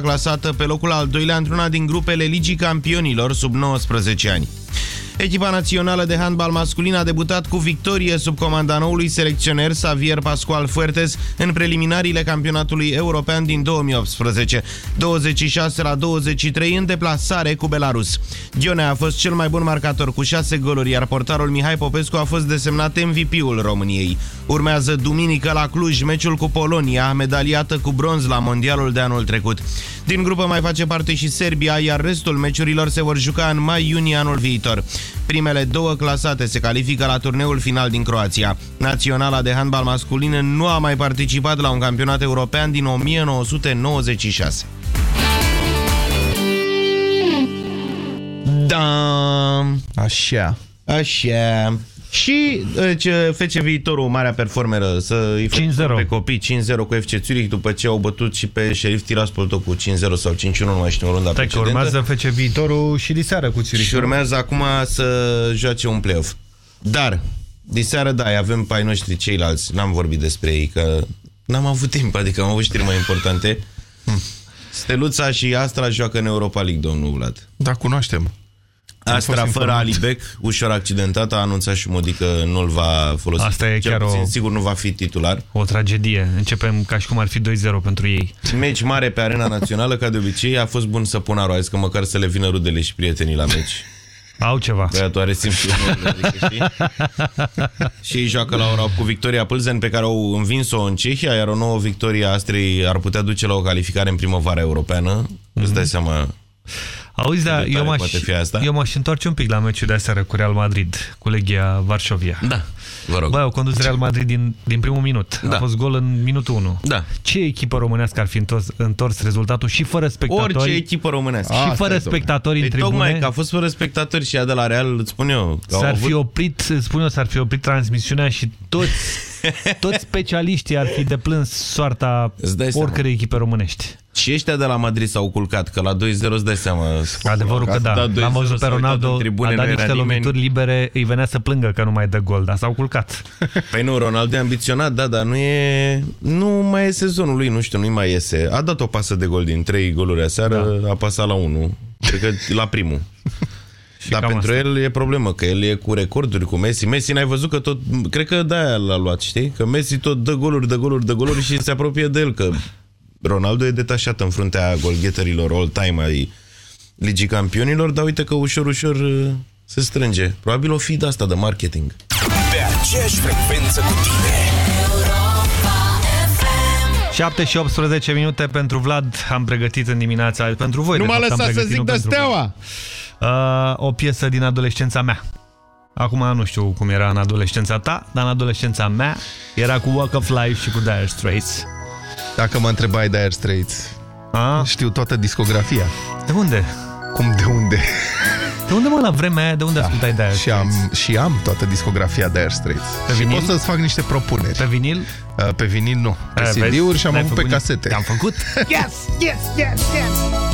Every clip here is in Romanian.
echipa clasată pe locul al doilea într-una din grupele Ligii Campionilor sub 19 ani. Echipa națională de handbal masculin a debutat cu victorie sub comanda noului selecționer Xavier Pascual Fuertes în preliminariile campionatului european din 2018. 26 la 23 în deplasare cu Belarus. Ghione a fost cel mai bun marcator cu 6 goluri, iar portarul Mihai Popescu a fost desemnat MVP-ul României. Urmează duminică la Cluj meciul cu Polonia, medaliată cu bronz la mondialul de anul trecut. Din grupă mai face parte și Serbia, iar restul meciurilor se vor juca în mai-iunie anul viitor. Primele două clasate se califică la turneul final din Croația. Naționala de handbal masculin nu a mai participat la un campionat european din 1996. Da. Așa. Așa. Și deci, FC Viitorul, marea performeră, să îi pe copii 5-0 cu FC Zurich după ce au bătut și pe Sheriff Tiraspol tot cu 5-0 sau 5-1, nu mai știu în runda precedentă. Că urmează FC Viitorul și diseară cu Zurich. Și urmează acum să joace un play-off. Dar, diseară, da, avem pe ai noștri ceilalți, n-am vorbit despre ei, că n-am avut timp, adică am avut știri mai importante. Hm. Steluța și Astra joacă în Europa League, domnul Vlad. Da, cunoaștem. Astra fără Alibec, ușor accidentat, a anunțat și Modi că nu-l va folosi. Asta e chiar puțin, o... Sigur nu va fi titular. O tragedie. Începem ca și cum ar fi 2-0 pentru ei. Meci mare pe arena națională, ca de obicei. A fost bun să pună aro. A zis că măcar să le vină rudele și prietenii la meci. Au ceva. Băiatul are simțul adică, Și ei joacă la ora cu Victoria Pâlzen pe care au învins-o în Cehia, iar o nouă victorie a Astrei ar putea duce la o calificare în primăvara europeană. Mm -hmm. Îți dai seama Auzi, da, eu m-aș eu m-aș întoarce un pic la meciul de aseară cu Real Madrid, cu Legia Varșovia. Da, vă rog. Bă, au condus Real Madrid din, din primul minut. Da. A fost gol în minutul 1. Da. Ce echipă românească ar fi întors, întors rezultatul și fără spectatori? Orice echipă românească. Și fără spectatori în tribune. Tocmai că a fost fără spectatori și ea de la Real, îți spun eu. S-ar avut... fi oprit, spun eu, s-ar fi oprit transmisiunea și toți toți specialiștii ar fi deplâns soarta oricărei echipe românești. Și ăștia de la Madrid s-au culcat, că la 2-0 îți dai seama. Adevărul că da. L-am văzut pe Ronaldo, a dat niște lovituri libere, îi venea să plângă că nu mai dă gol, dar s-au culcat. Păi nu, Ronaldo e ambiționat, da, dar nu e... Nu mai e sezonul lui, nu știu, nu mai iese. A dat o pasă de gol din 3 goluri aseară, da. a pasat la 1. Cred că la primul. Dar pentru asta. el e problemă, că el e cu recorduri cu Messi. Messi n-ai văzut că tot... Cred că de-aia l-a luat, știi? Că Messi tot dă goluri, dă goluri, dă goluri și se apropie de el, că Ronaldo e detașat în fruntea golgheterilor all-time ai Ligii Campionilor, dar uite că ușor, ușor uh, se strânge. Probabil o fi de asta de marketing. Pe aceeași frecvență cu tine. 7 și 18 minute pentru Vlad am pregătit în dimineața pentru voi. Nu m-a lăsat să zic de steaua! Vlad. Uh, o piesă din adolescența mea. Acum nu știu cum era în adolescența ta, dar în adolescența mea era cu Walk of Life și cu Dire Straits. Dacă mă întrebai Dire Straits, A? știu toată discografia. De unde? Cum de unde? De unde, mă, la vremea aia, de unde da. ascultai Dire Straits? Și am, și am toată discografia Dire Straits. Pe vinil? Și pot să-ți fac niște propuneri. Pe vinil? Uh, pe vinil nu. Pe CD-uri și am avut pe casete. Am făcut? Yes, yes, yes, yes!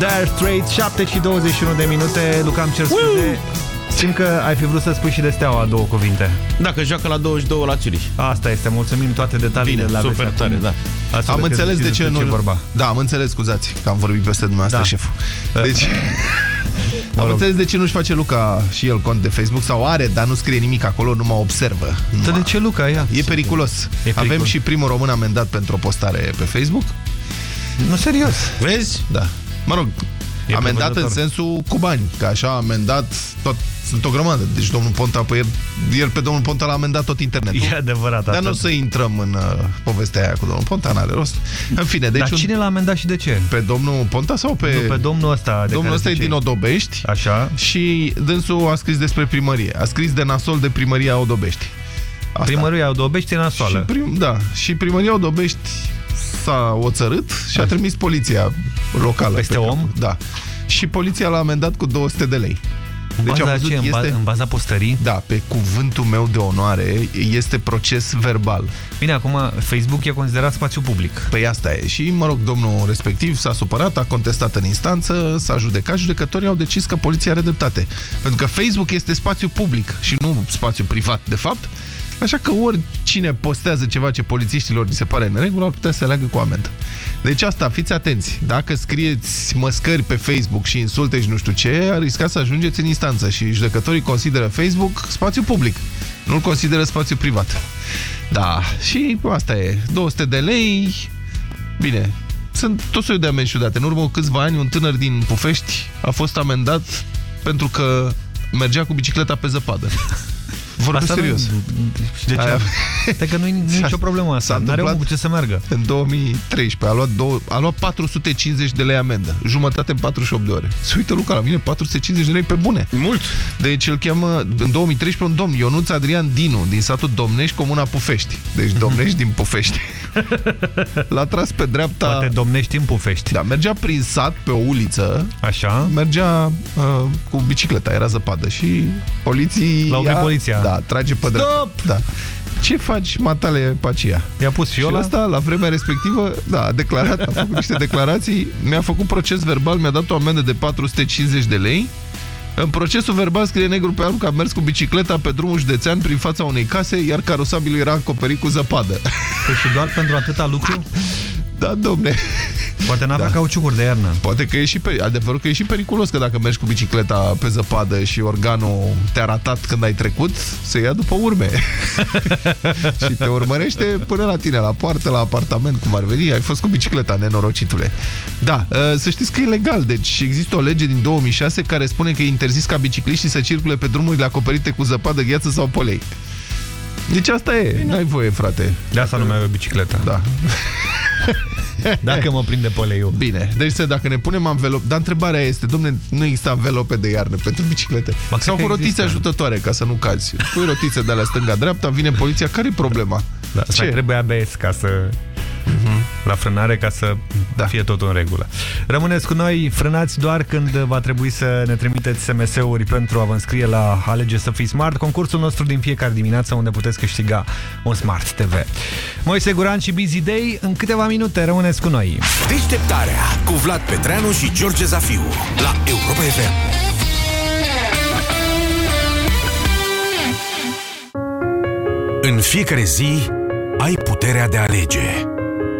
Dire Straits, 7 și 21 de minute. Luca, îmi cer scuze. Simt că ai fi vrut să spui și de steaua două cuvinte. Dacă joacă la 22 la Zurich. Asta este, mulțumim toate detaliile. Bine, le aveți super acum. tare, da. Astfel Am încât înțeles de știți ce despre nu... vorba. Da, am înțeles, scuzați, că am vorbit peste dumneavoastră, Da. șeful. Deci... Am rog. înțeles de ce nu-și face Luca și el cont de Facebook sau are, dar nu scrie nimic acolo, numai observă. Dar Numai. de ce, Luca? Ia. E periculos. E pericol. Avem și primul român amendat pentru o postare pe Facebook. Nu, serios. Vezi? Da. Mă rog, E amendat în prevăzător. sensul cu bani, că așa amendat tot, sunt o grămadă. Deci domnul Ponta, pe el, el pe domnul Ponta l-a amendat tot internetul. E adevărat. Dar asta. nu o să intrăm în uh, povestea aia cu domnul Ponta, n-are rost. În fine, deci Dar un- cine l-a amendat și de ce? pe domnul Ponta sau pe... Nu, pe domnul ăsta. de domnul care ăsta e ziceai. din Odobești Așa. și dânsul a scris despre primărie. A scris de nasol de primăria Odobești. Asta. Primăria Odobești e și, nasoală. prim, da, și primăria Odobești s-a oțărât și a trimis poliția locală. Peste pe om? capul. Da. Și poliția l-a amendat cu 200 de lei. În Deci baza, am văzut, ce? În, ba este- în baza postării? Da, pe cuvântul meu de onoare, este proces verbal. Bine, acum Facebook e considerat spațiu public. Păi asta e. Și, mă rog, domnul respectiv s-a supărat, a contestat în instanță, s-a judecat. Judecătorii au decis că poliția are dreptate. Pentru că Facebook este spațiu public și nu spațiu privat, de fapt. Așa că oricine postează ceva ce polițiștilor li se pare în regulă, ar putea să se leagă cu amendă. Deci asta, fiți atenți. Dacă scrieți măscări pe Facebook și insulte și nu știu ce, ar risca să ajungeți în instanță și judecătorii consideră Facebook spațiu public. Nu-l consideră spațiu privat. Da, și asta e. 200 de lei, Bine, sunt tot soiul de amenzi ciudate. În urmă cu câțiva ani, un tânăr din Pufești a fost amendat pentru că mergea cu bicicleta pe zăpadă. Vorbesc Asta serios. Nu, și de ce? Aia- Stai că nu e nicio problemă asta. S-a N-are întâmplat- omul cu ce să meargă. În 2013 a luat, două, a luat 450 de lei amendă, jumătate în 48 de ore. Se uită Luca la mine, 450 de lei pe bune. Mult. Deci îl cheamă în 2013 un domn, Ionuț Adrian Dinu, din satul Domnești, comuna Pufești. Deci Domnești din Pufești. L-a tras pe dreapta... Poate domnești în Pufești. Da, mergea prin sat, pe o uliță, Așa? mergea uh, cu bicicleta, era zăpadă și poliții... L-a oprit poliția. Da, trage pe dreapta. Da. Ce faci, matale Pacia? I-a pus Și fiola? ăsta, la vremea respectivă, da, a declarat, a făcut niște declarații, mi-a făcut proces verbal, mi-a dat o amendă de 450 de lei. În procesul verbal scrie negru pe alb că a mers cu bicicleta pe drumul județean prin fața unei case, iar carosabilul era acoperit cu zăpadă. Păi și doar pentru atâta lucru? Da, domne. Poate n-avea Da. cauciucuri de iarnă. Poate că e și pe, adevărul că e și periculos că dacă mergi cu bicicleta pe zăpadă și organul te-a ratat când ai trecut, se ia după urme. și te urmărește până la tine, la poartă, la apartament, cum ar veni. Ai fost cu bicicleta, nenorocitule. Da, ă, să știți că e legal. Deci există o lege din 2006 care spune că e interzis ca bicicliștii să circule pe drumurile acoperite cu zăpadă, gheață sau polei. Deci asta e, n-ai voie, frate. De asta nu mai avea bicicletă. Da. Dacă mă prinde poleiul. Bine, deci să dacă ne punem anvelop, dar întrebarea este, domne, nu există anvelope de iarnă pentru biciclete. Ba, Sau cred cu că rotițe există. ajutătoare ca să nu cazi. Pui rotițe de la stânga-dreapta, vine poliția, care e problema? Da, Ce? trebuie ABS ca să... La frânare ca să da. fie totul în regulă. Rămâneți cu noi, frânați doar când va trebui să ne trimiteți SMS-uri pentru a vă înscrie la Alege să fii smart, concursul nostru din fiecare dimineață unde puteți câștiga un Smart TV. Moise Guran și Busy Day, în câteva minute rămâneți cu noi. Deșteptarea cu Vlad Petreanu și George Zafiu la Europa FM. În fiecare zi ai puterea de a alege.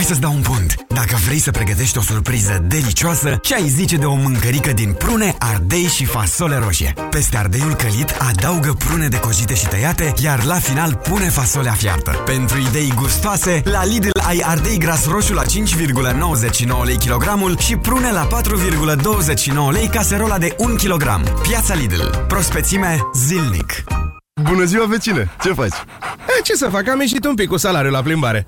Hei, hai să-ți dau un pont! Dacă vrei să pregătești o surpriză delicioasă, ce ai zice de o mâncărică din prune, ardei și fasole roșie? Peste ardeiul călit, adaugă prune decojite și tăiate, iar la final pune fasolea fiartă. Pentru idei gustoase, la Lidl ai ardei gras roșu la 5,99 lei kilogramul și prune la 4,29 lei caserola de 1 kg. Piața Lidl. Prospețime zilnic. Bună ziua, vecine! Ce faci? E, ce să fac? Am ieșit un pic cu salariul la plimbare.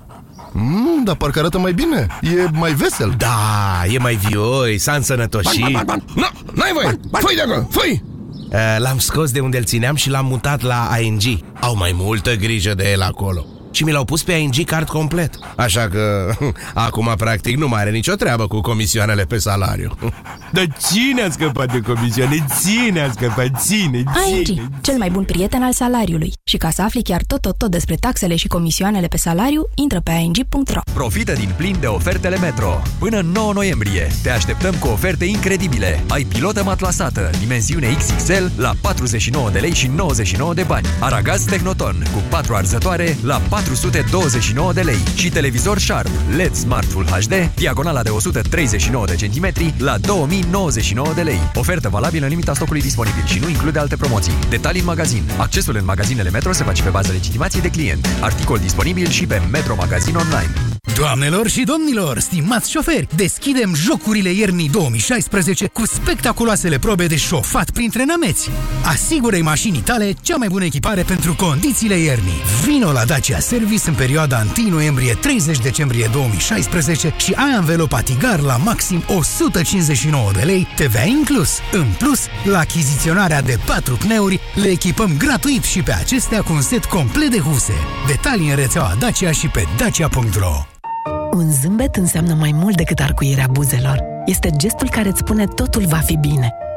Mm, dar parcă arată mai bine. E mai vesel. Da, e mai vioi, s-a însănătoșit. Nu, n-ai voie! Fui de acolo, fui! Eh, L-am scos de unde îl țineam și l-am mutat la ING. Au mai multă grijă de el acolo. Și mi l-au pus pe ING card complet. Așa că acum practic nu mai are nicio treabă cu comisioanele pe salariu. Dar cine a scăpat de comisioane? Cine a scăpat? Ține, ING, cel mai bun prieten al salariului. Și ca să afli chiar tot, tot, tot despre taxele și comisioanele pe salariu, intră pe ing.ro. Profită din plin de ofertele Metro. Până în 9 noiembrie te așteptăm cu oferte incredibile. Ai pilotă matlasată, dimensiune XXL la 49 de lei și 99 de bani. Aragaz Technoton cu 4 arzătoare la 429 de lei și televizor Sharp LED Smart Full HD, diagonala de 139 de centimetri la 2099 de lei. Ofertă valabilă în limita stocului disponibil și nu include alte promoții. Detalii în magazin. Accesul în magazinele Metro se face pe bază legitimației de client. Articol disponibil și pe Metro Magazin Online. Doamnelor și domnilor, stimați șoferi, deschidem jocurile iernii 2016 cu spectaculoasele probe de șofat printre nămeți. Asigură-i mașinii tale cea mai bună echipare pentru condițiile iernii. Vino la Dacia Service în perioada 1 noiembrie-30 decembrie 2016 și ai anvelop Atigar la maxim 159 de lei, TVA inclus. În plus, la achiziționarea de 4 pneuri, le echipăm gratuit și pe acestea cu un set complet de huse. Detalii în rețeaua Dacia și pe dacia.ro Un zâmbet înseamnă mai mult decât arcuirea buzelor. Este gestul care îți spune totul va fi bine,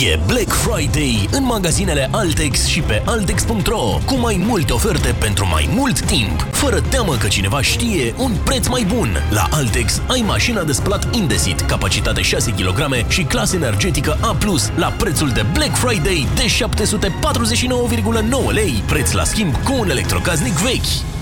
E Black Friday în magazinele Altex și pe Altex.ro cu mai multe oferte pentru mai mult timp, fără teamă că cineva știe un preț mai bun. La Altex ai mașina de spălat Indesit, capacitate 6 kg și clasă energetică A+, la prețul de Black Friday de 749,9 lei, preț la schimb cu un electrocaznic vechi.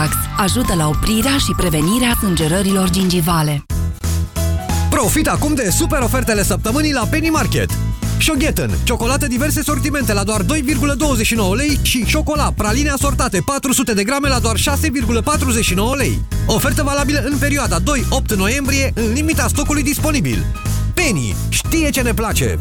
ajută la oprirea și prevenirea sângerărilor gingivale. Profit acum de super ofertele săptămânii la Penny Market. Shoghetten, ciocolată diverse sortimente la doar 2,29 lei și ciocola, praline asortate 400 de grame la doar 6,49 lei. Ofertă valabilă în perioada 2-8 noiembrie, în limita stocului disponibil. Penny știe ce ne place!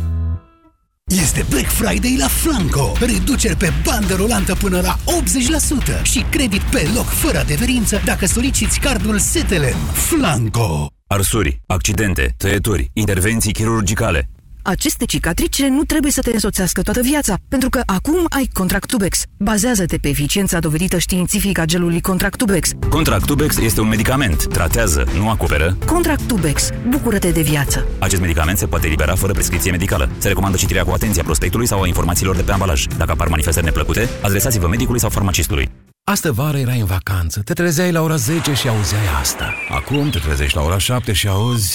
Este Black Friday la Flanco. Reduceri pe bandă rulantă până la 80% și credit pe loc fără adeverință dacă soliciți cardul Setelen. Flanco. Arsuri, accidente, tăieturi, intervenții chirurgicale. Aceste cicatrice nu trebuie să te însoțească toată viața, pentru că acum ai Contractubex. Bazează-te pe eficiența dovedită științific a gelului Contractubex. Contractubex este un medicament. Tratează, nu acoperă. Contractubex. Bucură-te de viață. Acest medicament se poate elibera fără prescripție medicală. Se recomandă citirea cu atenție a prospectului sau a informațiilor de pe ambalaj. Dacă apar manifestări neplăcute, adresați-vă medicului sau farmacistului. Astă vară erai în vacanță, te trezeai la ora 10 și auzeai asta. Acum te trezești la ora 7 și auzi...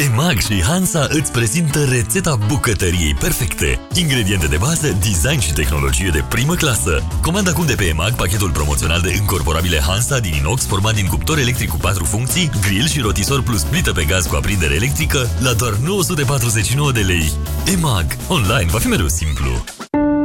EMAG și Hansa îți prezintă rețeta bucătăriei perfecte. Ingrediente de bază, design și tehnologie de primă clasă. Comanda acum de pe EMAG pachetul promoțional de încorporabile Hansa din inox format din cuptor electric cu 4 funcții, grill și rotisor plus plită pe gaz cu aprindere electrică la doar 949 de lei. EMAG. Online va fi mereu simplu.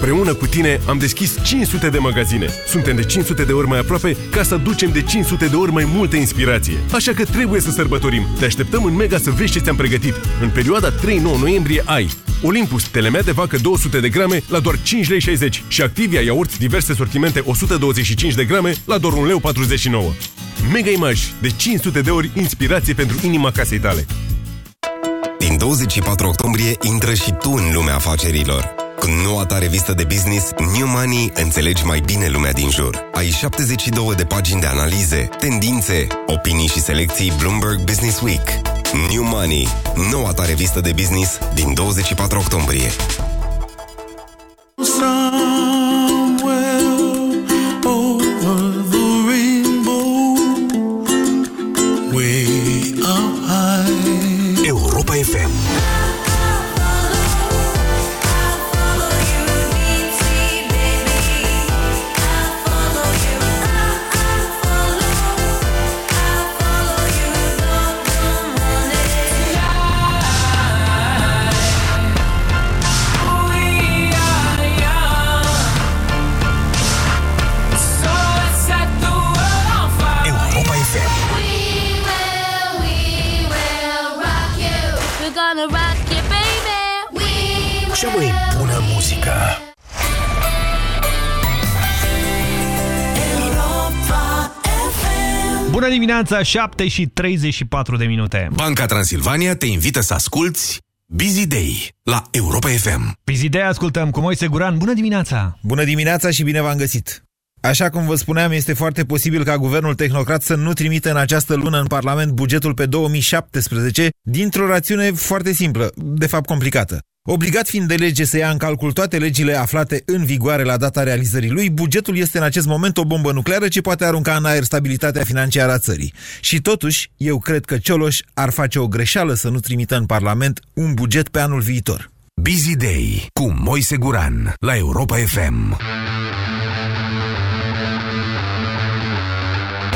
Împreună cu tine am deschis 500 de magazine. Suntem de 500 de ori mai aproape ca să ducem de 500 de ori mai multă inspirație. Așa că trebuie să sărbătorim. Te așteptăm în Mega să vezi ce ți-am pregătit. În perioada 3-9 noiembrie ai Olympus, telemea de vacă 200 de grame la doar 5 lei 60 și Activia iaurt diverse sortimente 125 de grame la doar 1 lei 49. Mega Image, de 500 de ori inspirație pentru inima casei tale. Din 24 octombrie intră și tu în lumea afacerilor. Cu noua ta revistă de business, New Money, înțelegi mai bine lumea din jur. Ai 72 de pagini de analize, tendințe, opinii și selecții Bloomberg Business Week. New Money, noua ta revistă de business din 24 octombrie. Europa Cea mai bună muzică. Bună dimineața, 7 și 34 de minute. Banca Transilvania te invită să asculti Busy Day la Europa FM. Busy Day ascultăm cu Moise Guran. Bună dimineața! Bună dimineața și bine v-am găsit! Așa cum vă spuneam, este foarte posibil ca guvernul tehnocrat să nu trimită în această lună în Parlament bugetul pe 2017 dintr-o rațiune foarte simplă, de fapt complicată. Obligat fiind de lege să ia în calcul toate legile aflate în vigoare la data realizării lui, bugetul este în acest moment o bombă nucleară ce poate arunca în aer stabilitatea financiară a țării. Și totuși, eu cred că Cioloș ar face o greșeală să nu trimită în Parlament un buget pe anul viitor. Busy Day cu Moise Guran la Europa FM.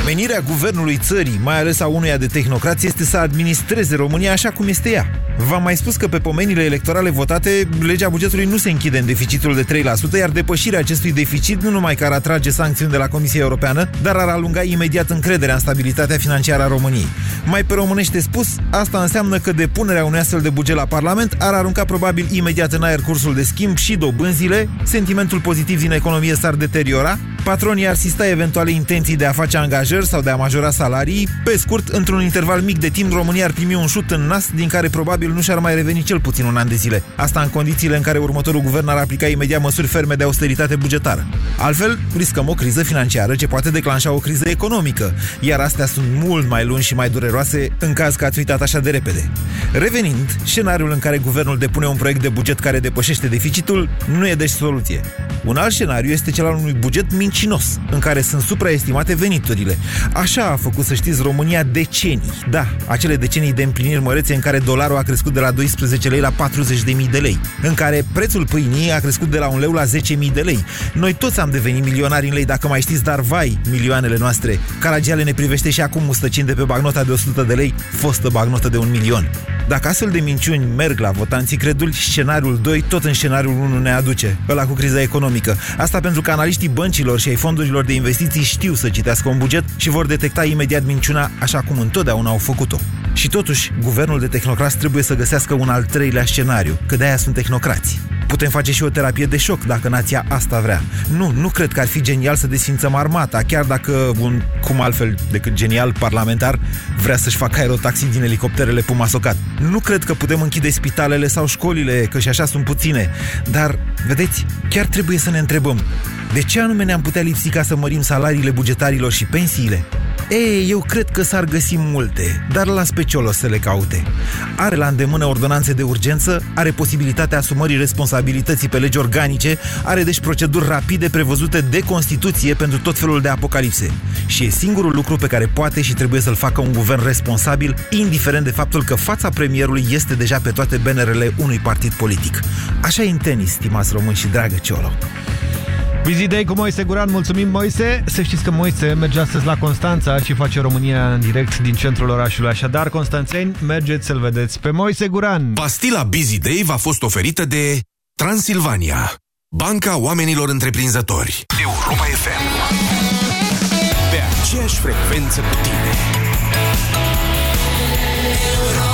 Menirea guvernului țării, mai ales a unuia de tehnocrație, este să administreze România așa cum este ea. V-am mai spus că pe pomenile electorale votate, legea bugetului nu se închide în deficitul de 3%, iar depășirea acestui deficit nu numai că ar atrage sancțiuni de la Comisia Europeană, dar ar alunga imediat încrederea în stabilitatea financiară a României. Mai pe românește spus, asta înseamnă că depunerea unui astfel de buget la Parlament ar arunca probabil imediat în aer cursul de schimb și dobânzile, sentimentul pozitiv din economie s-ar deteriora, Patronii ar sista eventuale intenții de a face angajări sau de a majora salarii. Pe scurt, într-un interval mic de timp, România ar primi un șut în nas din care probabil nu și-ar mai reveni cel puțin un an de zile. Asta în condițiile în care următorul guvern ar aplica imediat măsuri ferme de austeritate bugetară. Altfel, riscăm o criză financiară ce poate declanșa o criză economică, iar astea sunt mult mai lungi și mai dureroase în caz că ați uitat așa de repede. Revenind, scenariul în care guvernul depune un proiect de buget care depășește deficitul nu e deci soluție. Un alt scenariu este cel al unui buget mincinos, în care sunt supraestimate veniturile. Așa a făcut, să știți, România decenii. Da, acele decenii de împliniri mărețe în care dolarul a crescut de la 12 lei la 40.000 de lei, în care prețul pâinii a crescut de la 1 leu la 10.000 de lei. Noi toți am devenit milionari în lei, dacă mai știți, dar vai, milioanele noastre. Caragiale ne privește și acum mustăcind de pe bagnota de 100 de lei, fostă bagnotă de un milion. Dacă astfel de minciuni merg la votanții creduli, scenariul 2 tot în scenariul 1 ne aduce, ăla cu criza economică. Asta pentru că analiștii băncilor și ai fondurilor de investiții știu să citească un buget și vor detecta imediat minciuna așa cum întotdeauna au făcut-o. Și totuși, guvernul de tehnocrați trebuie să găsească un al treilea scenariu, că de-aia sunt tehnocrați. Putem face și o terapie de șoc dacă nația asta vrea. Nu, nu cred că ar fi genial să desfințăm armata, chiar dacă un, cum altfel decât genial parlamentar, vrea să-și facă aerotaxi din elicopterele Puma Socat. Nu cred că putem închide spitalele sau școlile, că și așa sunt puține. Dar, vedeți, chiar trebuie să ne întrebăm, de ce anume ne-am putea lipsi ca să mărim salariile bugetarilor și pensiile? Ei, eu cred că s-ar găsi multe, dar las pe cioloș să le caute. Are la îndemână ordonanțe de urgență, are posibilitatea asumării responsabilității pe legi organice, are deci proceduri rapide prevăzute de Constituție pentru tot felul de apocalipse. Și e singurul lucru pe care poate și trebuie să-l facă un guvern responsabil, indiferent de faptul că fața premierului este deja pe toate benerele unui partid politic. Așa e în tenis, stimați români și dragă ciolo. Busy Day cu Moise Guran, mulțumim Moise. Să știți că Moise merge astăzi la Constanța și face România în direct din centrul orașului. Așadar, Constanțeni, mergeți să-l vedeți pe Moise Guran. Pastila Busy Day v-a fost oferită de Transilvania, Banca Oamenilor Întreprinzători. Europa FM. Pe aceeași frecvență cu tine. Solo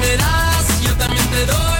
Me das, yo también te doy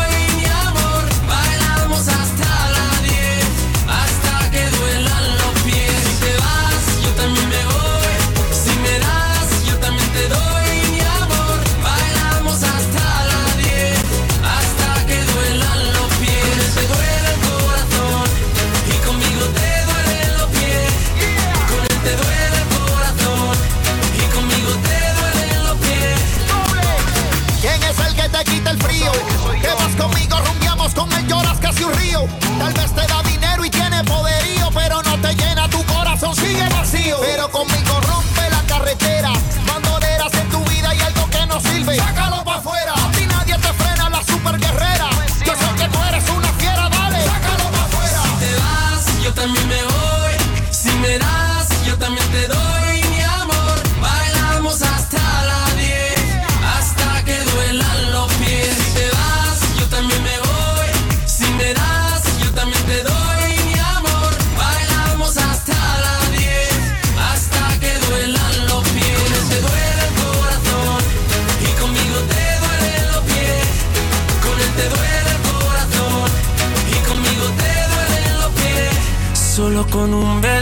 Tal vez te da dinero y tiene poderío, pero no te llena tu corazón, sigue vacío.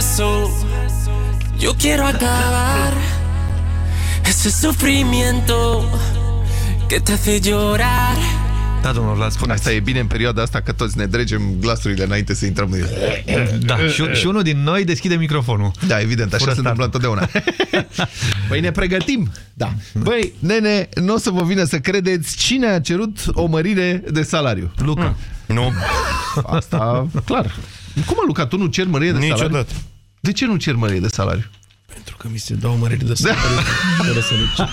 Con un beso. Yo quiero acabar ese sufrimiento que te hace llorar. Da, domnul Vlad, spune Asta e bine în perioada asta că toți ne dregem glasurile înainte să intrăm în Da, și, și unul din noi deschide microfonul. Da, evident, așa se întâmplă întotdeauna. Păi ne pregătim. Da. Băi, nene, nu o să vă vină să credeți cine a cerut o mărire de salariu. Luca. Nu. Asta, clar. Cum a Luca, tu nu cer mărire de salariu? Niciodată. De ce nu cer mărire de salariu? Pentru că mi se dau măriri de salariu. fără să le cer.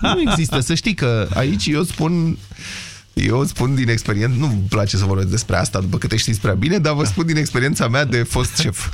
Nu există, să știi că aici eu spun... Eu spun din experiență, nu-mi place să vorbesc despre asta, după câte știți prea bine, dar vă spun din experiența mea de fost șef.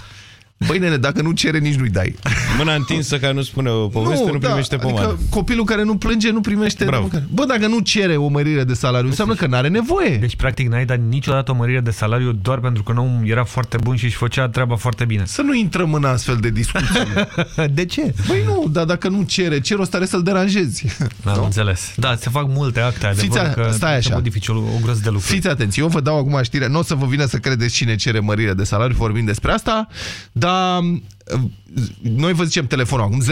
Băi, nene, dacă nu cere, nici nu-i dai. Mâna întinsă care nu spune o poveste, nu, nu primește da, pomană. Adică copilul care nu plânge, nu primește... Bravo. Nu, Bă, dacă nu cere o mărire de salariu, înseamnă că n-are nevoie. Deci, practic, n-ai dat niciodată o mărire de salariu doar pentru că nu era foarte bun și își făcea treaba foarte bine. Să nu intrăm în astfel de discuții. de ce? Băi, nu, dar dacă nu cere, ce rost are să-l deranjezi? Am înțeles. Da, se fac multe acte, adevăr Fiți, că stai se așa. modifici o, o grăs de lucruri. Fiți atenți, eu vă dau acum știrea, nu o să vă vină să credeți cine cere mărire de salariu, vorbim despre asta, dar uh, noi vă zicem telefonul acum 0372069599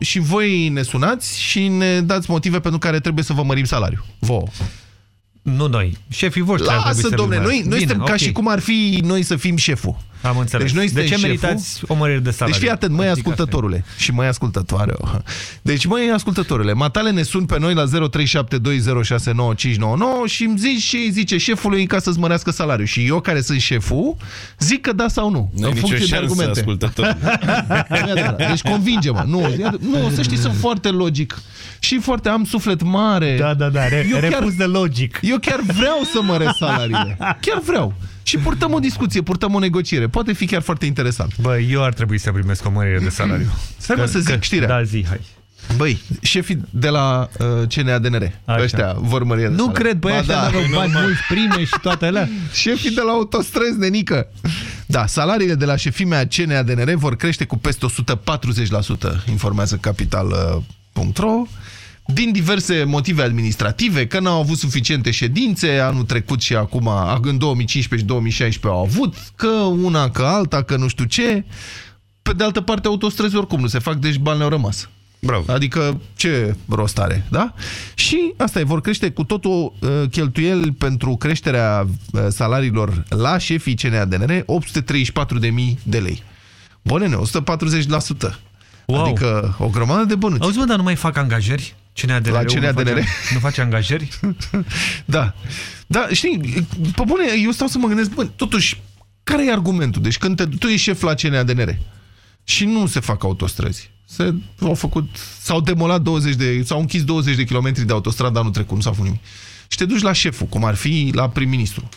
și voi ne sunați și ne dați motive pentru care trebuie să vă mărim salariul. Vouă. Nu noi, șefii voștri ar trebui Lasă, să domne, vă- noi, noi Bine, suntem ca ok. și cum ar fi noi să fim șeful. Am înțeles. Deci noi de suntem ce șeful. meritați o mărire de salariu? Deci fii atent, măi Adică ascultătorule și măi ascultătoare. oh. Deci măi ascultătorule, matale ne sun pe noi la 0372069599 și îmi zici ce îi zice șefului ca să-ți mărească salariul. Și eu care sunt șeful, zic că da sau nu. Nu ai în nicio funcție de șansă, argumente. ascultător. Nu e adevărat. Deci convinge-mă. Nu, e- nu, să știi, sunt foarte logic. Și foarte am suflet mare. Da, da, da, re- repus de logic. Eu chiar vreau să măresc salariile. Chiar vreau. Și purtăm o discuție, purtăm o negociere. Poate fi chiar foarte interesant. Bă, eu ar trebui să primesc o mărire de salariu. Stai mă să zic știrea. Da, zi, hai. Băi, șefii de la uh, CNADNR, Așa. ăștia vor mări de Nu salariu. cred, băi, Ba ăștia n-aveau bani mulți, prime și toate alea. Șefii de la autostrăzi, nenică. Da, salariile de la șefimea CNADNR vor crește cu peste 140%, informează capital.ro din diverse motive administrative, că n-au avut suficiente ședințe anul trecut și acum, în 2015 și 2016 au avut, că una, că alta, că nu știu ce. Pe de altă parte, autostrăzi oricum nu se fac, deci bani au rămas. Bravo. Adică ce rost are, da? Și asta e, vor crește cu totul uh, cheltuieli pentru creșterea uh, salariilor la șefii CNADNR 834.000 de lei. Bune, 140%. Wow. Adică o grămadă de bănuți. Auzi, mă, dar nu mai fac angajări? CNADNR La nu CNADNR? face, nu face angajări? Da. Da, știi, pe bune, eu stau să mă gândesc, bă, totuși, care e argumentul? Deci când te, tu ești șef la CNADNR și nu se fac autostrăzi, se au făcut, s-au demolat 20 de, s-au închis 20 de kilometri de autostradă anul trecut, nu s-a făcut nimic. Și te duci la șeful, cum ar fi la prim-ministru.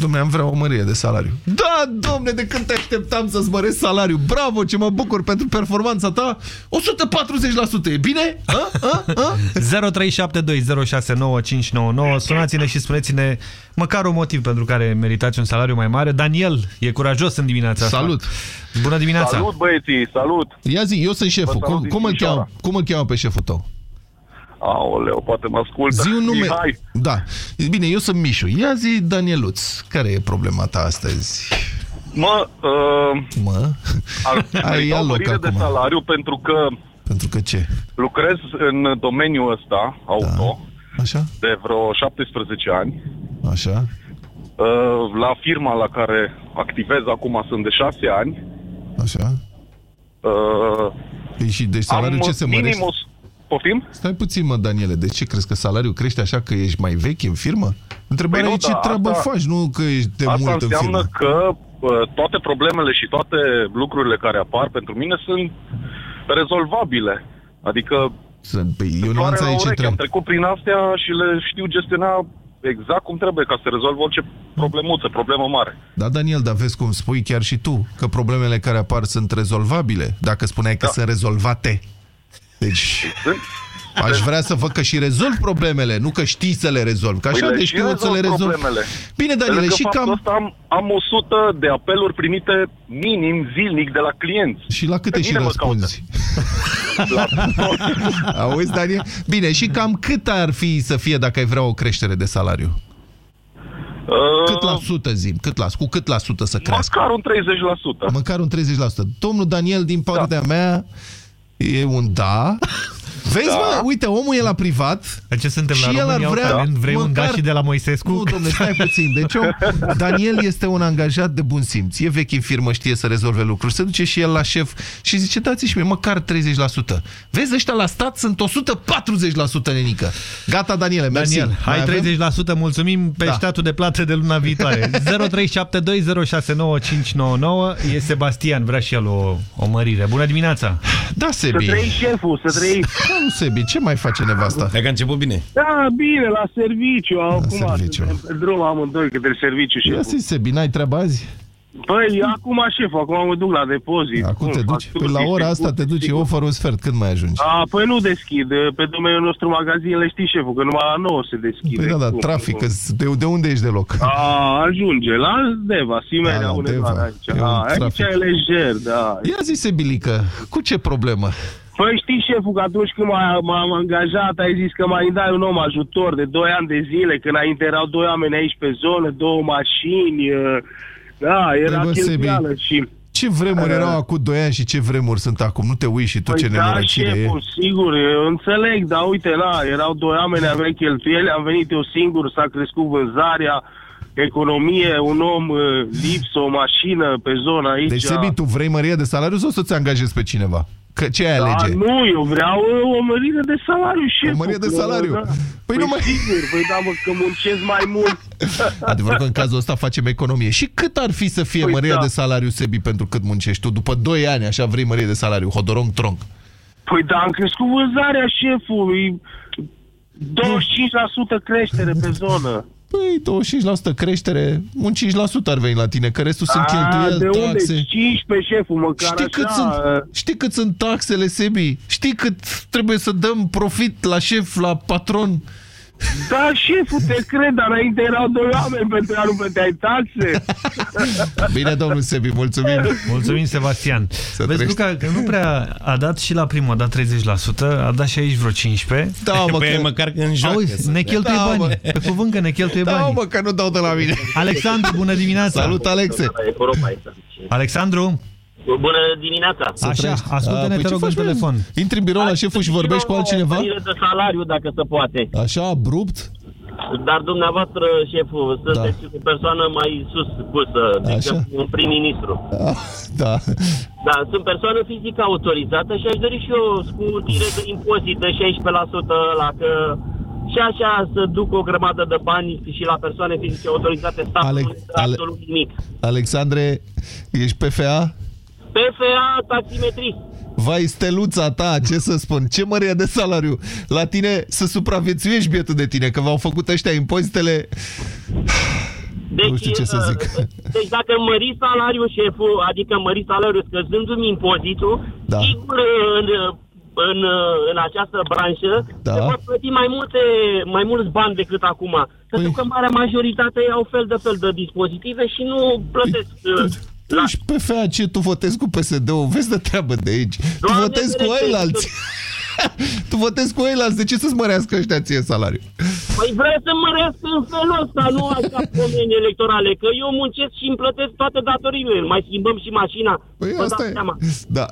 Dom'le, am vrea o mărire de salariu. Da, domne, de când te așteptam să-ți măresc salariul. Bravo, ce mă bucur pentru performanța ta. 140%, e bine? A? A? A? 0372069599 Sunați-ne și spuneți-ne măcar un motiv pentru care meritați un salariu mai mare. Daniel e curajos în dimineața asta. Salut! Bună dimineața! Salut băieții, salut! Ia zi, eu sunt șeful. Vă salut Cum, din cum, îl Timișoara. cheamă, cum îl cheamă pe șeful tău? Aoleu, poate mă ascultă. Zi un nume. Mihai. Da. Bine, eu sunt Mișu. Ia zi, Danieluț, care e problema ta astăzi? Mă, uh, Mă? ar Ai ia merita o loc mărire de acum. salariu pentru că Pentru că ce? lucrez în domeniul ăsta, auto, Așa? de vreo 17 ani. Așa? Uh, la firma la care activez acum sunt de 6 ani. Așa? Uh, Păi și deci salariul am ce se minim mărește? o... Poftim? Stai puțin, mă, Daniele. De ce crezi că salariul crește așa că ești mai vechi în firmă? Întrebarea Păi e nu, ce da, treabă asta- faci, nu că ești de Asta mult în înseamnă firmă. că uh, toate problemele și toate lucrurile care apar pentru mine sunt rezolvabile. Adică Sunt, păi, eu Floare nuanța la e ce ureche. Am trebuie. trecut prin astea și le știu gestiona exact cum trebuie ca să rezolv orice problemuță, problemă mare. Da, Daniel, dar vezi cum spui chiar și tu, că problemele care apar sunt rezolvabile, dacă spuneai că Da. sunt rezolvate. Deci, aș vrea să văd că și rezolv problemele, nu că știi să le rezolvi. Că așa Păi le de și știu să le rezolv rezolv. problemele. Bine, Pe Daniele, lângă și faptul cam... ăsta am, am 100 de apeluri primite minim zilnic de la clienți. Și la câte Pe și mine mă răspunzi? La... Auzi, Daniel? Bine, și cam cât ar fi să fie dacă ai vrea o creștere de salariu? Cât la sută, zim? Cât la, cu cât la sută să crească? Măcar un 30%. Măcar un 30%. Domnul Daniel, din partea mea, e un da. Vezi, da. mă, uite, omul e la privat Ce suntem și la el ar România? vrea Talent? Vrei un da măcar- și de la Moisescu? Nu, domnule, stai puțin. Deci, om, Daniel este un angajat de bun simț. E vechi în firmă, știe să rezolve lucruri. Se duce și el la șef și zice, dați și mie măcar 30%. Vezi, ăștia la stat sunt 140% nenică. Gata, Daniele, mersi. Daniel, Mai avem? hai 30%, mulțumim pe Da. statul de plată de luna viitoare. 0372069599 e Sebastian, vrea și el o, o mărire. Bună dimineața! Da, Sebi. Să trăi șeful, să trăi. Da, nu, Sebi, ce mai face nevasta? Dacă a început bine. Da, bine, la serviciu. Acum serviciu. suntem pe drum amândoi către serviciu Ia șeful. zi, Sebi, n-ai treabă azi? Păi, acum șeful, acum mă duc la depozit. Acum te Cum, duci? facturi, Păi la ora sigur, asta te duci, e sigur. oferă un sfert, când mai ajungi? A, păi nu deschid. Pe domeniul nostru magazinele știți șeful, că numai la 9 se deschide. Păi da, da, Cum? trafic, că de, de unde ești deloc? A, ajunge la Deva, Simerea, Da, la undeva Deva. aici. E un A, aici trafic. e lejer, da. Ia zi, Sebilică, cu ce problemă? Păi știi, șeful, că atunci când m-a- m-am angajat, ai zis că mai îmi dai un om ajutor de 2 ani de zile, când înainte erau doi oameni aici pe zonă, două mașini, uh, da, era Păi, bă, cheltuială Sebi, și... Ce vremuri Uh, erau acum 2 ani și ce vremuri sunt acum? Nu te uiți și tu Păi ce da, nenorocire e. șeful, sigur, eu înțeleg, dar uite, la, erau doi oameni, aveai cheltuieli, am venit eu singur, s-a crescut vânzarea, economie, un om uh, lips, o mașină pe zona aici. Deci, Sebi, tu vrei mărie de salariu sau să-ți angajezi pe cineva? Că ce ai Da, alege? nu, eu vreau uh, o mărire de salariu, șeful. O mărire de că, salariu? Da. Păi Păi, nu nu mai- sigur, păi da, mă, că muncesc mai mult. Adevărul că în cazul ăsta facem economie. Și cât ar fi să fie Păi măria da. de salariu, Sebi, pentru cât muncești tu? După 2 ani, așa vrei mărie de salariu, hodorong tronc. Păi da, am crescut vânzarea șefului. 25% creștere pe zonă. Păi, 25% creștere, un 5% ar veni la tine, că restul sunt A, cheltuieli, de unde? taxe. 15 șeful, măcar Știi cât, așa. sunt, știi cât sunt taxele, Sebi? Știi cât trebuie să dăm profit la șef, la patron? Da, șeful, te cred, dar înainte erau doi oameni pentru a nu plăteai taxe. Bine, domnul Sebi, mulțumim. Mulțumim, Sebastian. Vezi, trăiești. Luca, că nu prea a dat și la primul, a dat 30%, a dat și aici vreo 15%. Da, mă, Păi că- măcar că în joacă. Auzi, ne cheltuie Da, bani. mă. Pe cuvânt că ne cheltuie Da, bani. mă, că nu dau de la mine. Alexandru, bună dimineața! Salut, Alexe! Alexandru, Bună dimineața! așa, ascultă-ne, păi te ce rog, în faci, mă? telefon. Intri în birou la șeful și vorbești cu altcineva? Mărire de salariu, dacă se poate. Așa, abrupt? Dar dumneavoastră, șeful, sunteți o persoană mai sus pusă decât Așa. un prim-ministru. Ah, Da. Da, sunt persoană fizică autorizată și aș dori și eu scutire de impozit de 16% la că și așa să duc o grămadă de bani și la persoane fizice autorizate statul Ale- nu este Ale- absolut nimic. Alexandre, ești PFA? PFA, taximetrist. Vai, steluța ta, ce să spun, ce mărie de salariu. La tine să supraviețuiești bietul de tine, că v-au făcut ăștia impozitele... Deci, nu știu ce să uh, zic. Deci dacă mări salariul șeful, adică mări salariul scăzându-mi impozitul, Da. sigur în, în, în această branșă Da. se pot plăti mai, multe, mai mulți bani decât acum. Pentru că marea majoritate au fel de fel de dispozitive și nu plătesc... uh, Tu ești PFA, ce tu votezi cu PSD-ul? Vezi de treabă de aici. Tu Doamne votezi cu ferește, ăilalți. tu votezi cu ăilalți. De ce să-ți mărească ăștia ție salariul? Păi vreau să mărească în felul ăsta, nu așa domenii electorale, că eu muncesc și îmi plătesc toate datoriile. Mai schimbăm și mașina. Păi Vă asta dați e. seama. Da.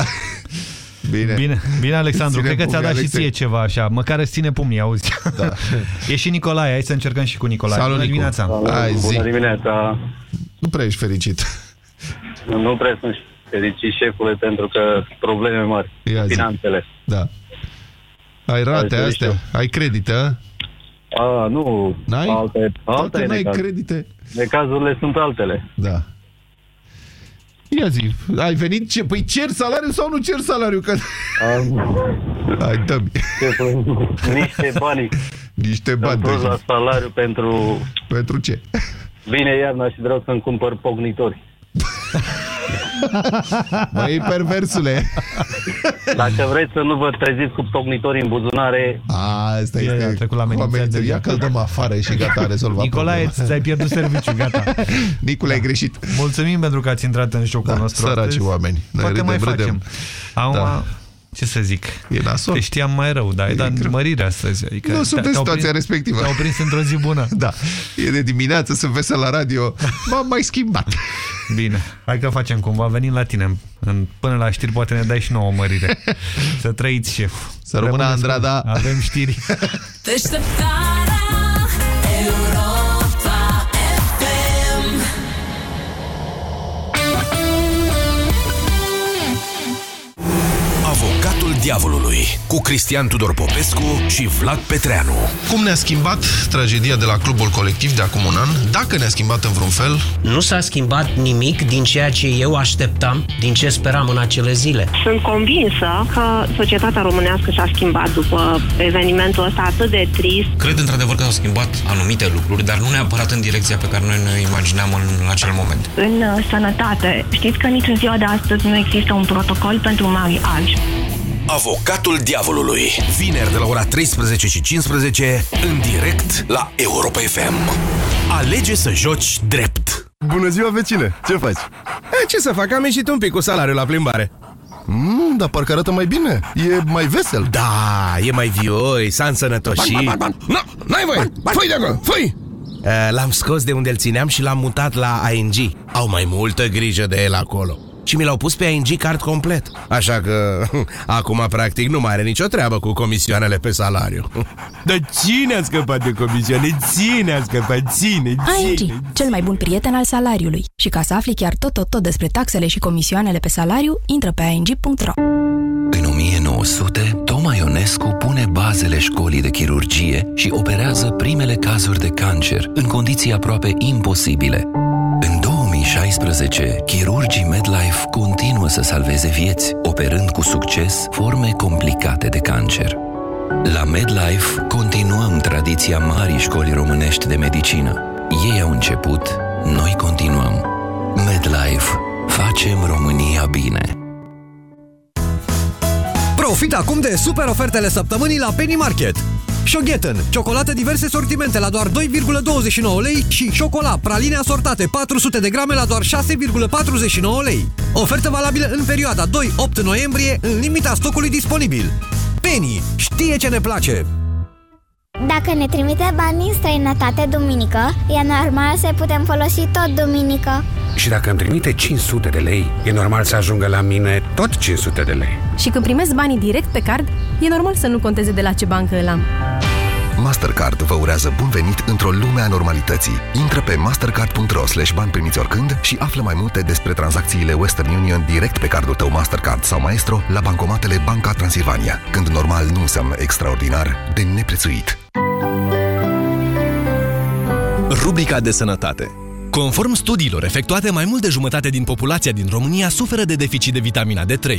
Bine. Bine, bine Alexandru, Ține cred că ți-a pumnii, dat și Alexe. ție ceva așa, măcar îți ține pumnii, auzi. Da. e și Nicolae, hai să încercăm și cu Nicolae. Salut, Bună Nicu. dimineața! Hai, zi. Bună dimineața! Nu prea ești fericit. Nu prea sunt fericit, șefule, pentru că probleme mari. Ia zi. Finanțele. Da. Ai rate Hai, astea? Ai credite, a? A, nu, N-ai? alte, alte Toate n-ai necaz- credite? Necazurile sunt altele. Da. Ia zi, ai venit ce? Păi cer salariu sau nu cer salariu? Că... Hai, dă-mi. Niște bani. Niște bani. Plus la dă-mi. salariu pentru... Pentru ce? Vine iarna și vreau să-mi cumpăr pognitori. Măi, perversule. Dacă vreți să nu vă treziți cu pognitori în buzunare... A, asta Ia, este ia, trecut la amenințări Ia că dăm afară și gata, a rezolvat Nicolae, problema. ți-ai pierdut serviciu, gata. Nicule, ai greșit. Mulțumim pentru că ați intrat în jocul Da, nostru săraci astăzi. oameni. Noi Poate râdem, mai facem. râdem. Acum, Da. ce să zic? E nasol. Te știam mai rău, dar ai dat mărire astăzi. Adică Nu sunt în te-au situația prins- respectivă. Te-au prins într-o zi bună. Da. E de dimineață, sunt vesel la radio. M-am mai schimbat. Bine, hai că facem cumva, venim la tine. În, până la știri poate ne dai și nouă mărire. Să trăiți, șef. Să rămână Rămâneți cu- Andrada. Avem știri. Diavolului cu Cristian Tudor Popescu și Vlad Petreanu. Cum ne-a schimbat tragedia de la clubul colectiv de acum un an? Dacă ne-a schimbat în vreun fel, Nu s-a schimbat nimic din ceea ce eu așteptam, din ce speram în acele zile. Sunt convinsă că societatea românească s-a schimbat după evenimentul ăsta atât de trist. Cred într-adevăr că s-au schimbat anumite lucruri, dar nu neapărat în direcția pe care noi ne imaginam în acel moment. În uh, sănătate, știți că nici în ziua de astăzi nu există un protocol pentru mari albi. Avocatul diavolului. Vineri de la ora 13 și 15 în direct la Europa FM. Alege să joci drept. Bună ziua, vecine! Ce faci? E, ce să fac? Am ieșit un pic cu salariul la plimbare. Mm, dar parcă arată mai bine. E mai vesel. Da, e mai vioi, s-a însănătoșit. Ban, ban, ban, ban. Nu, n-ai voie! Fui de acolo, fui! Uh, L-am scos de unde îl țineam și l-am mutat la ING. Au mai multă grijă de el acolo. Și mi l-au pus pe ING card complet. Așa că acum practic nu mai are nicio treabă cu comisioanele pe salariu. Dar cine a scăpat de comisioane? Cine a scăpat? Ține, ING, cel mai bun prieten al salariului. Și ca să afli chiar tot, tot, tot despre taxele și comisioanele pe salariu, intră pe ing.ro. În 1900, Toma Ionescu pune bazele școlii de chirurgie și operează primele cazuri de cancer în condiții aproape imposibile. În 2016, chirurgii MedLife continuă să salveze vieți, operând cu succes forme complicate de cancer. La MedLife continuăm tradiția marii școli românești de medicină. Ei au început, noi continuăm. MedLife. Facem România bine. Profit acum de super ofertele săptămânii la Penny Market. Shoghetten, ciocolată diverse sortimente la doar 2,29 lei și șocolat, praline asortate 400 de grame la doar 6,49 lei. Ofertă valabilă în perioada 2-8 noiembrie, în limita stocului disponibil. Penny știe ce ne place! Dacă ne trimite bani în străinătate duminică, e normal să putem folosi tot duminică. Și dacă îmi trimite 500 de lei, e normal să ajungă la mine tot 500 de lei. Și când primesc banii direct pe card, e normal să nu conteze de la ce bancă îl am. Mastercard vă urează bun venit într-o lume a normalității. Intră pe mastercard.ro slash bani primiți oricând și află mai multe despre tranzacțiile Western Union direct pe cardul tău Mastercard sau Maestro la bancomatele Banca Transilvania. Când normal nu înseamnă extraordinar, de neprețuit. Rubrica de sănătate. Conform studiilor efectuate, mai mult de jumătate din populația din România suferă de deficit de vitamina D3.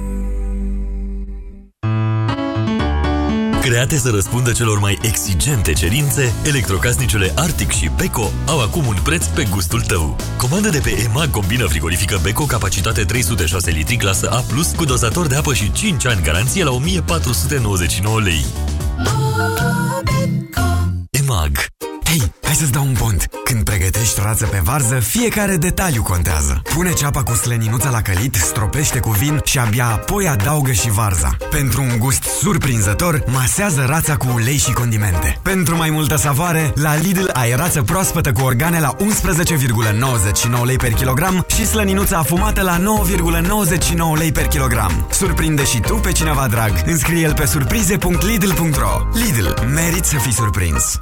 Create să răspundă celor mai exigente cerințe, electrocasnicele Arctic și Beko au acum un preț pe gustul tău. Comandă de pe EMAG combină frigorifică Beko capacitate 306 litri clasă A+, cu dozator de apă și 5 ani garanție la 1499 lei. EMAG Hei, hai să-ți dau un pont. Când pregătești rață pe varză, fiecare detaliu contează. Pune ceapa cu slăninuța la călit, stropește cu vin și abia apoi adaugă și varza. Pentru un gust surprinzător, masează rața cu ulei și condimente. Pentru mai multă savoare, la Lidl ai rață proaspătă cu organe la 11,99 lei per kilogram și slăninuța afumată la 9,99 lei per kilogram. Surprinde și tu pe cineva drag. Înscrie-l pe surprize.lidl.ro Lidl. Merit să fii surprins.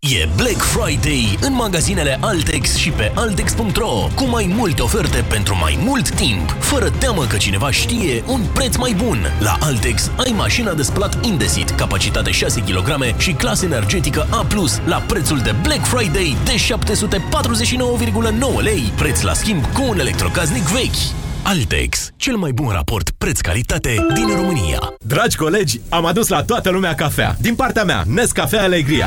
E Black Friday în magazinele Altex și pe Altex.ro cu mai multe oferte pentru mai mult timp, fără teamă că cineva știe un preț mai bun. La Altex ai mașina de spălat Indesit, capacitate 6 kg și clasă energetică A+, la prețul de Black Friday de 749,9 lei, preț la schimb cu un electrocaznic vechi. Altex, cel mai bun raport preț-calitate din România. Dragi colegi, am adus la toată lumea cafea. Din partea mea, Nescafea Alegria.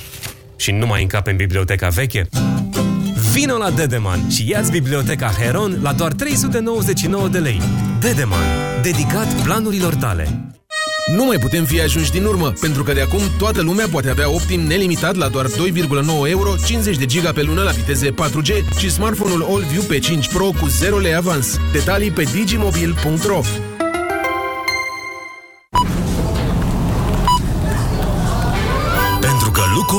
și nu mai încape în biblioteca veche? Vino la Dedeman și ia-ți biblioteca Heron la doar 399 de lei. Dedeman, dedicat planurilor tale. Nu mai putem fi ajunși din urmă, pentru că de acum toată lumea poate avea optim nelimitat la doar 2,9 euro, 50 de giga pe lună la viteze 4G și smartphone-ul AllView pe 5 Pro cu 0 lei avans. Detalii pe digimobil.ro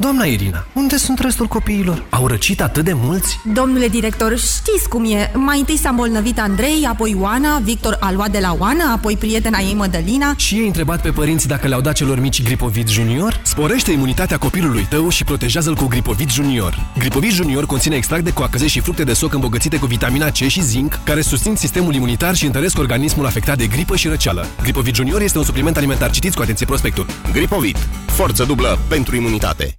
Doamna Irina, unde sunt restul copiilor? Au răcit atât de mulți? Domnule director, știți cum e. Mai întâi s-a îmbolnăvit Andrei, apoi Oana, Victor a luat de la Oana, apoi prietena ei Mădălina. Și ei întrebat pe părinți dacă le-au dat celor mici Gripovit Junior? Sporește imunitatea copilului tău și protejează-l cu Gripovit Junior. Gripovit Junior conține extract de coacăze și fructe de soc îmbogățite cu vitamina C și zinc, care susțin sistemul imunitar și întăresc organismul afectat de gripă și răceală. Gripovit Junior este un supliment alimentar. Citiți cu atenție prospectul. Gripovit. Forță dublă pentru imunitate.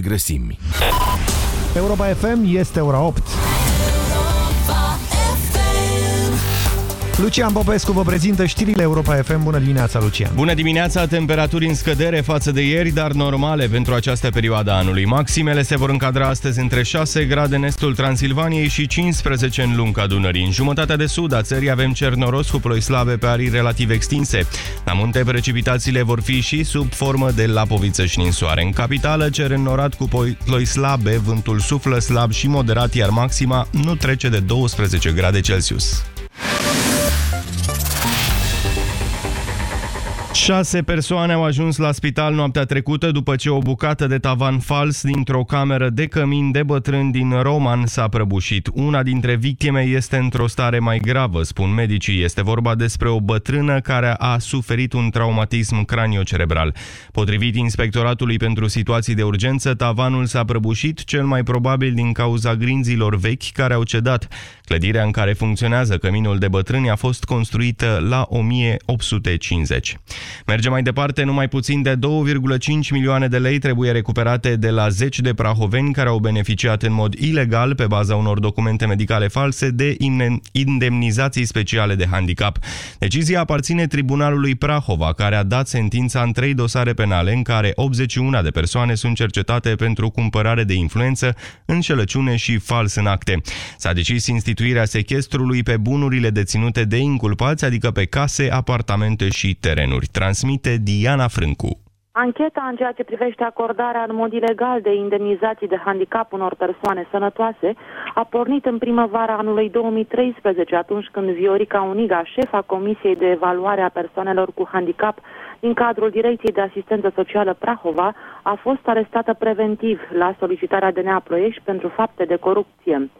grăsimi. Europa FM este ora 8. Lucian Popescu vă prezintă știrile Europa FM. Bună dimineața, Lucian! Bună dimineața! Temperaturi în scădere față de ieri, dar normale pentru această perioadă a anului. Maximele se vor încadra astăzi între 6 grade în estul Transilvaniei și 15 în lunga Dunării. În jumătatea de sud a țării avem cer noros cu ploi slabe pe arii relativ extinse. La munte, precipitațiile vor fi și sub formă de lapoviță și ninsoare. În capitală, cer înnorat cu ploi slabe, vântul suflă slab și moderat, iar maxima nu trece de 12 grade Celsius. Șase persoane au ajuns la spital noaptea trecută după ce o bucată de tavan fals dintr-o cameră de cămin de bătrân din Roman s-a prăbușit. Una dintre victime este într-o stare mai gravă, spun medicii. Este vorba despre o bătrână care a suferit un traumatism craniocerebral. Potrivit Inspectoratului pentru Situații de Urgență, tavanul s-a prăbușit cel mai probabil din cauza grinzilor vechi care au cedat. Clădirea în care funcționează căminul de bătrâni a fost construită la 1850. Mergem mai departe, numai puțin de 2,5 milioane de lei trebuie recuperate de la zeci de prahoveni care au beneficiat în mod ilegal, pe baza unor documente medicale false, de indemnizații speciale de handicap. Decizia aparține Tribunalului Prahova, care a dat sentința în trei dosare penale în care 81 de persoane sunt cercetate pentru cumpărare de influență, înșelăciune și fals în acte. S-a decis instituirea sechestrului pe bunurile deținute de inculpați, adică pe case, apartamente și terenuri transmite Diana Frâncu. Ancheta în ceea ce privește acordarea în mod ilegal de indemnizații de handicap unor persoane sănătoase a pornit în primăvara anului 2013, atunci când Viorica Uniga, șefa Comisiei de Evaluare a Persoanelor cu Handicap din cadrul Direcției de Asistență Socială Prahova, a fost arestată preventiv la solicitarea DNA Ploiești pentru fapte de corupție.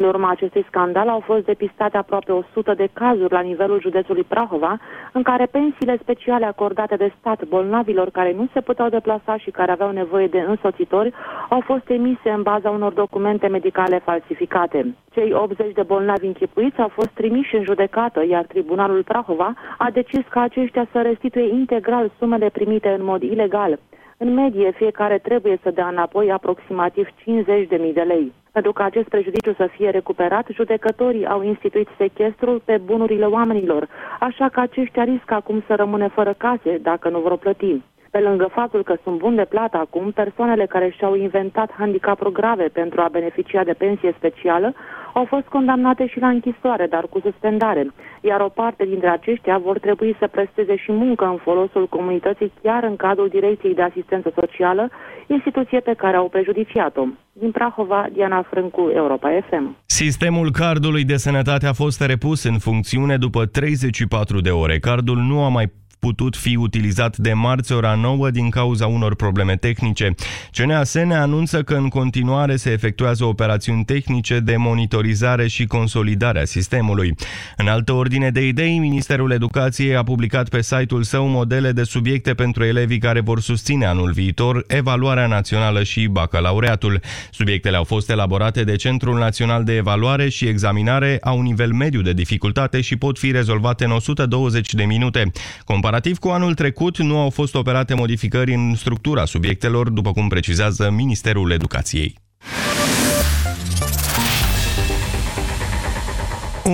În urma acestui scandal au fost depistate aproape 100 de cazuri la nivelul județului Prahova, în care pensiile speciale acordate de stat bolnavilor care nu se puteau deplasa și care aveau nevoie de însoțitori au fost emise în baza unor documente medicale falsificate. Cei 80 de bolnavi închipuiți au fost trimiși în judecată, iar Tribunalul Prahova a decis ca aceștia să restituie integral sumele primite în mod ilegal. În medie, fiecare trebuie să dea înapoi aproximativ 50.000 de lei. Pentru ca acest prejudiciu să fie recuperat, judecătorii au instituit sechestrul pe bunurile oamenilor, așa că aceștia riscă acum să rămână fără case dacă nu vor plăti. Pe lângă faptul că sunt buni de plată acum, persoanele care și-au inventat handicapuri grave pentru a beneficia de pensie specială au fost condamnate și la închisoare, dar cu suspendare, iar o parte dintre aceștia vor trebui să presteze și muncă în folosul comunității chiar în cadrul Direcției de Asistență Socială, instituție pe care au prejudiciat-o. Din Prahova, Diana Frâncu, Europa FM. Sistemul cardului de sănătate a fost repus în funcțiune după 34 de ore. Cardul nu a mai putut fi utilizat de marți ora 9 din cauza unor probleme tehnice. CNASN anunță că în continuare se efectuează operațiuni tehnice de monitorizare și consolidare a sistemului. În altă ordine de idei, Ministerul Educației a publicat pe site-ul său modele de subiecte pentru elevii care vor susține anul viitor evaluarea națională și bacalaureatul. Subiectele au fost elaborate de Centrul Național de Evaluare și Examinare a un nivel mediu de dificultate și pot fi rezolvate în 120 de minute. Compar Comparativ cu anul trecut, nu au fost operate modificări în structura subiectelor, după cum precizează Ministerul Educației.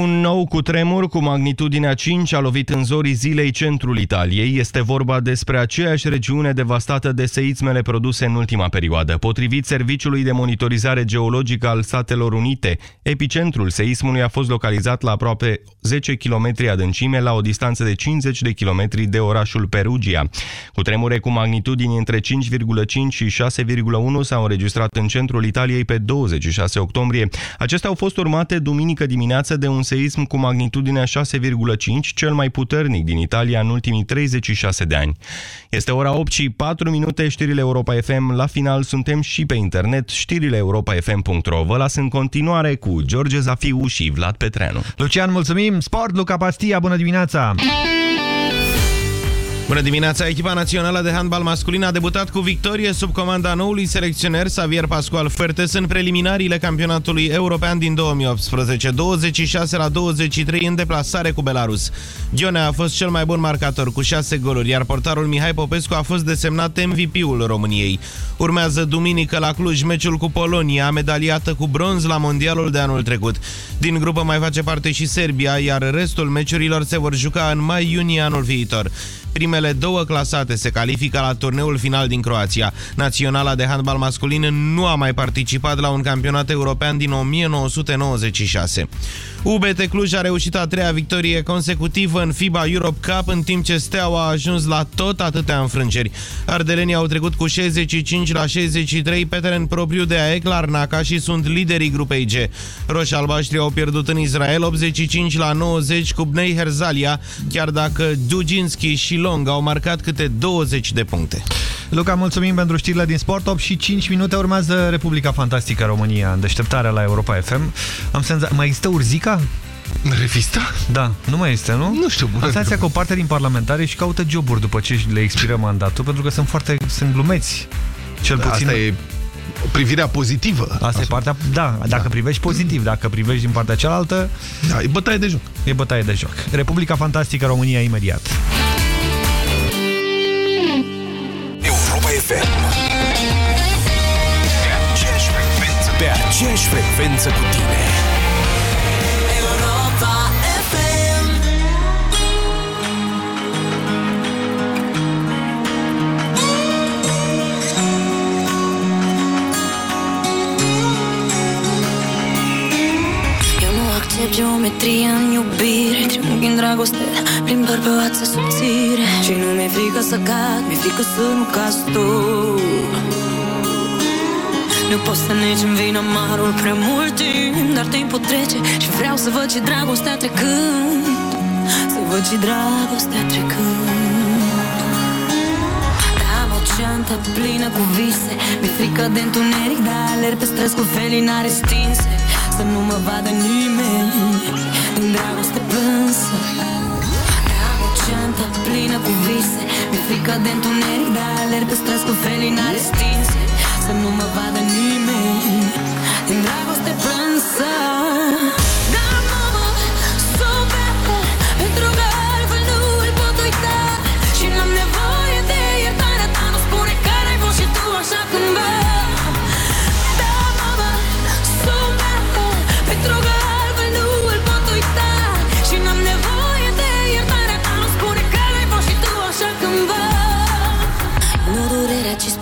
Un nou cutremur cu magnitudinea 5 a lovit în zorii zilei centrul Italiei. Este vorba despre aceeași regiune devastată de seismele produse în ultima perioadă. Potrivit Serviciului de Monitorizare Geologică al Statelor Unite, epicentrul seismului a fost localizat la aproape 10 km adâncime, la o distanță de 50 de km de orașul Perugia. Cutremure cu magnitudini între 5,5 și 6,1 s-au înregistrat în centrul Italiei pe 26 octombrie. Acestea au fost urmate duminică dimineață de un seism cu magnitudinea 6,5, cel mai puternic din Italia în ultimii 36 de ani. Este ora 8 și 4 minute, știrile Europa FM. La final suntem și pe internet, știrile europa.fm.ro. Vă las în continuare cu George Zafiu și Vlad Petreanu. Lucian, mulțumim! Sport, Luca Pastia, bună dimineața! Bună dimineața! Echipa națională de handbal masculin a debutat cu victorie sub comanda noului selecționer Xavier Pascual Fuertes în preliminariile campionatului european din 2018, 26 la 23 în deplasare cu Belarus. Gione a fost cel mai bun marcator cu 6 goluri, iar portarul Mihai Popescu a fost desemnat MVP-ul României. Urmează duminică la Cluj meciul cu Polonia, medaliată cu bronz la mondialul de anul trecut. Din grupă mai face parte și Serbia, iar restul meciurilor se vor juca în mai-iunie anul viitor. Primele două clasate se califică la turneul final din Croația. Naționala de handbal masculin nu a mai participat la un campionat european din 1996. UBT Cluj a reușit a treia victorie consecutivă în FIBA Europe Cup, în timp ce Steaua a ajuns la tot atâtea înfrângeri. Ardelenii au trecut cu 65 la 63 pe teren propriu de AEC Larnaca și sunt liderii grupei G. Roșii albaștri au pierdut în Israel 85 la 90 cu Bnei Herzalia, chiar dacă Duginski și Long au marcat câte 20 de puncte. Luca, mulțumim pentru știrile din Sport 8 și 5 minute urmează Republica Fantastică România în deșteptarea la Europa FM. Am senza... Mai există Urzica? Revista? Da, nu mai este, nu? Nu știu. Am senzația că o parte din parlamentare și caută joburi după ce le expiră mandatul, pentru că sunt foarte sunt glumeți. Cel da, puțin... Asta e privirea pozitivă. Asta, asta e partea, da, dacă da. privești pozitiv, dacă privești din partea cealaltă... Da, e bătaie de joc. E bătaie de joc. Republica Fantastică România imediat. Europa FM Pe aceeași frecvență Pe aceeași frecvență cu tine nu accept geometria în iubire Triunghi în dragoste, prin bărbăață subțire. Și nu mi-e frică să cad, mi-e frică să nu caz tu. Nu pot să negi în vin amarul prea mult timp Dar timpul trece și vreau să văd și dragostea trecând. Să văd și dragostea trecând. Am o ceantă plină cu vise Mi-e frică de întuneric, dar alerg pe străzi cu felinare stinse Să nu mă vadă nimeni. Din dragoste plânsă Am o ceantă plină cu vise. Mi-e frică de întuneric, dar alerg pe străzi cu felinare stinse. Să nu mă vadă nimeni. Din dragoste plânsă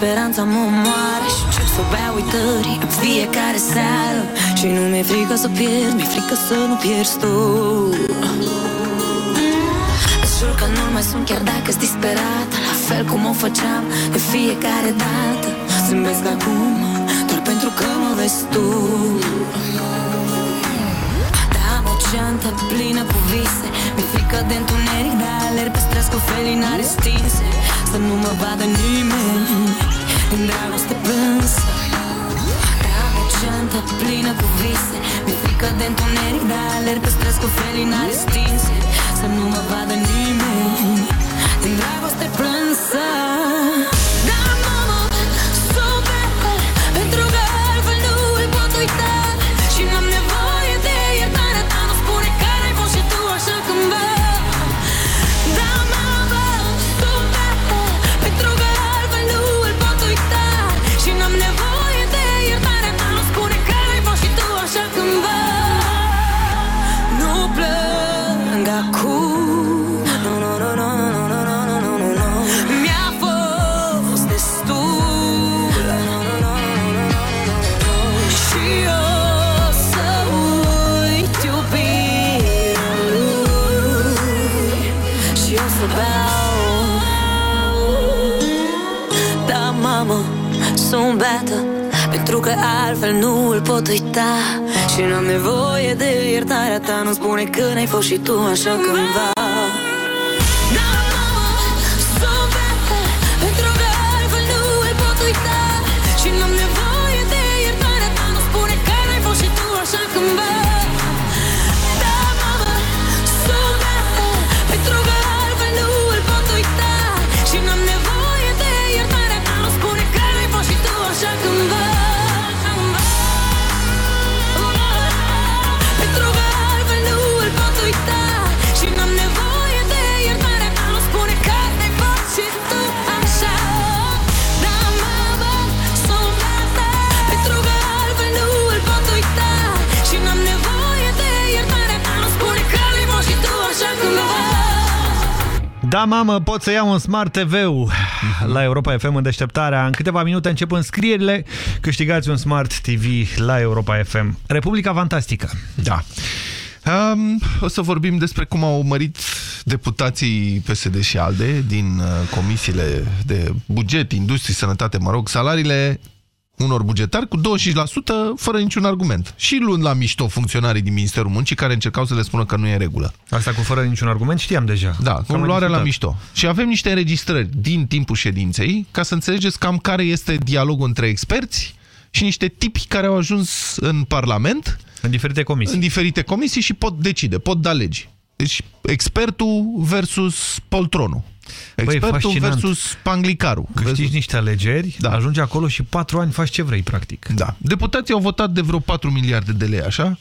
speranța mă omoară Și încep să beau uitării în fiecare seară. Și nu mi-e frică să pierd, mi-e frică să nu pierzi tu. Îți jur că nu mai sunt chiar dacă-s disperată La fel cum o făceam de fiecare dată. Zâmbesc acum doar pentru că mă vezi tu. Da, am o ceantă plină cu vise Mi-e frică de întuneric, dar alerg pe străzi cu felinare stinse. Să nu mă vadă nimeni din dragoste plânsă Da, am o ceantă plină cu vise. Mi-e frică de întuneric, dar alerg pe străzi cu felinare stinse. Să nu mă vadă nimeni din dragoste plânsă altfel nu îl pot uita. Și n-am nevoie de iertarea ta Nu spune că n-ai fost și tu așa cândva Da, mamă, pot să iau un Smart TV la Europa FM în deșteptarea. În câteva minute încep înscrierile. Câștigați un Smart TV la Europa FM. Republica Fantastică. Da. Um, o să vorbim despre cum au mărit deputații PSD și ALDE din uh, comisiile de buget, industrie, sănătate, mă rog, salariile unor bugetari cu 25% fără niciun argument. Și luând la mișto funcționarii din Ministerul Muncii care încercau să le spună că nu e regulă. Asta cu fără niciun argument știam deja. Da, cum luarea la mișto. Și avem niște înregistrări din timpul ședinței ca să înțelegeți cam care este dialogul între experți și niște tipi care au ajuns în Parlament în diferite comisii. În diferite comisii și pot decide, pot da legi. Deci expertul versus poltronul. Expertul Băi, versus panglicarul. Câștigi versus... niște alegeri, da. ajungi acolo și patru ani faci ce vrei, practic. Da. Deputații au votat de vreo 4 miliarde de lei, așa?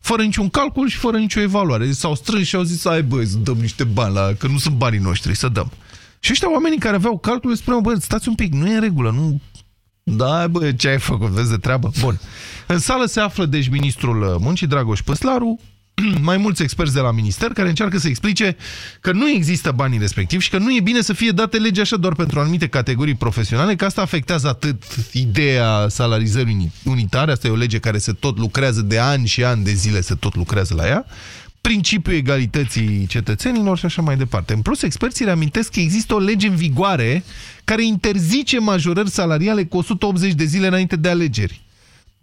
Fără niciun calcul și fără nicio evaluare. S-au strâns și au zis, ai băi, să dăm niște bani, la... că nu sunt banii noștri, să dăm. Și ăștia oamenii care aveau calcul spuneau, bă, stați un pic, nu e în regulă, nu... Da, bă, ce ai făcut, vezi de treabă? Bun. În sală se află, deci, ministrul muncii, Dragoș Păslaru, mai mulți experți de la minister care încearcă să explice că nu există banii respectivi și că nu e bine să fie date legi așa doar pentru anumite categorii profesionale, că asta afectează atât ideea salarizării unitare, asta e o lege care se tot lucrează de ani și ani de zile, se tot lucrează la ea, principiul egalității cetățenilor și așa mai departe. În plus, experții reamintesc că există o lege în vigoare care interzice majorări salariale cu 180 de zile înainte de alegeri.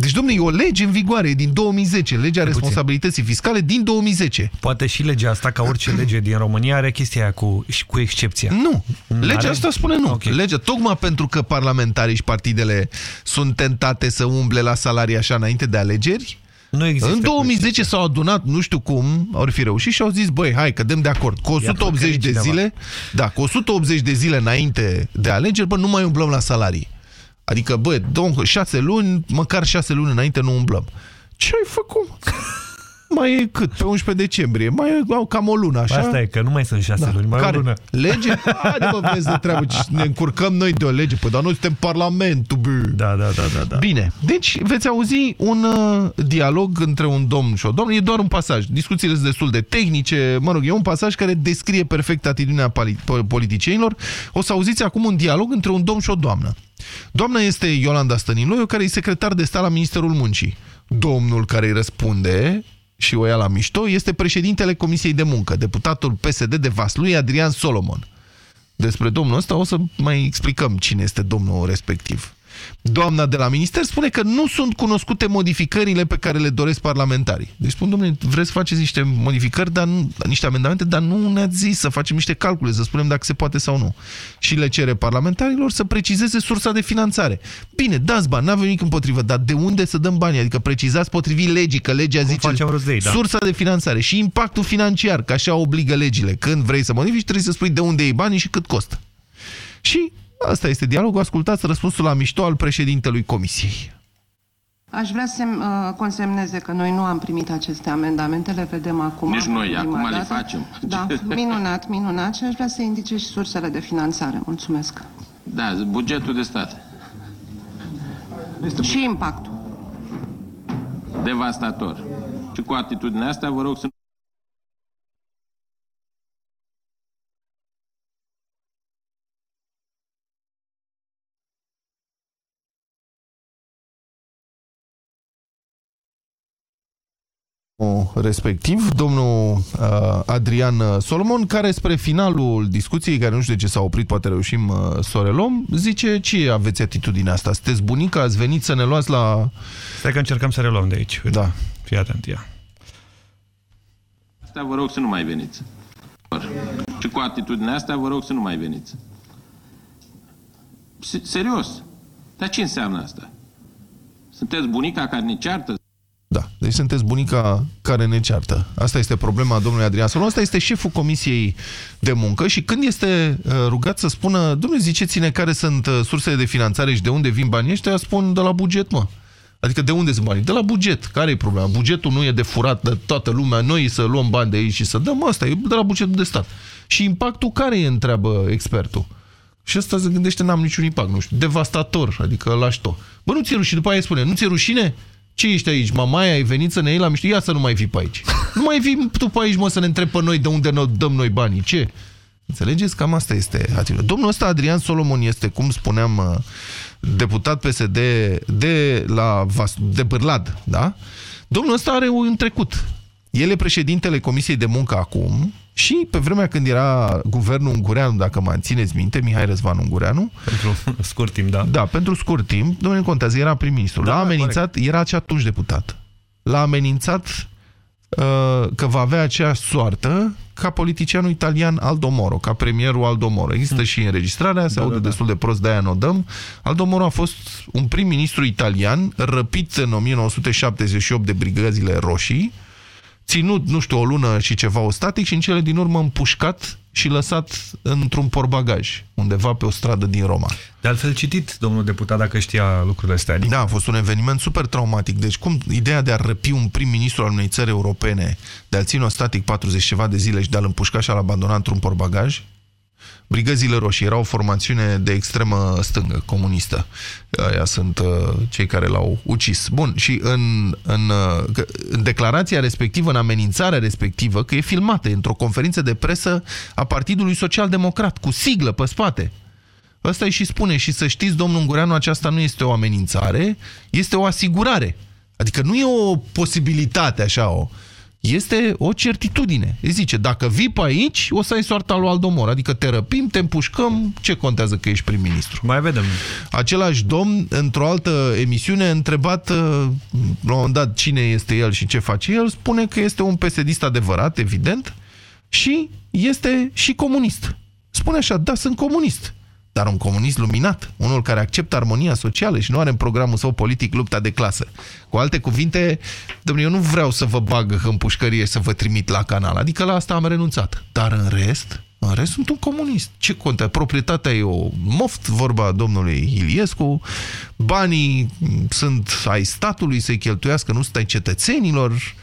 Deci, domnule, e o lege în vigoare din 2010, legea responsabilității fiscale din 2010. Poate și legea asta, ca orice lege din România, are chestia aia cu, cu excepția. Nu. Legea are? asta spune nu. Okay. Legea, tocmai pentru că parlamentarii și partidele sunt tentate să umble la salarii așa înainte de alegeri, nu există în 2010 s-au adunat, nu știu cum, au fi reușit și au zis, băi, hai, că dăm de acord. Cu 180 de zile, da, cu 180 de zile înainte de alegeri, bă, nu mai umblăm la salarii. Adică, bă, domn, șase luni, măcar șase luni înainte nu umblăm. Ce ai făcut? mai e cât? Pe 11 decembrie. Mai e au cam o lună, așa? Asta e, că nu mai sunt șase da. luni, mai Care? o lună. Lege? Haide, mă, vezi de treabă. Ne încurcăm noi de o lege. Păi, dar noi suntem Parlamentul, bă. Da, da, da, da, da. Bine. Deci, veți auzi un uh, dialog între un domn și o domnă. E doar un pasaj. Discuțiile sunt destul de tehnice. Mă rog, e un pasaj care descrie perfect atitudinea politicienilor. O să auziți acum un dialog între un domn și o doamnă. Doamna este Iolanda Stăniloiu, care e secretar de stat la Ministerul Muncii. Domnul care îi răspunde și o ia la mișto este președintele Comisiei de Muncă, deputatul PSD de Vaslui, Adrian Solomon. Despre domnul ăsta o să mai explicăm cine este domnul respectiv. Doamna de la minister spune că nu sunt cunoscute modificările pe care le doresc parlamentarii. Deci spun, domnule, vreți să faceți niște modificări, dar nu, niște amendamente, dar nu ne-ați zis să facem niște calcule, să spunem dacă se poate sau nu. Și le cere parlamentarilor să precizeze sursa de finanțare. Bine, dați bani, n-avem nimic împotrivă, dar de unde să dăm bani? Adică precizați potrivit legii, că legea Cum zice ei, da. sursa de finanțare și impactul financiar, că așa obligă legile. Când vrei să modifici, trebuie să spui de unde iei banii și cât costă. Și Asta este dialogul. Ascultați răspunsul la mișto al președintelui Comisiei. Aș vrea să uh, consemneze că noi nu am primit aceste amendamente, le vedem acum. Nici noi, acum dată. le facem. Da, minunat, minunat și aș vrea să indice și sursele de finanțare. Mulțumesc. Da, bugetul de stat. Și impactul. Devastator. Și cu atitudinea asta vă rog să respectiv, domnul uh, Adrian Solomon, care spre finalul discuției, care nu știu de ce s-a oprit, poate reușim uh, să o reluăm, zice, ce aveți atitudinea asta? Sunteți bunica, ați venit să ne luați la... Stai că încercăm să reluăm de aici. Da. Fii atent, ia. Asta vă rog să nu mai veniți. Și cu atitudinea asta vă rog să nu mai veniți. Serios. Dar ce înseamnă asta? Sunteți bunica care ne ceartă? Da, deci sunteți bunica care ne ceartă. Asta este problema domnului Adrian Solon. Asta este șeful Comisiei de Muncă și când este uh, rugat să spună, domnule, ziceți-ne care sunt uh, sursele de finanțare și de unde vin banii ăștia, spun de la buget, mă. Adică de unde sunt banii? De la buget. Care e problema? Bugetul nu e de furat de toată lumea, noi să luăm bani de aici și să dăm asta, e de la bugetul de stat. Și impactul care e, întreabă expertul? Și ăsta se gândește, n-am niciun impact, nu știu, devastator, adică lași tot. Bă, nu ți-e rușine, după aia spune, nu ți-e rușine? Ce ești aici? Mamaia, ai venit să ne iei la mișto? Ia să nu mai vii pe aici. Nu mai vii tu pe aici, mă, să ne întrebi pe noi de unde ne dăm noi banii. Ce? Înțelegeți? Cam asta este atitudinea. Domnul ăsta, Adrian Solomon, este, cum spuneam, uh, deputat PSD de, la Vas, de Bârlad, da? Domnul ăsta are un trecut. El e președintele Comisiei de Muncă acum și pe vremea când era guvernul Ungureanu, dacă mă țineți minte, Mihai Răzvan Ungureanu. Pentru scurt timp, da. Da, pentru scurt timp, nu ne contează, era prim-ministru. Da, L-a da, amenințat, corect. era și atunci deputat. L-a amenințat uh, că va avea aceeași soartă ca politicianul italian Aldo Moro, ca premierul Aldo Moro. Există și înregistrarea, se Da, aude da, da. destul de prost, de-aia nu o dăm. Aldo Moro a fost un prim-ministru italian răpit în 1978 de brigăzile roșii, ținut, nu știu, o lună și ceva ostatic și în cele din urmă împușcat și lăsat într-un porbagaj, undeva pe o stradă din Roma. De altfel citit, domnul deputat, dacă știa lucrurile astea. Adică... Da, a fost un eveniment super traumatic. Deci cum ideea de a răpi un prim-ministru al unei țări europene, de a-l ține static 40 ceva de zile și de a-l împușca și a-l abandona într-un porbagaj? Brigăzile Roșii era o formațiune de extremă stângă, comunistă. Aia sunt uh, cei care l-au ucis. Bun, și în, în, uh, că- în declarația respectivă, în amenințarea respectivă, că e filmată e într-o conferință de presă a Partidului Social Democrat, cu siglă pe spate. Ăsta îi și spune și să știți, domnul Ungureanu, aceasta nu este o amenințare, este o asigurare. Adică nu e o posibilitate așa, o, este o certitudine. Îi zice, dacă vii pe aici, o să ai soarta lui Aldomor. Adică te răpim, te împușcăm, ce contează că ești prim-ministru? Mai vedem. Același domn, într-o altă emisiune, întrebat uh, la un moment dat cine este el și ce face el, spune că este un psd adevărat, evident, și este și comunist. Spune așa, da, sunt comunist. Dar un comunist luminat, unul care acceptă armonia socială și nu are în programul său politic lupta de clasă. Cu alte cuvinte, domnule, eu nu vreau să vă bag în pușcărie și să vă trimit la canal, adică la asta am renunțat. Dar în rest, în rest sunt un comunist. Ce contează? Proprietatea e o moft, vorba domnului Iliescu, banii sunt ai statului să-i cheltuiască, nu sunt ai cetățenilor.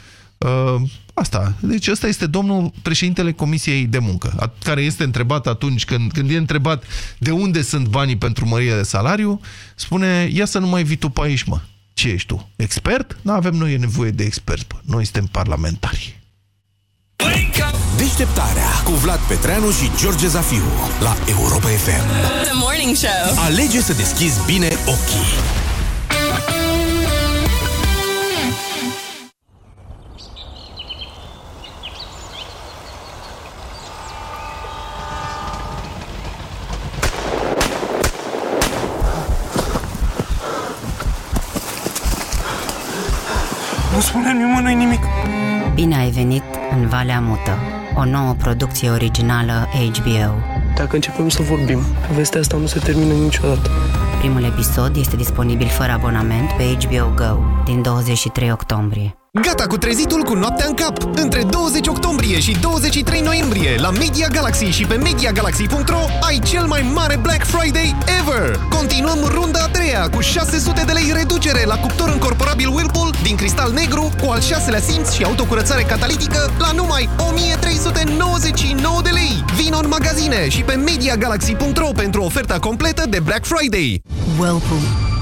Uh, asta. Deci ăsta este domnul președintele Comisiei de Muncă, a- care este întrebat atunci când, când e întrebat de unde sunt banii pentru mărirea de salariu, spune, ia să nu mai vii tu pe aici, mă. Ce ești tu? Expert? Nu avem noi nevoie de expert, bă. Noi suntem parlamentari. Deșteptarea cu Vlad Petreanu și George Zafiu la Europa FM. The Morning Show. Alege să deschizi bine ochii. Valea Mută, o nouă producție originală HBO. Dacă începem să vorbim, povestea asta nu se termină niciodată. Primul episod este disponibil fără abonament pe HBO Go din 23 octombrie. Gata cu trezitul cu noaptea în cap! Între 20 octombrie și 23 noiembrie la Media Galaxy și pe MediaGalaxy.ro ai cel mai mare Black Friday ever! Continuăm runda a treia cu 600 de lei reducere la cuptor încorporabil Whirlpool din cristal negru cu al șaselea simț și autocurățare catalitică la numai 1399 de lei! Vino în magazine și pe MediaGalaxy.ro pentru oferta completă de Black Friday! Whirlpool.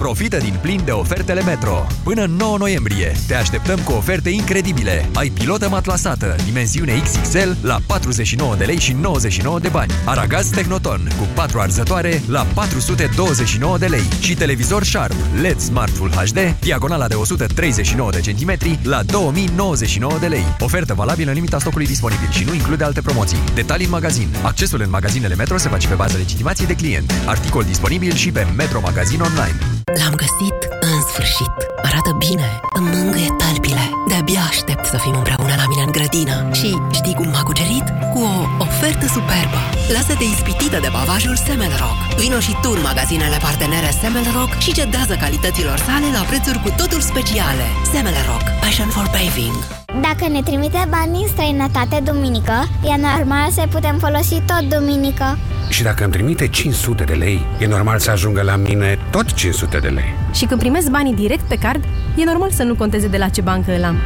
Profită din plin de ofertele Metro. Până în 9 noiembrie te așteptăm cu oferte incredibile. Ai pilotă matlasată, dimensiune XXL la 49 de lei și 99 de bani. Aragaz Technoton cu 4 arzătoare la 429 de lei. Și televizor Sharp LED Smart Full HD, diagonala de 139 de centimetri la 2099 de lei. Ofertă valabilă în limita stocului disponibil și nu include alte promoții. Detalii în magazin. Accesul în magazinele Metro se face pe bază legitimației de client. Articol disponibil și pe Metro Magazin Online. L-am găsit în sfârșit. Arată bine, îmi mângâie talpile. De-abia aștept să fim împreună la mine în grădină. Și știi cum m-a cucerit? Cu o ofertă superbă. Lasă-te ispitită de bavajul Semelrock. Vino și tu în magazinele partenere Semelrock și cedează calităților sale la prețuri cu totul speciale. Semelrock. Passion for paving. Dacă ne trimite bani în străinătate duminică, e normal să putem folosi tot duminică. Și dacă îmi trimite 500 de lei, e normal să ajungă la mine tot 500 de lei. Și când primesc banii direct pe card, e normal să nu conteze de la ce bancă îl am.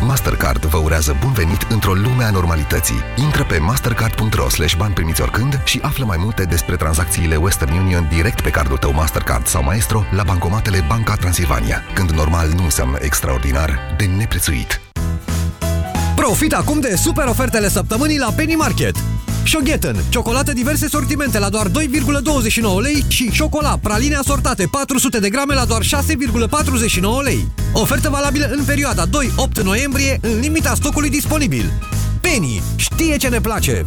Mastercard vă urează bun venit într-o lume a normalității. Intră pe mastercard.ro slash bani primiți oricând și află mai multe despre tranzacțiile Western Union direct pe cardul tău Mastercard sau Maestro la bancomatele Banca Transilvania, când normal nu înseamnă extraordinar de neprețuit. Profit acum de super ofertele săptămânii la Penny Market. Shoghetten, ciocolată diverse sortimente la doar 2,29 lei și ciocola, praline asortate 400 de grame la doar 6,49 lei. Ofertă valabilă în perioada 2-8 noiembrie, în limita stocului disponibil. Penny știe ce ne place!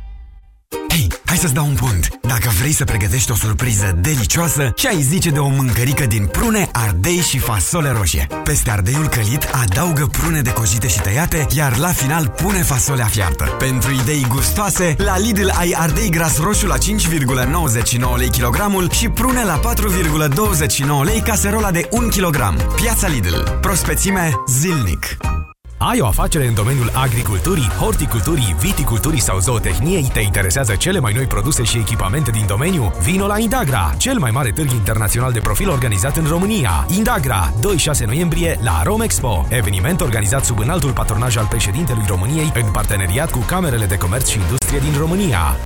Hei, hai să-ți dau un pont. Dacă vrei să pregătești o surpriză delicioasă, ce ai zice de o mâncărică din prune, ardei și fasole roșie? Peste ardeiul călit, adaugă prune decojite și tăiate, iar la final pune fasolea fiartă. Pentru idei gustoase, la Lidl ai ardei gras roșu la 5,99 lei kilogramul și prune la 4,29 lei caserola de 1 kg. Piața Lidl. Prospețime zilnic. Ai o afacere în domeniul agriculturii, horticulturii, viticulturii sau zootehniei? Te interesează cele mai noi produse și echipamente din domeniu? Vino la Indagra, cel mai mare târg internațional de profil organizat în România. Indagra, 2-6 noiembrie la Romexpo, eveniment organizat sub înaltul patronaj al președintelui României în parteneriat cu Camerele de Comerț și Industrie din România.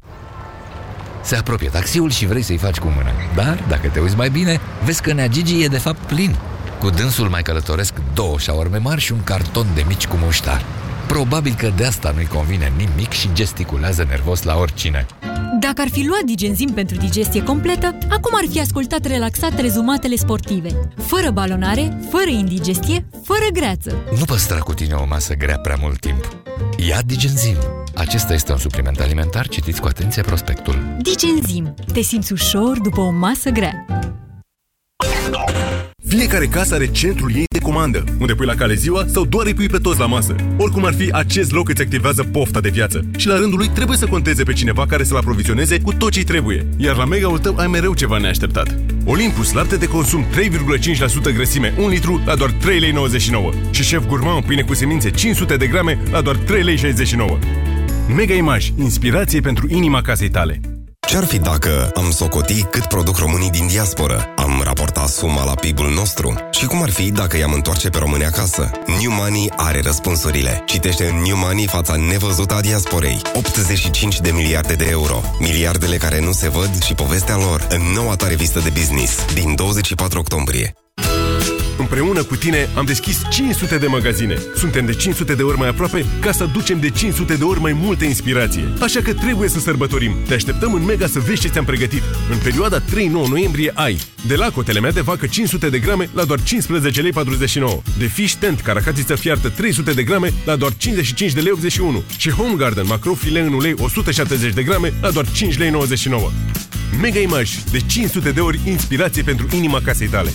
Se apropie taxiul și vrei să-i faci cu mâna. Dar, dacă te uiți mai bine, vezi că Nea Gigi e de fapt plin. Cu dânsul mai călătoresc două șaorme mari și un carton de mici cu muștar. Probabil că de asta nu-i convine nimic și gesticulează nervos la oricine. Dacă ar fi luat Digenzim pentru digestie completă, acum ar fi ascultat relaxat rezumatele sportive. Fără balonare, fără indigestie, fără greață. Nu păstra cu tine o masă grea prea mult timp. Ia Digenzim. Acesta este un supliment alimentar, citiți cu atenție prospectul. Digenzim. Te simți ușor după o masă grea. Fiecare casă are centrul ei de comandă, unde pui la cale ziua sau doar îi pui pe toți la masă. Oricum ar fi, acest loc îți activează pofta de viață și la rândul lui trebuie să conteze pe cineva care să-l aprovizioneze cu tot ce trebuie. Iar la mega-ul tău ai mereu ceva neașteptat. Olympus, lapte de consum 3,5% grăsime, 1 litru la doar 3,99 lei și șef gourmand pâine cu semințe 500 de grame la doar 3,69 lei. Mega Image, inspirație pentru inima casei tale. Ce-ar fi dacă am socoti cât produc românii din diasporă? Am raportat suma la PIB-ul nostru? Și cum ar fi dacă i-am întoarce pe români acasă? New Money are răspunsurile. Citește în New Money fața nevăzută a diasporei. 85 de miliarde de euro. Miliardele care nu se văd și povestea lor în noua ta revistă de business din 24 octombrie. Împreună cu tine am deschis 500 de magazine. Suntem de 500 de ori mai aproape ca să ducem de 500 de ori mai multă inspirație. Așa că trebuie să sărbătorim. Te așteptăm în Mega să vezi ce ți-am pregătit. În perioada 3-9 noiembrie ai de la cotele mea de vacă 500 de grame la doar 15 lei 49. De fish tent caracatiță fiartă 300 de grame la doar 55 de lei 81. Și Home Garden macrofile în ulei 170 de grame la doar 5 lei 99. Mega Image, de 500 de ori inspirație pentru inima casei tale.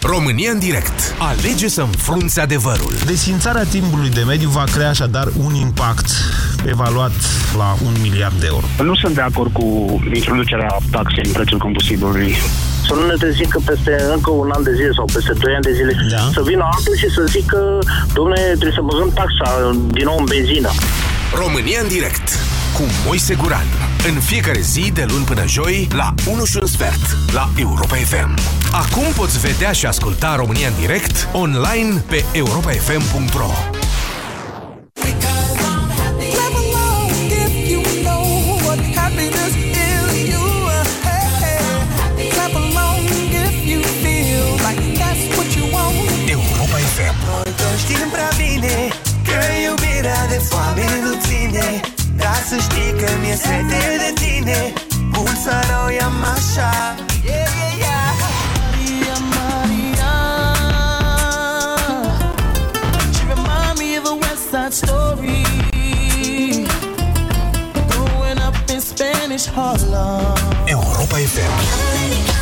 România în direct. Alege să înfrunți adevărul. Desfințarea timpului de mediu va crea așadar un impact evaluat la un miliard de euro. Nu sunt de acord cu introducerea taxei în prețul combustibilului. Să nu ne trezim că peste încă un an de zile sau peste 2 ani de zile da. să vină altul și să zică, domne, trebuie să băgăm taxa din nou în benzină. România în direct cu Moise Guran. În fiecare zi, de luni până joi, la 1 și un sfert, la Europa FM. Acum poți vedea și asculta România în direct, online, pe europafm.ro. Europa FM. Știm prea bine că iubirea de foame nu ține Dar să știi că mi-e sete de tine. Un sarau i-am așa. Maria, Maria. She remind me of West Side Story. Growing up in Spanish Harlem. Europa FM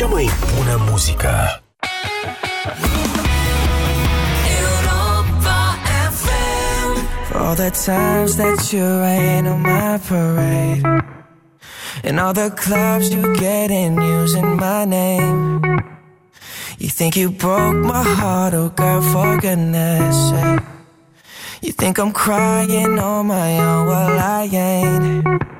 Cea mai bună muzică. For all the times that you rain on my parade. And all the clubs you get in using my name. You think you broke my heart, oh girl, for goodness sake. You think I'm crying on my own, well I ain't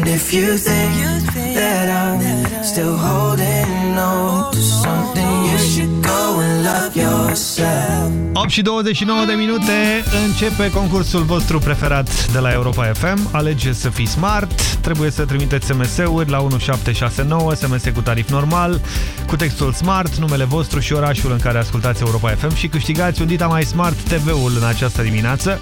And if you think that I'm still holding on to something, you should go and love yourself. 8 și 29 de minute începe concursul vostru preferat de la Europa FM. Alegeți să fii smart, trebuie să trimiteți SMS-uri la 1769, SMS cu tarif normal, cu textul smart, numele vostru și orașul în care ascultați Europa FM și câștigați un Dita Mai Smart TV-ul în această dimineață.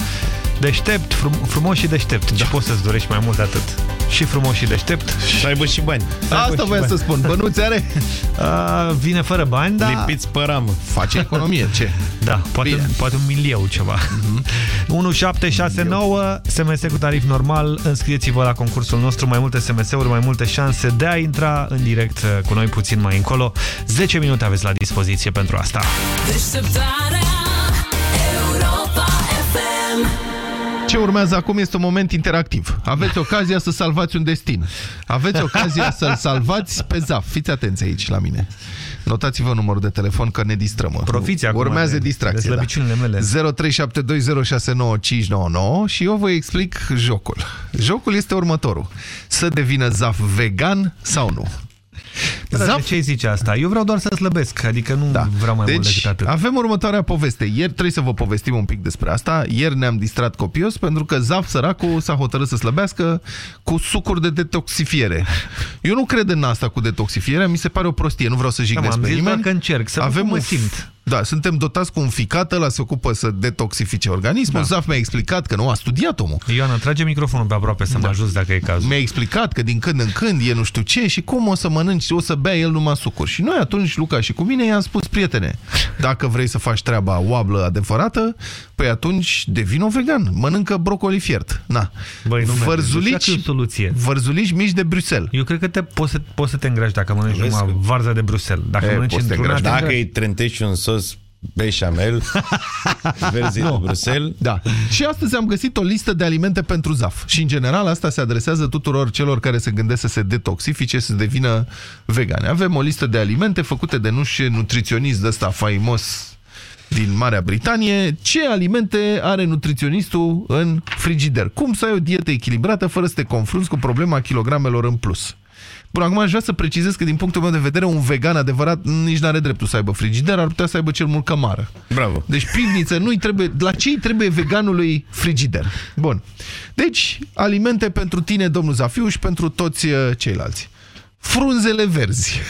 Deștept, frum frumos și deștept. Ce poți să-ți dorești mai mult de atât? Și frumos și deștept. Și aibă și bani. Asta voiam să spun. Bănuți are? A, vine fără bani, dar... Lipiți pe ramă. Face economie, ce? Da, poate, poate un milieu ceva. Mhm. 1769, SMS cu tarif normal. Înscrieți-vă la concursul nostru. Mai multe SMS-uri, mai multe șanse de a intra în direct cu noi puțin mai încolo. 10 minute aveți la dispoziție pentru asta. Deșteptarea Ce urmează acum este un moment interactiv. Aveți ocazia să salvați un destin. Aveți ocazia să-l salvați pe Zaf. Fiți atenți aici la mine. Notați-vă numărul de telefon că ne distrăm. Profiți acum Urmează de- distracție. de slăbiciunile mele. 0372069599 și eu vă explic jocul. Jocul este următorul. Să devină Zaf vegan sau nu? Da, Zaf... De ce zice asta? Eu vreau doar să slăbesc, adică nu da. vreau mai mult Deci, decât atât. avem următoarea poveste. Ieri trebuie să vă povestim un pic despre asta. Ieri ne-am distrat copios pentru că Zaf, săracul, s-a hotărât să slăbească cu sucuri de detoxifiere. Eu nu cred în asta cu detoxifierea, mi se pare o prostie, nu vreau să jignesc Da, am pe zis nimeni. doar că încerc, să văd cum mă un- simt. Da, suntem dotați cu un ficat, ăla se ocupă să detoxifice organismul. Da. Zaf mi-a explicat că nu a studiat omul. Ioana, trage microfonul pe aproape să mă Da. ajut dacă e cazul. Mi-a explicat că din când în când e nu știu ce și cum o să mănânci, o să bea el numai sucuri. Și noi atunci, Luca și cu mine, i-am spus, prietene, dacă vrei să faci treaba oablă adevărată, păi atunci devină vegan. Mănâncă brocoli fiert. Na. Băi, nu merge. vărzulici, Nu știu soluție. vărzulicici mici de Bruxelles. Eu cred că te, poți, să, poți să te îngrași dacă mănânci Vezi numai că- varza de Bruxelles. Dacă E, mănânci poți să te într-una, îngrași. te Dacă îngrași. îi trentești un sos beșamel, verzi de Bruxelles, Da. Și astăzi am găsit o listă de alimente pentru zaf. Și, în general, asta se adresează tuturor celor care se gândesc să se detoxifice, să devină vegane. Avem o listă de alimente făcute de nu știu nutriționist de ăsta faimos din Marea Britanie. Ce alimente are nutriționistul în frigider? Cum să ai o dietă echilibrată fără să te confrunți cu problema kilogramelor în plus? Bun, acum aș vrea să precizez că din punctul meu de vedere un vegan adevărat nici n-are dreptul să aibă frigider, ar putea să aibă cel mult cămară. bravo. Deci pivniță nu-i trebuie... La ce îi trebuie veganului frigider? Bun. Deci, alimente pentru tine, domnul Zafiu, și pentru toți uh, ceilalți. Frunzele verzi.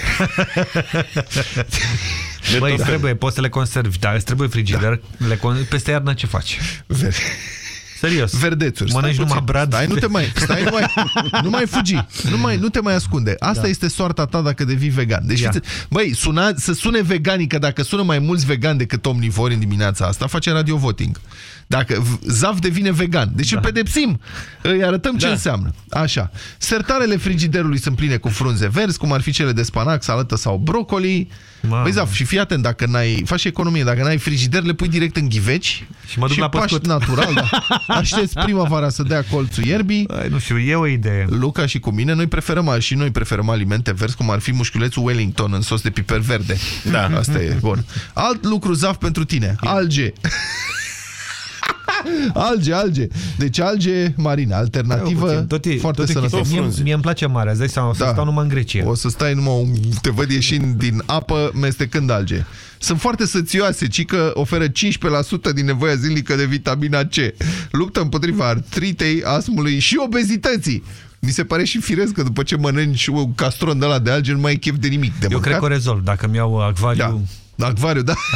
Băi, îți trebuie, poți să le conservi, dar îți trebuie frigider, da. le con- peste iarnă ce faci? Ver Serios. Verdețuri. Mănânci Stai numai puțin. brad. Stai, nu te mai, stai, nu mai, nu mai fugi. Nu, mai, nu te mai ascunde. Asta Da. este soarta ta dacă devii vegan. Deci, Ia. fiți- băi, suna, să sune veganii, că dacă sună mai mulți vegani decât omnivori în dimineața asta, face radio voting. Dacă v- Zaf devine vegan. Deci îl pedepsim. Îi arătăm ce Da. înseamnă. Așa. Sertarele frigiderului sunt pline cu frunze verzi, cum ar fi cele de spanac, salată sau brocoli. Mamă. Băi, Zaf, și fii atent, dacă n-ai, faci economie, dacă n-ai frigider, le pui direct în ghiveci Și mă duc și la pași păscut. natural. Da. Aștepți primăvara să dea colțul ierbii. Băi, nu știu, e o idee. Luca și cu mine, noi preferăm și noi preferăm alimente verzi, cum ar fi mușchiulețul Wellington în sos de piper verde. Da. Asta e, bun. Alt lucru zaf pentru tine, alge. alge, alge. Deci alge marine, alternativă Puțin, tot e, foarte tot e chestia. sănătoasă. Mie, mie îmi place marea, îți dai seama, o să Da. stau numai în Grecia. O să stai numai, un- te văd ieșind din apă, mestecând alge. Sunt foarte sățioase, ci că oferă 15% din nevoia zilnică de vitamina C. Luptă împotriva artritei, astmului și obezității. Mi se pare și firesc că după ce mănânci un castron de la de alge, nu mai e chef de nimic de Eu mâncat. cred că o rezolv. Dacă îmi iau acvariu... Da. Acvariu, da.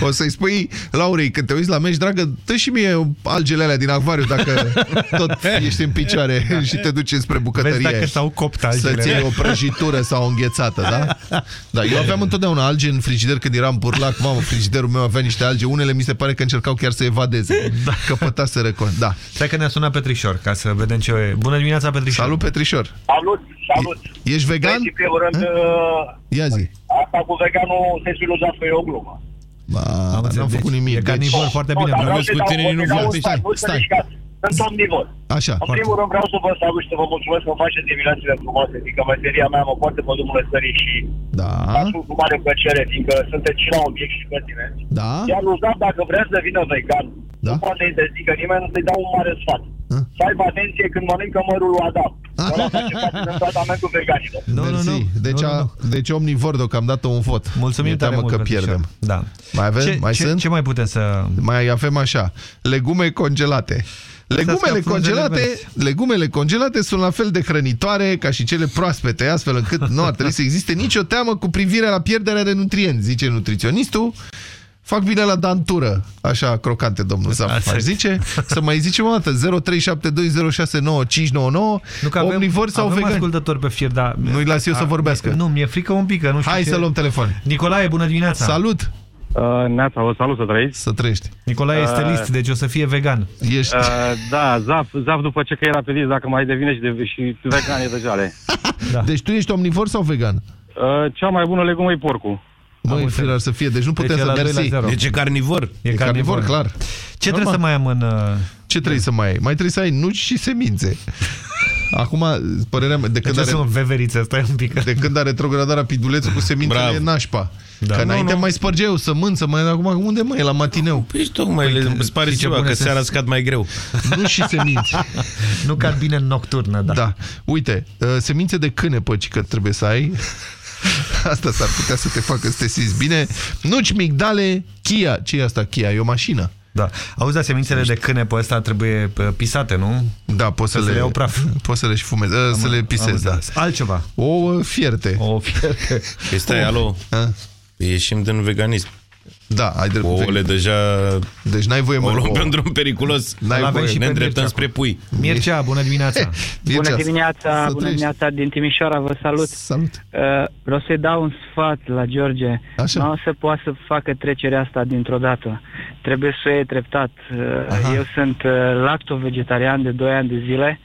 O să-i spui, Laurei, când te uiți la meci, dragă, dă și mie algele alea din acvariu dacă tot ești în picioare și te duci spre bucătărie. Vezi dacă s-au copt algele. Să-ți iei o prăjitură sau o înghețată, da? Da, eu aveam întotdeauna alge în frigider când eram burlac. Mamă, frigiderul meu avea niște alge. Unele mi se pare că încercau chiar să evadeze. Da. Căpătaseră. con- Da. Stai că ne-a sunat Petrișor, ca să vedem ce e. Bună dimineața, Petrișor. Salut, Petrișor. Salut, salut. Ești vegan? Deci, în primul rând, uh, Ia zi. asta cu veganul se iluzați că e o glumă. Ba, n-am făcut nimic. E carnivor Deci- foarte Nu, bine. dar vreau Vorbesc să cu dau- tine, să nu dau vreau. un stai, nu să Stai. Mișcați. Sunt omnivor. Așa. În primul rând vreau să vă salut și să vă mulțumesc că îmi faceți dimineațile frumoase, fiindcă meseria mea mă poate pe drumul stării și Da. ascult cu mare plăcere, fiindcă sunteți și la obiect și pertinenți. Da. Iar Luzat, dacă vrea să devină vegan, Da. nu poate interzică nimeni, să-i dau un mare sfat. Să aibă atenție când mănâncă mărul lui Adam. Ăla face parte din tratamentul veganilor. Nu, nu, nu. Deci, a, deci omnivor deocamdată un vot. Mulțumim Mi-e teamă tare mult, că Petrișor. pierdem. Da. Mai avem? Ce, mai ce, sunt? ce mai putem să... Mai avem așa. Legume congelate. Legumele ca frunzele congelate, verzi. legumele congelate sunt la fel de hrănitoare ca și cele proaspete, astfel încât nu ar trebui să existe nicio teamă cu privire la pierderea de nutrienți, zice nutriționistul. Fac bine la dantură. Așa, crocante, domnul Zaf. Asta Aș e. zice să mai zicem o dată. 0372069599 Nu că avem, Omnivori sau avem vegani? ascultători pe fir, dar... Nu-i las eu să A- vorbească. Nu, mi-e frică un pic, că nu știu Hai ce... să luăm telefon. Nicolae, bună dimineața! Salut! Uh, Neața, vă salut să trăiți. Să trăiești. Nicolae este Uh, list, deci o să fie vegan. Ești. Uh, da, Zaf, Zaf după ce că era pe list, dacă mai devine și, de, și vegan e deja ale. Da. Deci tu ești omnivor sau vegan? Uh, cea mai bună legumă e porcul. Măi, firar să fie, deci nu putem Deci e să la doi la mersi. zero. Deci e carnivor. E E carnivor, clar. Ce trebuie să mai am în... uh, Ce trebuie să mai ai? Mai trebuie să ai nuci și semințe. Acum, părerea mea, de De când ce are, sunt veverițe? Stai un pic. de când are retrogradarea pidulețul cu semințele Bravo. e nașpa. Da. Că Nu, înainte nu. mai spărgeau sămânță, mai acum unde mai e la matineu? Păi și tocmai le îți pare știi ce ziua, bune că sunt? seara scad mai greu. Nu și semințe. Nu cad bine în nocturnă, da. Da. Uite, uh, semințe de câine păcică trebuie să ai. Asta s-ar putea să te facă să te simți bine. Nuci, migdale, Kia. ce e asta Kia? E o mașină. Da. Auzi, dar semințele de câine pe ăsta trebuie uh, pisate, nu? Da, poți să, Să le, le iau praf. Poți să le și fumezi, uh, să le pisezi, da. înțeles. Altceva. O fierte. O fierte. Păi stai, alo, A? Ieșim din veganism. Da, ai drept. Ouăle deja Deci n-ai voie o mă. luăm pe un drum periculos. N-ai L-avem voie. și ne pe îndreptăm Mircea spre pui. Mircea, bună dimineața! Mircea, Bună dimineața, să bună trăiești. dimineața din Timișoara, vă salut. Salut. Uh, vreau să-i dau un sfat la George. Așa. Nu o să poată să facă trecerea asta dintr-o dată. Trebuie să o iei treptat. Uh, Aha. eu sunt uh, lacto-vegetarian de 2 ani de zile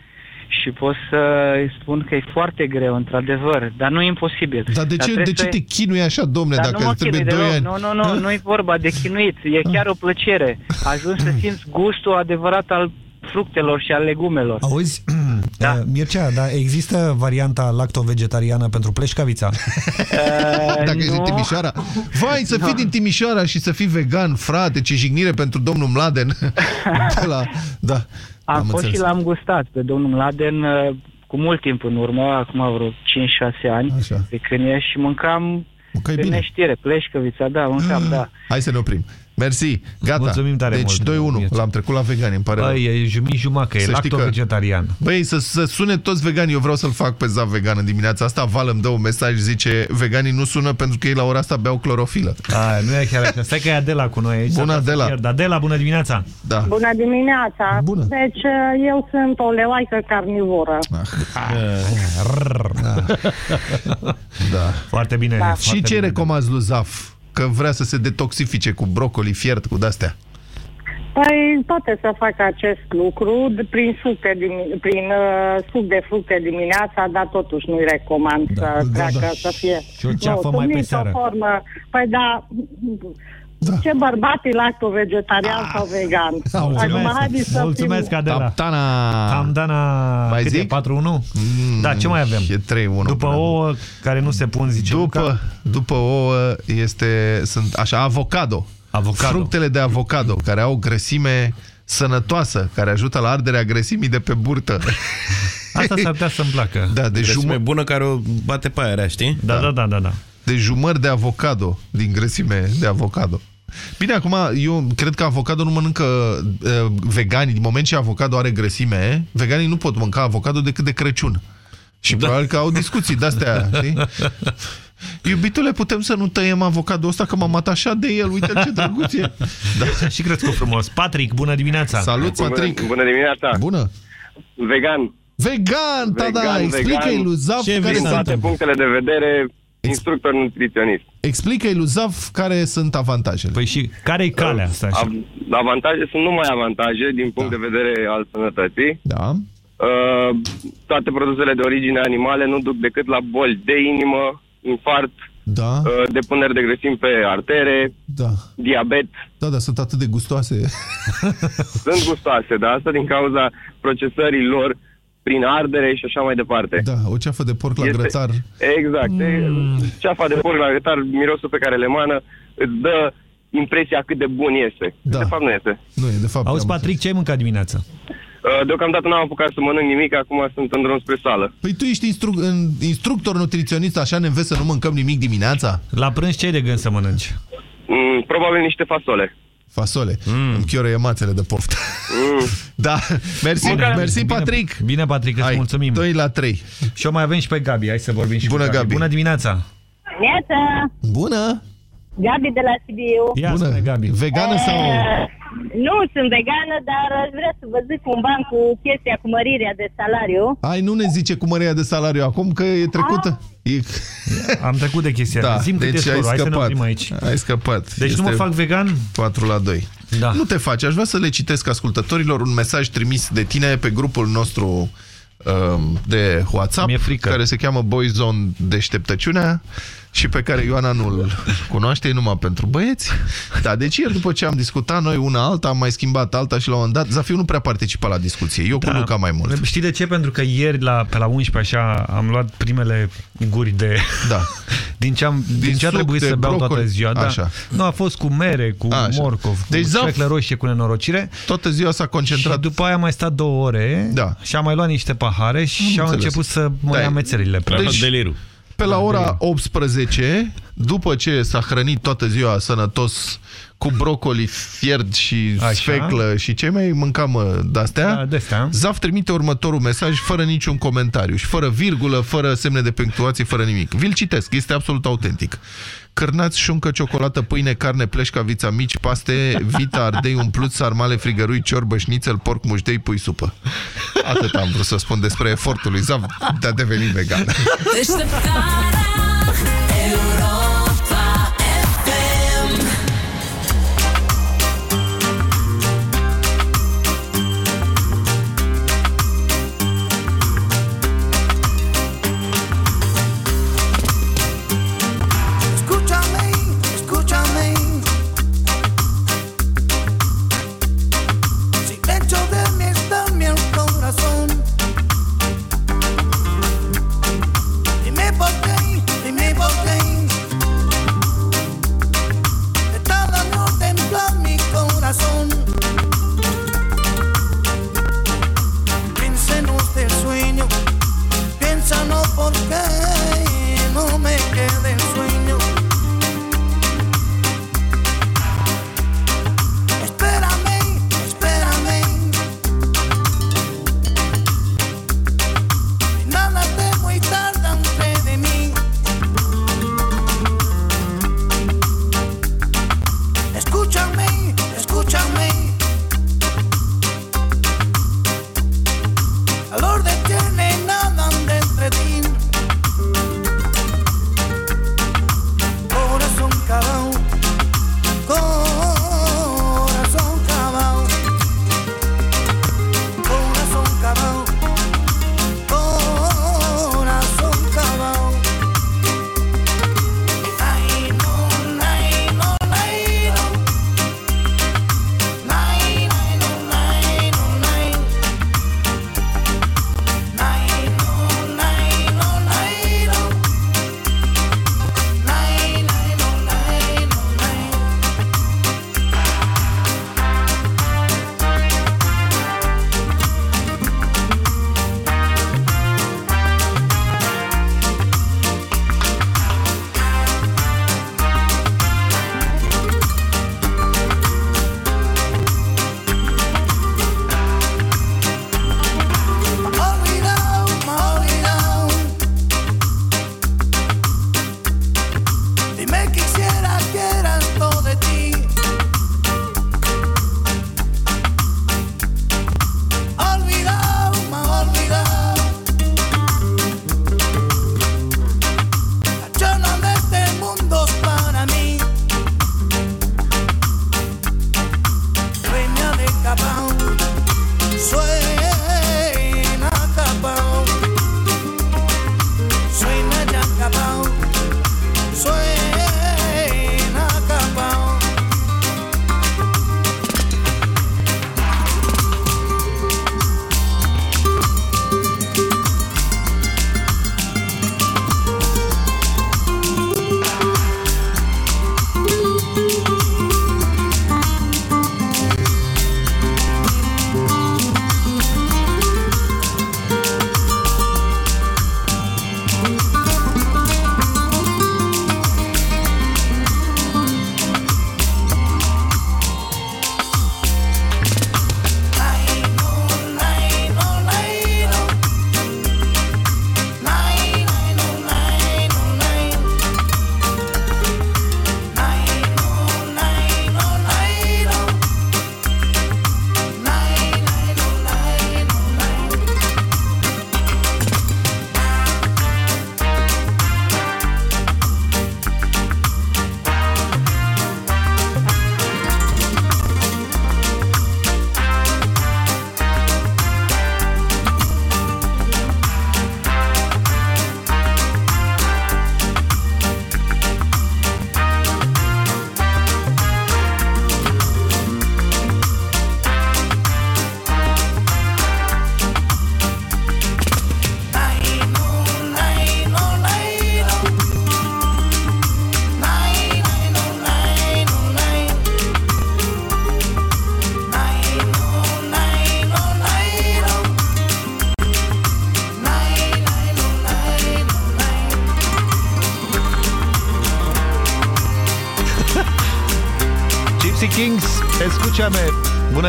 și pot să îi spun că e foarte greu, într-adevăr, dar nu e imposibil. Dar de ce, trebuie de ce să- te chinui așa, domne, dar dacă nu mă îți trebuie chinui 2 deloc. ani? Nu, nu, nu, nu e vorba de chinuit. E chiar o plăcere. Ajungi să simți gustul adevărat al fructelor și al legumelor. Auzi, da. Mircea, dar există varianta lacto-vegetariană pentru pleșcavița? Uh, Dacă ești din nu. Timișoara. Vai, să fii din Timișoara și să fii vegan, frate, ce jignire pentru domnul Mladen. De la... Da, Am, am fost înțeles. și l-am gustat pe domnul Mladen uh, cu mult timp în urmă, acum vreo 5-6 ani, Așa. pe când e și mâncam Mâncai pe bine. neștire, pleșcăvița, da, mâncam, da. Hai să ne oprim. Mersi, gata. Mulțumim tare deci mult, 2-1, Mircea. l-am trecut la vegani, îmi pare rău. Băi, e jumii jumacă, e Să știi că- lacto-vegetarian. Băi, să, să sune toți veganii, eu vreau să-l fac pe Zav vegan în dimineața asta. Val îmi dă un mesaj, zice, veganii nu sună pentru că ei la ora asta beau clorofilă. A, nu e chiar așa. Stai că e Adela cu noi aici. Bună, S-ar Adela. pierd. Adela, bună dimineața! Da. Bună dimineața! Bună. Deci eu sunt o leoaică carnivoră. Da. Foarte bine. Da. Foarte Și ce bine. recomanzi lui Zaf? Că vrea să se detoxifice cu brocoli fiert, cu de-astea. Păi poate să facă acest lucru de- prin, fructe, dim- prin uh, suc de fructe dimineața, dar totuși nu-i recomand da, să da, treacă, da. să fie... Și o ceafă nu, mai pe sunt seară. într-o formă. Păi da, Da. ce bărbat e lacto-vegetarian sau vegan? Acum, haideți să Mulțumesc, fim... Adela. Taptana! Camdana, Mai cât zic? e? 4-1? Da, ce mai avem? E 3-1. După până ouă care nu se pun, zice După, Luca. după ouă este, sunt așa, avocado. Avocado. Fructele de avocado, care au grăsime sănătoasă, care ajută la arderea grăsimii de pe burtă. Asta s-ar putea să-mi placă. Da, de Grăsime jumă, bună care o bate pe aia rea, știi? Da, da, da, da. da. de jumări de avocado, din grăsime de avocado. Bine, acum, eu cred că avocado nu mănâncă uh, veganii. Din moment ce avocado are grăsime, veganii nu pot mânca avocado decât de Crăciun. Și da. probabil că au discuții de-astea, știi? Iubitule, putem să nu tăiem avocado ăsta că m-am atașat de el, uite ce drăguț e. Da. Și crescut frumos. Patrick, bună dimineața! Salut, Patrick! Bună, bună dimineața! Bună! Vegan! Vegan, da, da, Vegan, explică-i vegan. lui Zaf Ce care din toate sunt... punctele de vedere, instructor nutriționist. Explică-i lui Zaf care sunt avantajele. Păi și care e calea asta? Așa? Av- Avantaje sunt numai avantaje din punct de vedere al sănătății. Da. Uh, toate produsele de origine animale nu duc decât la boli de inimă, infart, Da, uh, depuneri de grăsimi pe artere, da. diabet. Da, da, sunt atât de gustoase. Sunt gustoase, dar asta din cauza procesării lor prin ardere și așa mai departe. Da, o ceafă de porc la Este- grătar. Exact. Mm. Ceafa de porc la grătar, mirosul pe care le emană, îți dă impresia cât de bun este. Da. De fapt nu este. Nu e, de fapt. Auzi, am Patrick, ce ai mâncat dimineața? Uh, Deocamdată n-am apucat să mănânc nimic, acum sunt în drum spre sală. Păi tu ești instru în- instructor nutriționist, așa ne înveți să nu mâncăm nimic dimineața? La prânz ce ai de gând să mănânci? Mm, probabil niște fasole. Fasole. Mm. Îmi chioră emațele de poftă. Mm. Da, mersi, Mânca- mersi Bine, Patrick. Bine, Patrick, îți Hai, mulțumim. 2 la 3. Și o mai avem și pe Gabi, hai să vorbim și Bună, cu Gabi. Gabi. Bună dimineața! Neața! Bună! Gabi de la Sibiu. Ia Bună. spune, Gabi. Vegană sau... Eh, Nu sunt vegană, dar aș vrea să vă zic cumva cu chestia cu mărirea de salariu. Ai, nu ne zice cu măreia de salariu acum, că e trecută. E... Am trecut de chestia Da, Zim cât e deci ai scorul. Hai să ne scăpat. oprim aici. Ai scăpat. Deci nu mă fac vegan? 4 la 2. Da. Nu te faci. Aș vrea să le citesc ascultătorilor un mesaj trimis de tine pe grupul nostru um, de WhatsApp, care se cheamă Boyzone Deșteptăciunea și pe care Ioana nu-l cunoaște, e numai pentru băieți. Da, deci ieri după ce am discutat noi una alta, am mai schimbat alta și la un moment dat, Zafiu nu prea participa la discuție. Eu cu Luca mai mult. Știi de ce? Pentru că ieri, la, pe la 11, așa, am luat primele guri de... Da. din ce, am, din Din ce a suc trebuit de să beau toată brocoli. ziua. Da. Așa. Nu, a fost cu mere, cu Așa. morcov, Deci, cu Zaf- sfeclă roșie, cu nenorocire. Toată ziua s-a concentrat. Și după aia am mai stat două ore Da. și am mai luat niște pahare și au înțeles. început să mă Da, ia mețerile. Deci, Pe la ora 18, după ce s-a hrănit toată ziua sănătos cu brocoli fiert și Așa. sfeclă și ce mai mâncam de-astea, Da, de-astea. Zaf trimite următorul mesaj fără niciun comentariu și fără virgulă, fără semne de punctuație, fără nimic. Vi-l citesc, este absolut autentic. Cârnați, șuncă, ciocolată, pâine, carne, pleșcavița, mici, paste, vita, ardei umpluți, sarmale, frigărui, ciorbă, șnițel, porc, muștei, pui, supă. Atât am vrut să spun despre efortul lui Zaf de a deveni vegan. Deșteptarea Europa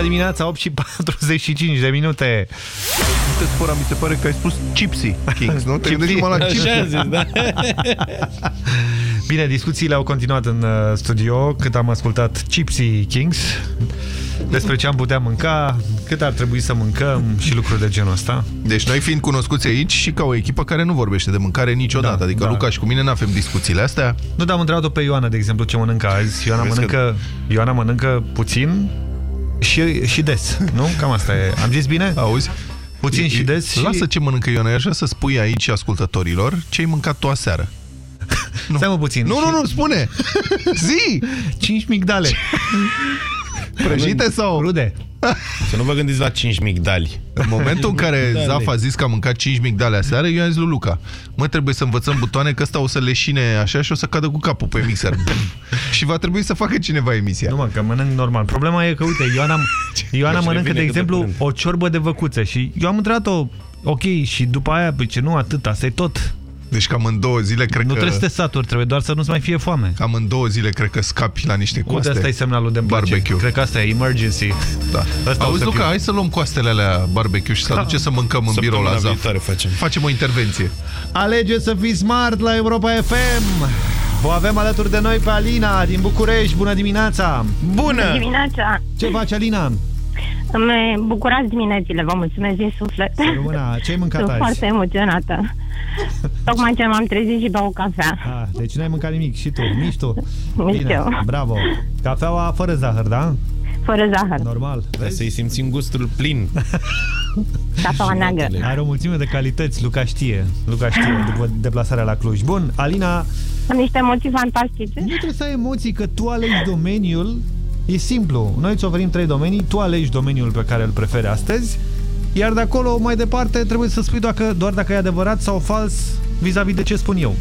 dimineața, 8 și 45 de minute. Nu te spura, mi se pare că ai spus Gypsy Kings, nu? Te gândești numai la Așa Gypsy. am zis, da. Bine, discuțiile au continuat în uh, studio cât am ascultat Gypsy Kings despre ce am putea mânca, cât ar trebui să mâncăm și lucruri de genul ăsta. Deci noi fiind cunoscuți aici și ca o echipă care nu vorbește de mâncare niciodată. Da, adică da. Luca și cu mine nu avem discuțiile astea. Nu, dar am întrebat-o pe Ioana, de exemplu, ce mănâncă azi. Ioana Vezi mănâncă, Ioana mănâncă puțin și, și des, nu? Cam asta e. Am zis bine? Auzi? Puțin și des și... Lasă ce mănâncă Ioana, e așa să spui aici ascultătorilor ce ai mâncat tu aseară. Nu. Stai mă puțin. Nu, nu, nu, spune! Zi! 5 migdale. Prăjite sau? Rude. Să nu vă gândiți la 5 migdali. În momentul în care Migdale. Zaf a zis că a mâncat 5 migdale aseară, eu am zis lui Luca, mă, trebuie să învățăm butoane că ăsta o să leșine așa și o să cadă cu capul pe mixer. și va trebui să facă cineva emisia. Nu mă, că mănânc normal. Problema e că, uite, Ioana, Ioana Ce mănâncă, revine de cât de exemplu, curând. o ciorbă de văcuță și eu am întrebat-o, ok, și după aia, păi ce nu atât, asta e tot. Deci cam în două zile cred nu că... trebuie să te saturi, trebuie doar să nu-ți mai fie foame. Cam în două zile cred că scapi la niște coaste. Uite, asta e semnalul de barbecue. Cred că asta e emergency. Da. Asta o Auzi, să Luca, fiu. hai să luăm coastele alea barbecue și să Da. aduce să mâncăm în birou la Săptămâna Zaf. viitoare facem. Facem o intervenție. Alege să fii smart la Europa FM. O avem alături de noi pe Alina din București. Bună dimineața! Bună dimineața! Ce faci, Alina? Îmi bucurați diminețile, vă mulțumesc din suflet. Româna, ce ai mâncat Sunt azi? foarte emoționată. Tocmai ce m-am trezit și beau cafea. Ah, deci n-ai mâncat nimic și tu, nici tu. Nici Bine, eu. bravo. Cafeaua fără zahăr, da? Fără zahăr. Normal. Ca să-i simțim gustul plin. Cafeaua neagră. Are o mulțime de calități, Luca știe. Luca știe după deplasarea la Cluj. Bun, Alina, Sunt niște emoții fantastice. nu trebuie să ai emoții că tu alegi domeniul. E simplu. Noi îți oferim trei domenii, tu alegi domeniul pe care îl preferi astăzi, iar de acolo mai departe trebuie să spui dacă, doar dacă e adevărat sau fals vis-a-vis -vis de ce spun eu.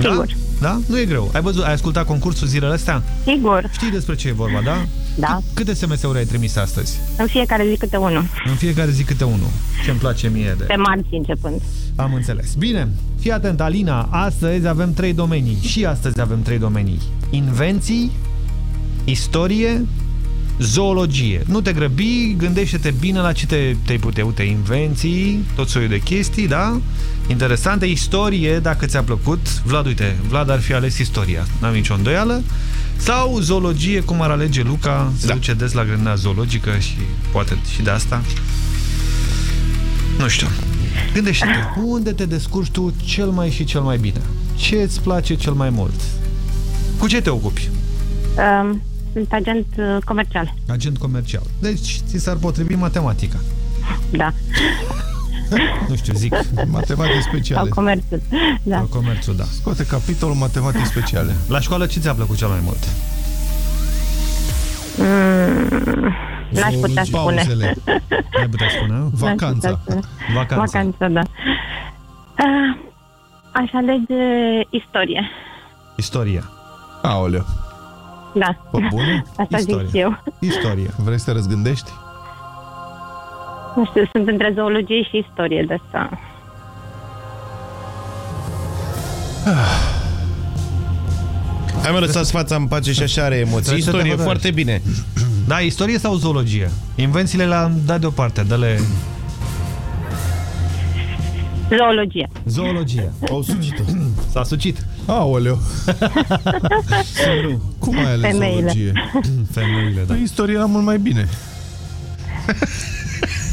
Da? Sigur. Da? Nu e greu. Ai văzut, ai ascultat concursul zilele astea? Sigur. Știi despre ce e vorba, da? Da. Câte SMS-uri ai trimis astăzi? În fiecare zi câte unul. În fiecare zi câte unul. Ce-mi place mie de... Pe marți începând. Am înțeles. Bine, fii atent, Alina. Astăzi avem trei domenii. Și astăzi avem trei domenii. Invenții, istorie, zoologie. Nu te grăbi, gândește-te bine la ce te, te-ai putea. Uite, invenții, tot soiul de chestii, da? Interesante. Istorie, dacă ți-a plăcut. Vlad, uite, Vlad ar fi ales istoria. N-am nicio îndoială. Sau zoologie, cum ar alege Luca. Se da. duce des la grădina zoologică și poate și de asta. Nu știu. Gândește-te, unde te descurci tu cel mai și cel mai bine? Ce îți place cel mai mult? Cu ce te ocupi? Um, sunt agent uh, comercial. Agent comercial. Deci, ți s-ar potrivi matematica. Da. Nu știu, zic. Matematici Sau speciale. comerțul. Da. Sau comerțul, da. Scoate capitolul matematici speciale. La școală ce ți-a plăcut cel mai mult? Mm, N-aș putea spune. Pauzele. N-ai putea spune? nu? Vacanța. N-aș putea spune. Vacanța. Vacanța, da. Uh, aș alege istorie. Istoria. Aoleu. Da. Pe bune? Asta Istorie. zic eu. Istorie. Vrei să te răzgândești? Nu știu, sunt între zoologie și istorie de asta. Hai mă, lăsați fața în pace și așa are emoții. Trebuie să te Istorie, hotărăști. foarte bine. Da, istorie sau zoologie? Invențiile le-am dat deoparte, dă-le... Zoologie. Zoologie. Au sucit-o. S-a sucit. Aoleu. Cum ai ales Femeile. zoologie? Femeile, da. Păi, Istoria era mult mai bine.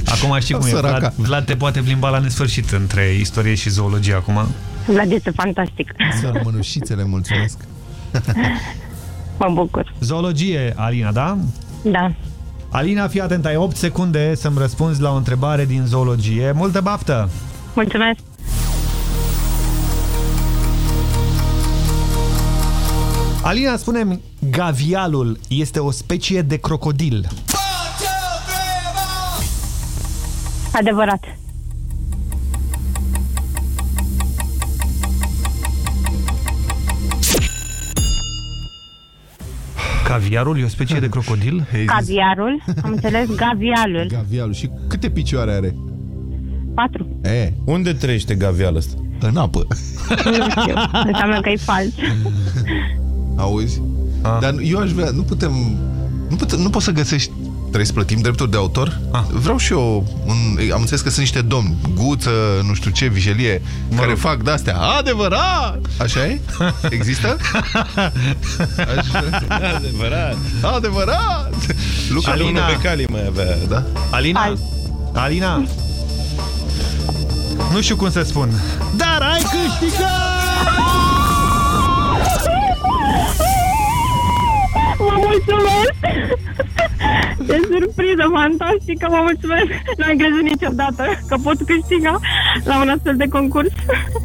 Acum știi cum e. Săraca. Vlad, Vlad te poate plimba la nesfârșit între istorie și zoologie acum. Vlad este fantastic. Să rămânușițele, mulțumesc. Mă bucur. Zoologie, Alina, da? Da. Alina, fii atent, ai 8 secunde să-mi răspunzi la o întrebare din zoologie. Multă baftă! Mulțumesc. Alina, spune gavialul este o specie de crocodil. Adevărat. Caviarul e o specie de crocodil? Caviarul, am înțeles, gavialul. Gavialul. Și câte picioare are? Patru. E, Unde trăiește gavialul ăsta? în apă. Nu știu, înseamnă că e fals. Auzi? Ah. Dar eu aș vrea, nu putem, nu, putem, nu poți să găsești Trebuie să plătim drepturi de autor? Ah. Vreau și eu, un, am înțeles că sunt niște domni, Guță, nu știu ce, Vigelie, mă care rog. fac de-astea. Adevărat! Așa e? Există? Aș... Adevărat! Adevărat! Luca Alina Becali mai avea, da? Alina? Hai. Alina? Nu știu cum să spun. Dar ai câștigat! Vă mulțumesc! Ce surpriză fantastică, vă mulțumesc! Nu am crezut niciodată că pot câștiga la un astfel de concurs.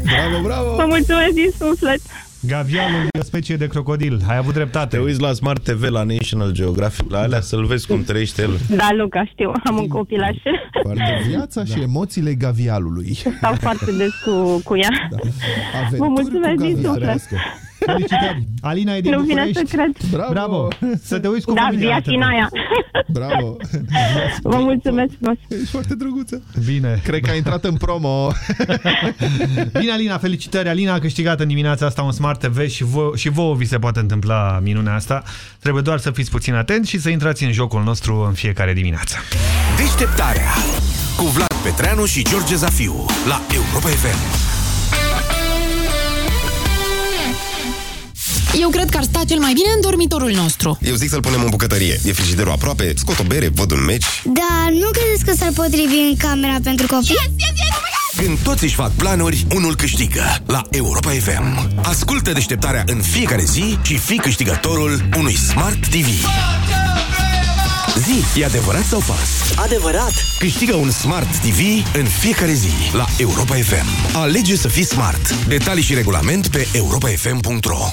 Bravo, bravo! Vă mulțumesc din suflet! Gavialul e o specie de crocodil. Ai avut dreptate. Te uiți la Smart TV, la National Geographic, la alea, da. să-l vezi cum trăiește el. Da, Luca, știu. Am un copilaș. Foarte viața da. și emoțiile gavialului. Stau foarte des cu, cu ea. Da. Vă mulțumesc din suflet. Felicitări! Alina e din nu București. vine să cred. Bravo! Bravo. Să te uiți cu Da, familia. via aia. Bravo! Vă mulțumesc frumos. Ești foarte drăguță. Bine. Cred că a intrat în promo. Bine, Alina, felicitări. Alina a câștigat în dimineața asta un Smart TV și, vo și vouă vi se poate întâmpla minunea asta. Trebuie doar să fiți puțin atenți și să intrați în jocul nostru în fiecare dimineață. Deșteptarea cu Vlad Petreanu și George Zafiu la Europa FM. Eu cred că ar sta cel mai bine în dormitorul nostru. Eu zic să-l punem în bucătărie. E frigiderul aproape, scot o bere, văd un meci. Da, nu credeți că s-ar potrivi în camera pentru copii? Yes, yes, yes, oh Când toți își fac planuri, unul câștigă la Europa FM. Ascultă deșteptarea în fiecare zi și fii câștigătorul unui Smart TV. Zi, e adevărat sau fals? Adevărat! Câștigă un Smart TV în fiecare zi la Europa FM. Alege să fii smart. Detalii și regulament pe europafm.ro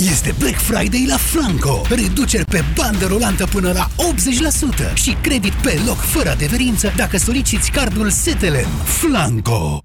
Este Black Friday la Flanco. Reduceri pe bandă rulantă până la 80% și credit pe loc fără adeverință dacă soliciți cardul Setelem. Flanco.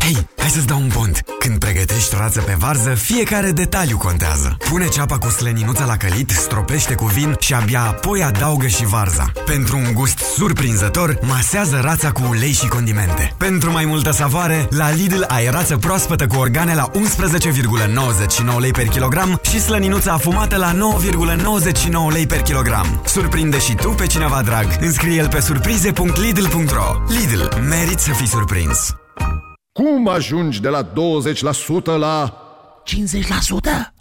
Hei, hai să-ți dau un pont. Când pregătești rață pe varză, fiecare detaliu contează. Pune ceapa cu slăninuța la călit, stropește cu vin și abia apoi adaugă și varza. Pentru un gust surprinzător, masează rața cu ulei și condimente. Pentru mai multă savoare, la Lidl ai rață proaspătă cu organe la 11,99 lei per kilogram și slăninuța afumată la 9,99 lei per kilogram. Surprinde și tu pe cineva drag. Înscrie-l pe surprize.lidl.ro Lidl. Merit să fii surprins. Cum ajungi de la 20% la 50%?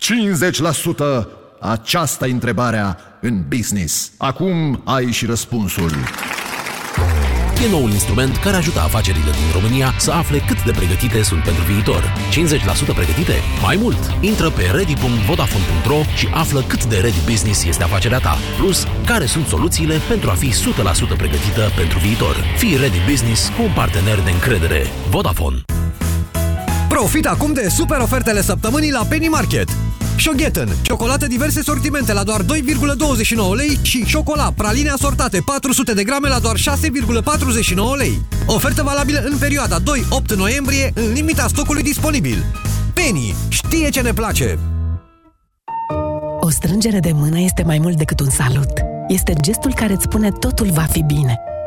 50%? Aceasta e întrebarea în business. Acum ai și răspunsul. E noul instrument care ajută afacerile din România să afle cât de pregătite sunt pentru viitor. 50% pregătite? Mai mult! Intră pe ready.vodafone.ro și află cât de ready business este afacerea ta. Plus, care sunt soluțiile pentru a fi 100% pregătită pentru viitor. Fii ready business cu un partener de încredere. Vodafone. Profit acum de super ofertele săptămânii la Penny Market. Shoghetten, ciocolată diverse sortimente la doar 2,29 lei și ciocolat, praline asortate 400 de grame la doar 6,49 lei. Ofertă valabilă în perioada 2-8 noiembrie, în limita stocului disponibil. Penny știe ce ne place! O strângere de mână este mai mult decât un salut. Este gestul care îți spune totul va fi bine,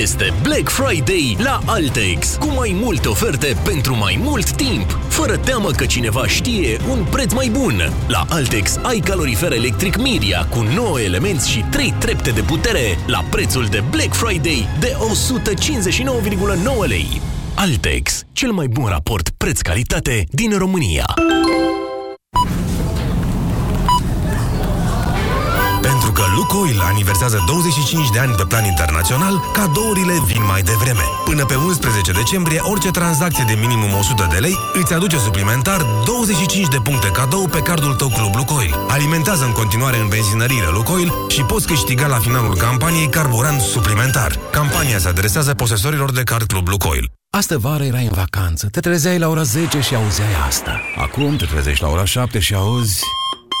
Este Black Friday la Altex, cu mai multe oferte pentru mai mult timp, fără teamă că cineva știe un preț mai bun. La Altex ai calorifer electric Miria cu 9 elemente și 3 trepte de putere la prețul de Black Friday de 159,9 lei. Altex, cel mai bun raport preț-calitate din România. Că Lukoil aniversează 25 de ani de plan internațional, cadourile vin mai devreme. Până pe 11 decembrie, orice tranzacție de minimum 100 de lei îți aduce suplimentar 25 de puncte cadou pe cardul tău Club Lukoil. Alimentează în continuare în benzinăriile Lukoil și poți câștiga la finalul campaniei carburant suplimentar. Campania se adresează posesorilor de card Club Lukoil. Astă vară erai în vacanță, te trezeai la ora 10 și auzeai asta. Acum te trezești la ora 7 și auzi...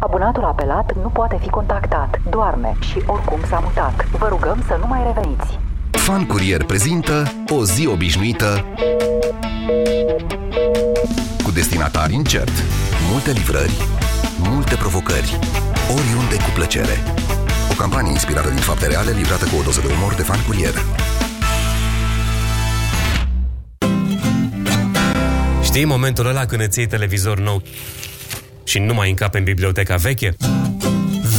Abonatul apelat nu poate fi contactat, doarme și oricum s-a mutat. Vă rugăm să nu mai reveniți. Fan Curier prezintă o zi obișnuită cu destinatari incert, multe livrări, multe provocări, oriunde cu plăcere. O campanie inspirată din fapte reale, livrată cu o doză de umor de Fan Curier. Știi momentul ăla când îți iei televizor nou și nu mai încape în biblioteca veche?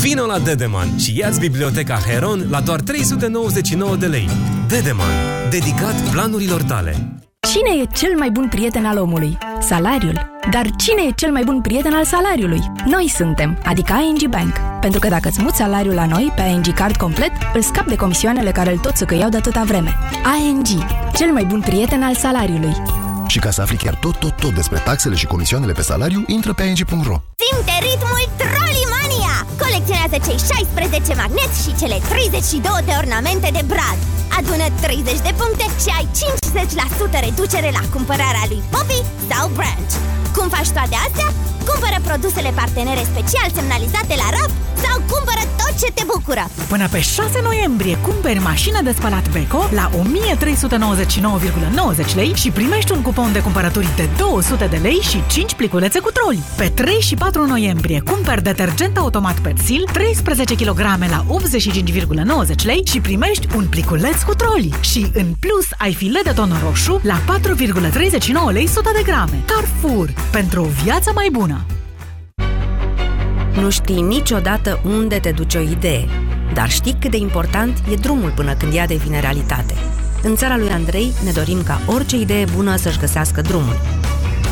Vino la Dedeman și ia-ți biblioteca Heron la doar 399 de lei. Dedeman, dedicat planurilor tale. Cine e cel mai bun prieten al omului? Salariul. Dar cine e cel mai bun prieten al salariului? Noi suntem, adică ING Bank. Pentru că dacă îți muți salariul la noi pe ING Card complet, îl scap de comisioanele care îl tot săcăiau de atâta vreme. ING, cel mai bun prieten al salariului. Și ca să afli chiar tot, tot, tot despre taxele și comisioanele pe salariu, intră pe ing.ro. Simte ritmul Trollimania! Colecționează cei 16 magneți și cele 32 de ornamente de brad. Adună 30 de puncte și ai 50% reducere la cumpărarea lui Poppy sau Branch. Cum faci toate astea? Cumpără produsele partenere special semnalizate la raft sau cumpără tot ce te bucură! Până pe 6 noiembrie cumperi mașină de spălat Beko la 1399,90 lei și primești un cupon de cumpărături de 200 de lei și 5 pliculețe cu troli. Pe 3 și 4 noiembrie cumperi detergent automat Persil 13 kg la 85,90 lei și primești un pliculeț cu troli. Și în plus ai filet de ton roșu la 4,39 lei 100 de grame. Carrefour. Pentru o viață mai bună. Nu știi niciodată unde te duce o idee, dar știi cât de important e drumul până când ea devine realitate. În țara lui Andrei ne dorim ca orice idee bună să-și găsească drumul.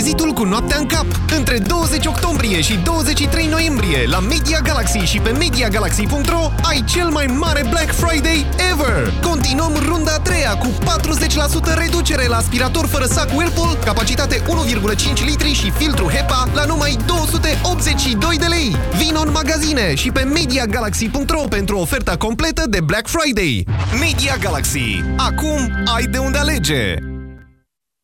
trezitul cu noaptea în cap! Între 20 octombrie și 23 noiembrie la Media Galaxy și pe MediaGalaxy.ro ai cel mai mare Black Friday ever! Continuăm runda a treia cu 40% reducere la aspirator fără sac Whirlpool, capacitate 1,5 litri și filtru HEPA la numai 282 de lei! Vino în magazine și pe MediaGalaxy.ro pentru oferta completă de Black Friday! Media Galaxy. Acum ai de unde alege!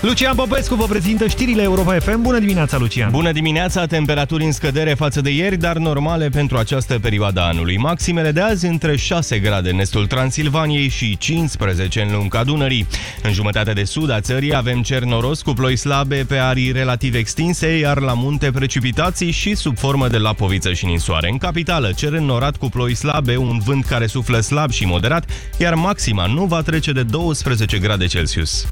Lucian Popescu vă prezintă știrile Europa FM. Bună dimineața, Lucian! Bună dimineața! Temperaturi în scădere față de ieri, dar normale pentru această perioadă anului. Maximele de azi între 6 grade în estul Transilvaniei și 15 în lunga Dunării. În jumătatea de sud a țării avem cer noros cu ploi slabe pe arii relativ extinse, iar la munte precipitații și sub formă de lapoviță și ninsoare. În capitală, cer înnorat cu ploi slabe, un vânt care suflă slab și moderat, iar maxima nu va trece de 12 grade Celsius.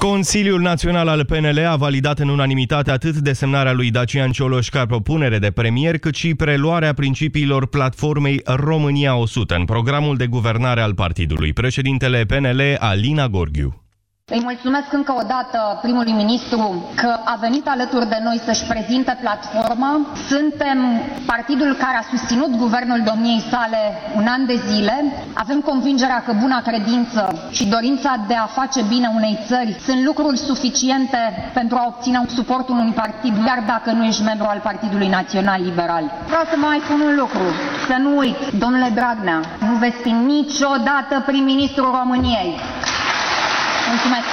Consiliul Național al PNL a validat în unanimitate atât desemnarea lui Dacian Cioloș ca propunere de premier, cât și preluarea principiilor platformei România 100 în programul de guvernare al partidului. Președintele PNL, Alina Gorghiu. Îi mulțumesc încă o dată primului ministru că a venit alături de noi să-și prezinte platforma. Suntem partidul care a susținut guvernul domniei sale un an de zile. Avem convingerea că buna credință și dorința de a face bine unei țări sunt lucruri suficiente pentru a obține un suportul unui partid, chiar dacă nu ești membru al Partidului Național Liberal. Vreau să mai spun un lucru, să nu uit, domnule Dragnea, nu veți fi niciodată prim-ministrul României. Mulțumesc!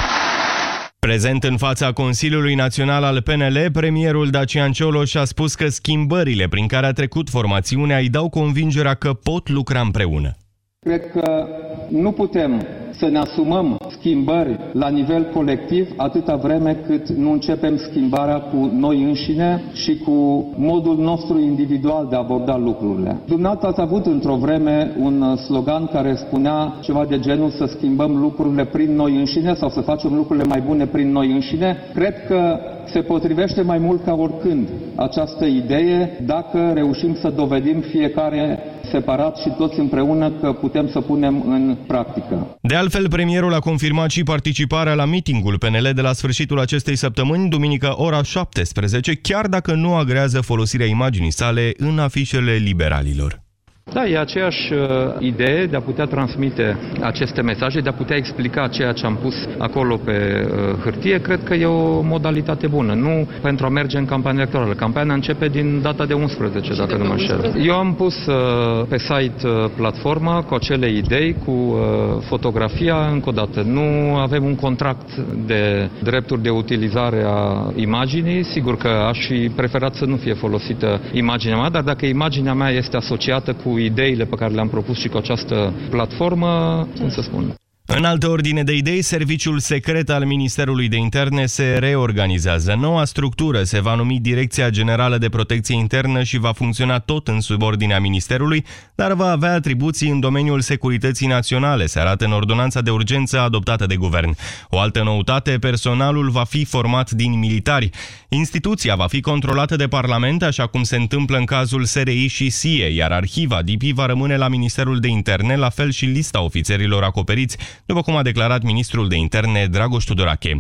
Prezent în fața Consiliului Național al PNL, premierul Dacian Cioloș a spus că schimbările prin care a trecut formațiunea îi dau convingerea că pot lucra împreună. Cred că nu putem să ne asumăm schimbări la nivel colectiv atâta vreme cât nu începem schimbarea cu noi înșine și cu modul nostru individual de a aborda lucrurile. Dumneavoastră ați avut într-o vreme un slogan care spunea ceva de genul să schimbăm lucrurile prin noi înșine sau să facem lucrurile mai bune prin noi înșine. Cred că se potrivește mai mult ca oricând această idee dacă reușim să dovedim fiecare separat și toți împreună că putem să punem în practică. De altfel, premierul a confirmat și participarea la mitingul PNL de la sfârșitul acestei săptămâni, duminică ora 17, chiar dacă nu agrează folosirea imaginii sale în afișele liberalilor. Da, e aceeași uh, idee de a putea transmite aceste mesaje, de a putea explica ceea ce am pus acolo pe uh, hârtie. Cred că e o modalitate bună, nu pentru a merge în campania electorală. Campania începe din data de 11, și dacă de nu mă înșel. Eu am pus uh, pe site uh, platforma cu acele idei, cu uh, fotografia, încă o dată. Nu avem un contract de drepturi de utilizare a imaginii. Sigur că aș fi preferat să nu fie folosită imaginea mea, dar dacă imaginea mea este asociată cu ideile pe care le-am propus și cu această platformă, cum să spun, în altă ordine de idei, serviciul secret al Ministerului de Interne se reorganizează. Noua structură se va numi Direcția Generală de Protecție Internă și va funcționa tot în subordinea Ministerului, dar va avea atribuții în domeniul securității naționale, se arată în ordonanța de urgență adoptată de guvern. O altă noutate, personalul va fi format din militari. Instituția va fi controlată de Parlament, așa cum se întâmplă în cazul SRI și SIE, iar arhiva DIPI va rămâne la Ministerul de Interne, la fel și lista ofițerilor acoperiți după cum a declarat ministrul de interne Dragoș Tudorache.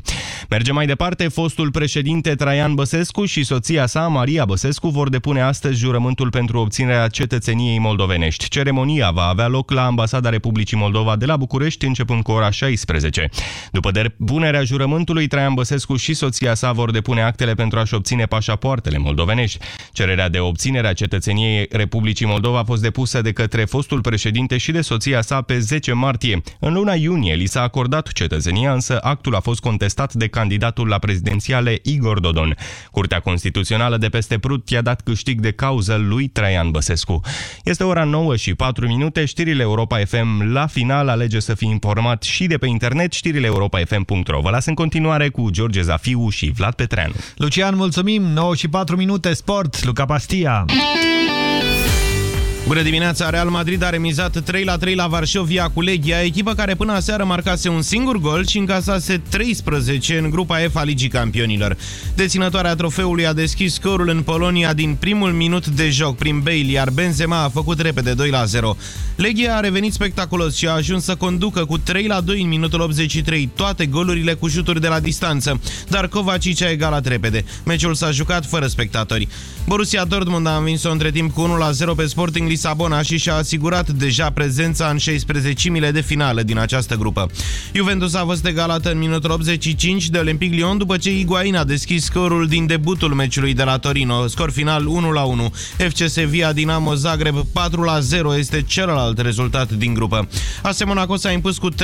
Merge mai departe, fostul președinte Traian Băsescu și soția sa, Maria Băsescu, vor depune astăzi jurământul pentru obținerea cetățeniei moldovenești. Ceremonia va avea loc la Ambasada Republicii Moldova de la București, începând cu ora 16. După depunerea jurământului, Traian Băsescu și soția sa vor depune actele pentru a-și obține pașapoartele moldovenești. Cererea de obținere a cetățeniei Republicii Moldova a fost depusă de către fostul președinte și de soția sa pe 10 martie. În luna iunie li s-a acordat cetățenia, însă actul a fost contestat de candidatul la prezidențiale Igor Dodon. Curtea Constituțională de peste Prut i-a dat câștig de cauză lui Traian Băsescu. Este ora 9 și 4 minute, știrile Europa FM la final alege să fii informat și de pe internet, știrile europa.fm.ro. Vă las în continuare cu George Zafiu și Vlad Petreanu. Lucian, mulțumim! 9 și 4 minute, sport, Luca Pastia. Bună dimineața! Real Madrid a remizat 3 la 3 la Varșovia cu Legia, echipă care până aseară marcase un singur gol și încasase 13 în grupa F a Ligii Campionilor. Deținătoarea trofeului a deschis scorul în Polonia din primul minut de joc prin Bale, iar Benzema a făcut repede 2 la 0. Legia a revenit spectaculos și a ajuns să conducă cu 3 la 2 în minutul 83, toate golurile cu șuturi de la distanță, dar Kovacic a egalat repede. Meciul s-a jucat fără spectatori. Borussia Dortmund a învins-o între timp cu 1 la 0 pe Sporting Lisabona și și-a asigurat deja prezența în 16-mile de finală din această grupă. Juventus a fost egalată în minutul 85 de Olympic Lyon după ce Higuain a deschis scorul din debutul meciului de la Torino. Scor final 1-1. FC Sevilla Dinamo Zagreb 4-0 este celălalt rezultat din grupă. AS Monaco s-a impus cu 3-0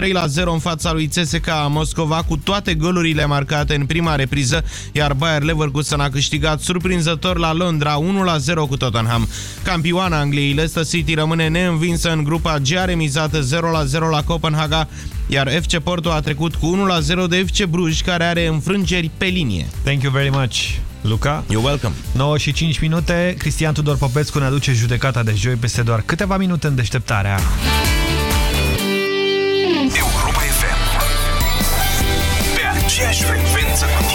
în fața lui CSKA Moscova cu toate golurile marcate în prima repriză, iar Bayer Leverkusen a câștigat surprinzător la Londra 1-0 cu Tottenham. Campioana Angliei Leicester City rămâne neînvinsă în grupa G, a remizată 0-0 la Copenhaga, iar FC Porto a trecut cu 1-0 de FC Bruj, care are înfrângeri pe linie. Thank you very much, Luca. You're welcome. 9 și 5 minute, Cristian Tudor Popescu ne aduce judecata de joi peste doar câteva minute în deșteptarea. Europa FM. Pe aceeași frecvență cu tine.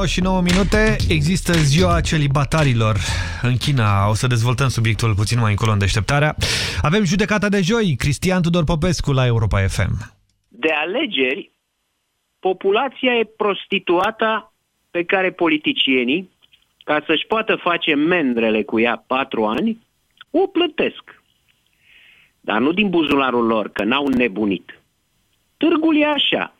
9 și 9 minute. Există ziua celibatarilor în China. O să dezvoltăm subiectul puțin mai încolo în deșteptarea. Avem judecata de joi. Cristian Tudor Popescu la Europa FM. de alegeri, populația e prostituata pe care politicienii, ca să-și poată face mendrele cu ea patru ani, o plătesc. Dar nu din buzunarul lor, că n-au nebunit. Târgul e așa.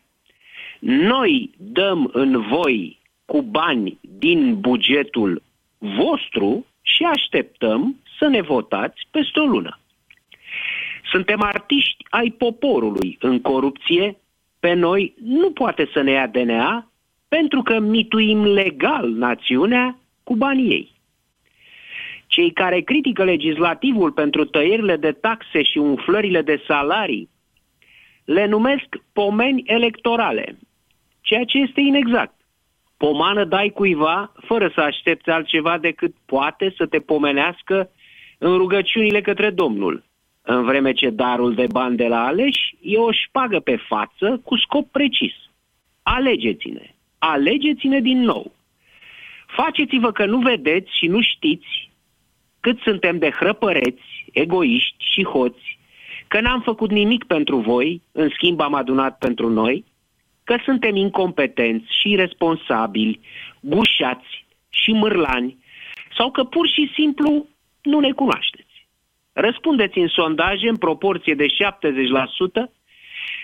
Noi dăm în voi cu bani din bugetul vostru și așteptăm să ne votați peste o lună. Suntem artiști ai poporului în corupție, pe noi nu poate să ne ia DNA pentru că mituim legal națiunea cu banii ei. Cei care critică legislativul pentru tăierile de taxe și umflările de salarii le numesc pomeni electorale, ceea ce este inexact. Pomană dai cuiva fără să aștepți altceva decât poate să te pomenească în rugăciunile către Domnul, în vreme ce darul de bani de la aleși e o șpagă pe față cu scop precis. Alegeți-ne! Alegeți-ne din nou! Faceți-vă că nu vedeți și nu știți cât suntem de hrăpăreți, egoiști și hoți, că n-am făcut nimic pentru voi, în schimb am adunat pentru noi, că suntem incompetenți și irresponsabili, gușați și mârlani, sau că pur și simplu nu ne cunoașteți. Răspundeți în sondaje în proporție de 70%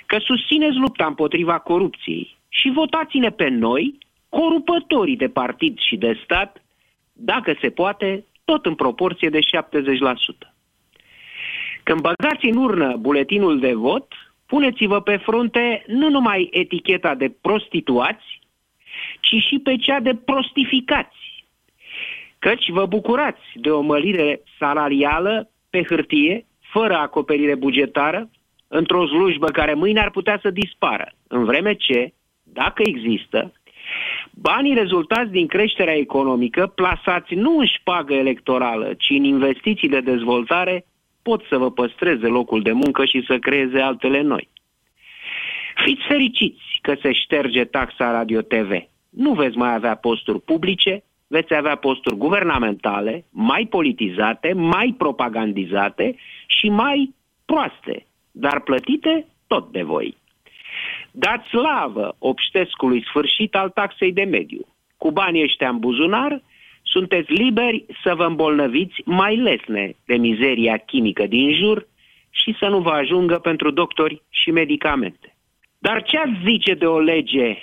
că susțineți lupta împotriva corupției și votați-ne pe noi, corupătorii de partid și de stat, dacă se poate, tot în proporție de 70%. Când băgați în urnă buletinul de vot, puneți-vă pe frunte nu numai eticheta de prostituați, ci și pe cea de prostificați. Căci vă bucurați de o mărire salarială pe hârtie, fără acoperire bugetară, într-o slujbă care mâine ar putea să dispară, în vreme ce, dacă există, banii rezultați din creșterea economică, plasați nu în șpagă electorală, ci în investiții de dezvoltare, pot să vă păstreze locul de muncă și să creeze altele noi. Fiți fericiți că se șterge taxa Radio TV. Nu veți mai avea posturi publice, veți avea posturi guvernamentale, mai politizate, mai propagandizate și mai proaste, dar plătite tot de voi. Dați slavă obștescului sfârșit al taxei de mediu. Cu banii ăștia în buzunar, sunteți liberi să vă îmbolnăviți mai lesne de mizeria chimică din jur și să nu vă ajungă pentru doctori și medicamente. Dar ce ați zice de o lege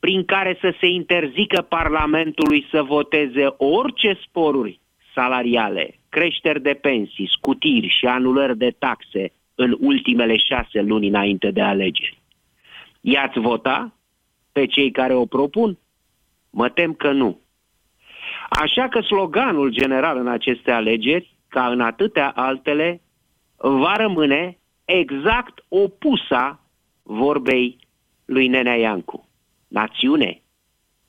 prin care să se interzică Parlamentului să voteze orice sporuri salariale, creșteri de pensii, scutiri și anulări de taxe în ultimele șase luni înainte de alegeri. I-ați vota pe cei care o propun? Mă tem că nu. Așa că sloganul general în aceste alegeri, ca în atâtea altele, va rămâne exact opusa vorbei lui Nenea Iancu. Națiune,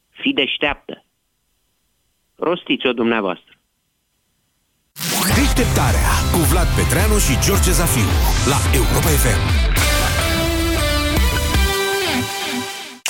fi deșteaptă. Rostiți-o dumneavoastră. Deșteptarea cu Vlad Petreanu și George Zafiu la Europa FM.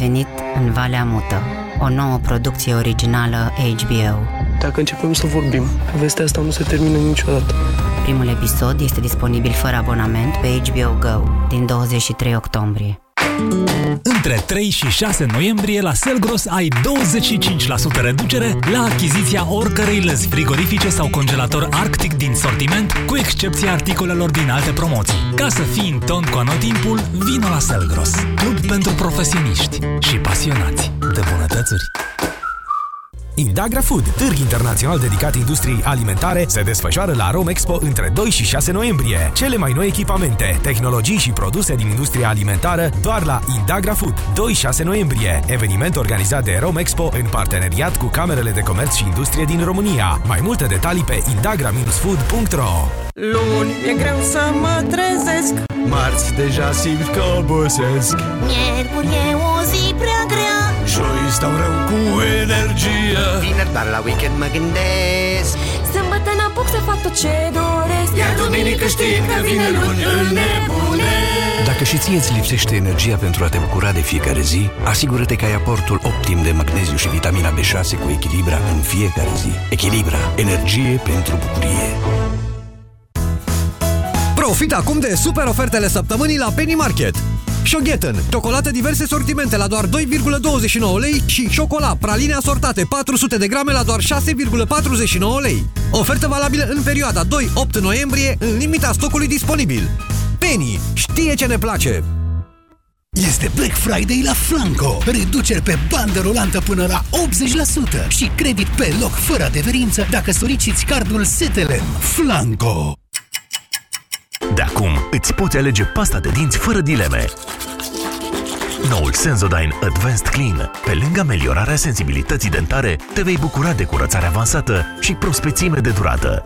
Venit în Valea Mută, o nouă producție originală HBO. Dacă începem să vorbim, povestea asta nu se termină niciodată. Primul episod este disponibil fără abonament pe HBO Go din 23 octombrie. Între 3 și 6 noiembrie la Selgros ai 25% reducere la achiziția oricărei lăzi frigorifice sau congelator Arctic din sortiment, cu excepția articolelor din alte promoții. Ca să fii în ton cu anotimpul, vino la Selgros, club pentru profesioniști și pasionați de bunătățuri. Indagra Food, târg internațional dedicat industriei alimentare, se desfășoară la Rome Expo între 2 și 6 noiembrie. Cele mai noi echipamente, tehnologii și produse din industria alimentară doar la Indagra Food, 2-6 noiembrie. Eveniment organizat de Rome Expo în parteneriat cu Camerele de Comerț și Industrie din România. Mai multe detalii pe indagra-food.ro Luni e greu să mă trezesc Marți deja simt că obosesc Miercuri e o zi prea grea Joi stau rău cu energie Vineri doar la weekend mă gândesc Sâmbătă n-apuc să fac tot ce doresc Iar duminică știi că vine luni îl nebunesc Dacă și ție îți lipsește energia pentru a te bucura de fiecare zi, asigură-te că ai aportul optim de magneziu și vitamina B6 cu Echilibra în fiecare zi. Echilibra. Energie pentru bucurie. Profit acum de super ofertele săptămânii la Penny Market. Shoghetten, ciocolată diverse sortimente la doar 2,29 lei și șocolat, praline asortate 400 de grame la doar 6,49 lei. Ofertă valabilă în perioada 2-8 noiembrie, în limita stocului disponibil. Penny știe ce ne place! Este Black Friday la Flanco. Reduceri pe bandă rulantă până la 80% și credit pe loc fără adeverință dacă soliciți cardul Setelem. Flanco. De acum îți poți alege pasta de dinți fără dileme. Noul Sensodyne Advanced Clean. Pe lângă ameliorarea sensibilității dentare, te vei bucura de curățare avansată și prospețime de durată.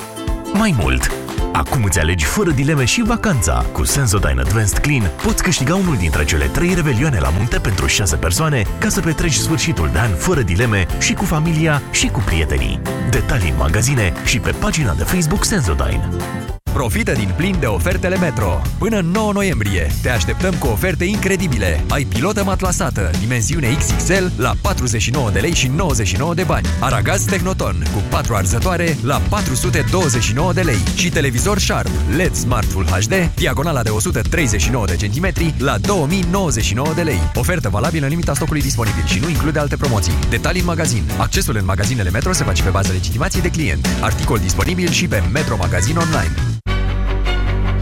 Mai mult, acum îți alegi fără dileme și vacanța. Cu Sensodyne Advanced Clean poți câștiga unul dintre cele trei revelioane la munte pentru 6 persoane ca să petreci sfârșitul de an fără dileme și cu familia și cu prietenii. Detalii în magazine și pe pagina de Facebook Sensodyne. Profită din plin de ofertele Metro. Până în 9 noiembrie te așteptăm cu oferte incredibile. Ai pilotă matlasată, dimensiune XXL la 49 de lei și 99 de bani. Aragaz Technoton cu 4 arzătoare la 429 de lei. Și televizor Sharp LED Smart Full HD, diagonala de 139 de centimetri la 2099 de lei. Ofertă valabilă în limita stocului disponibil și nu include alte promoții. Detalii în magazin. Accesul în magazinele Metro se face pe bază legitimației de client. Articol disponibil și pe Metro Magazin Online.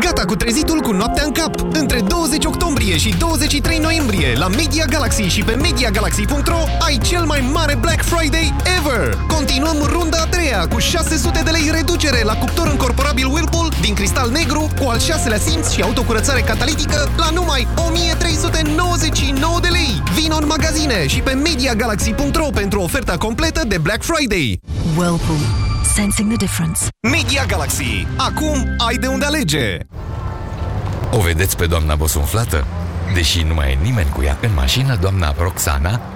Gata cu trezitul cu noaptea în cap! Între 20 octombrie și 23 noiembrie la Media Galaxy și pe MediaGalaxy.ro ai cel mai mare Black Friday ever! Continuăm runda a treia cu 600 de lei reducere la cuptor încorporabil Whirlpool din cristal negru cu al șaselea simț și autocurățare catalitică la numai 1399 de lei! Vino în magazine și pe MediaGalaxy.ro pentru oferta completă de Black Friday! Whirlpool. Sensing the difference. Media Galaxy. Acum ai de unde alege! O vedeți pe doamna bosunflată? Deși nu mai e nimeni cu ea în mașină, doamna Roxana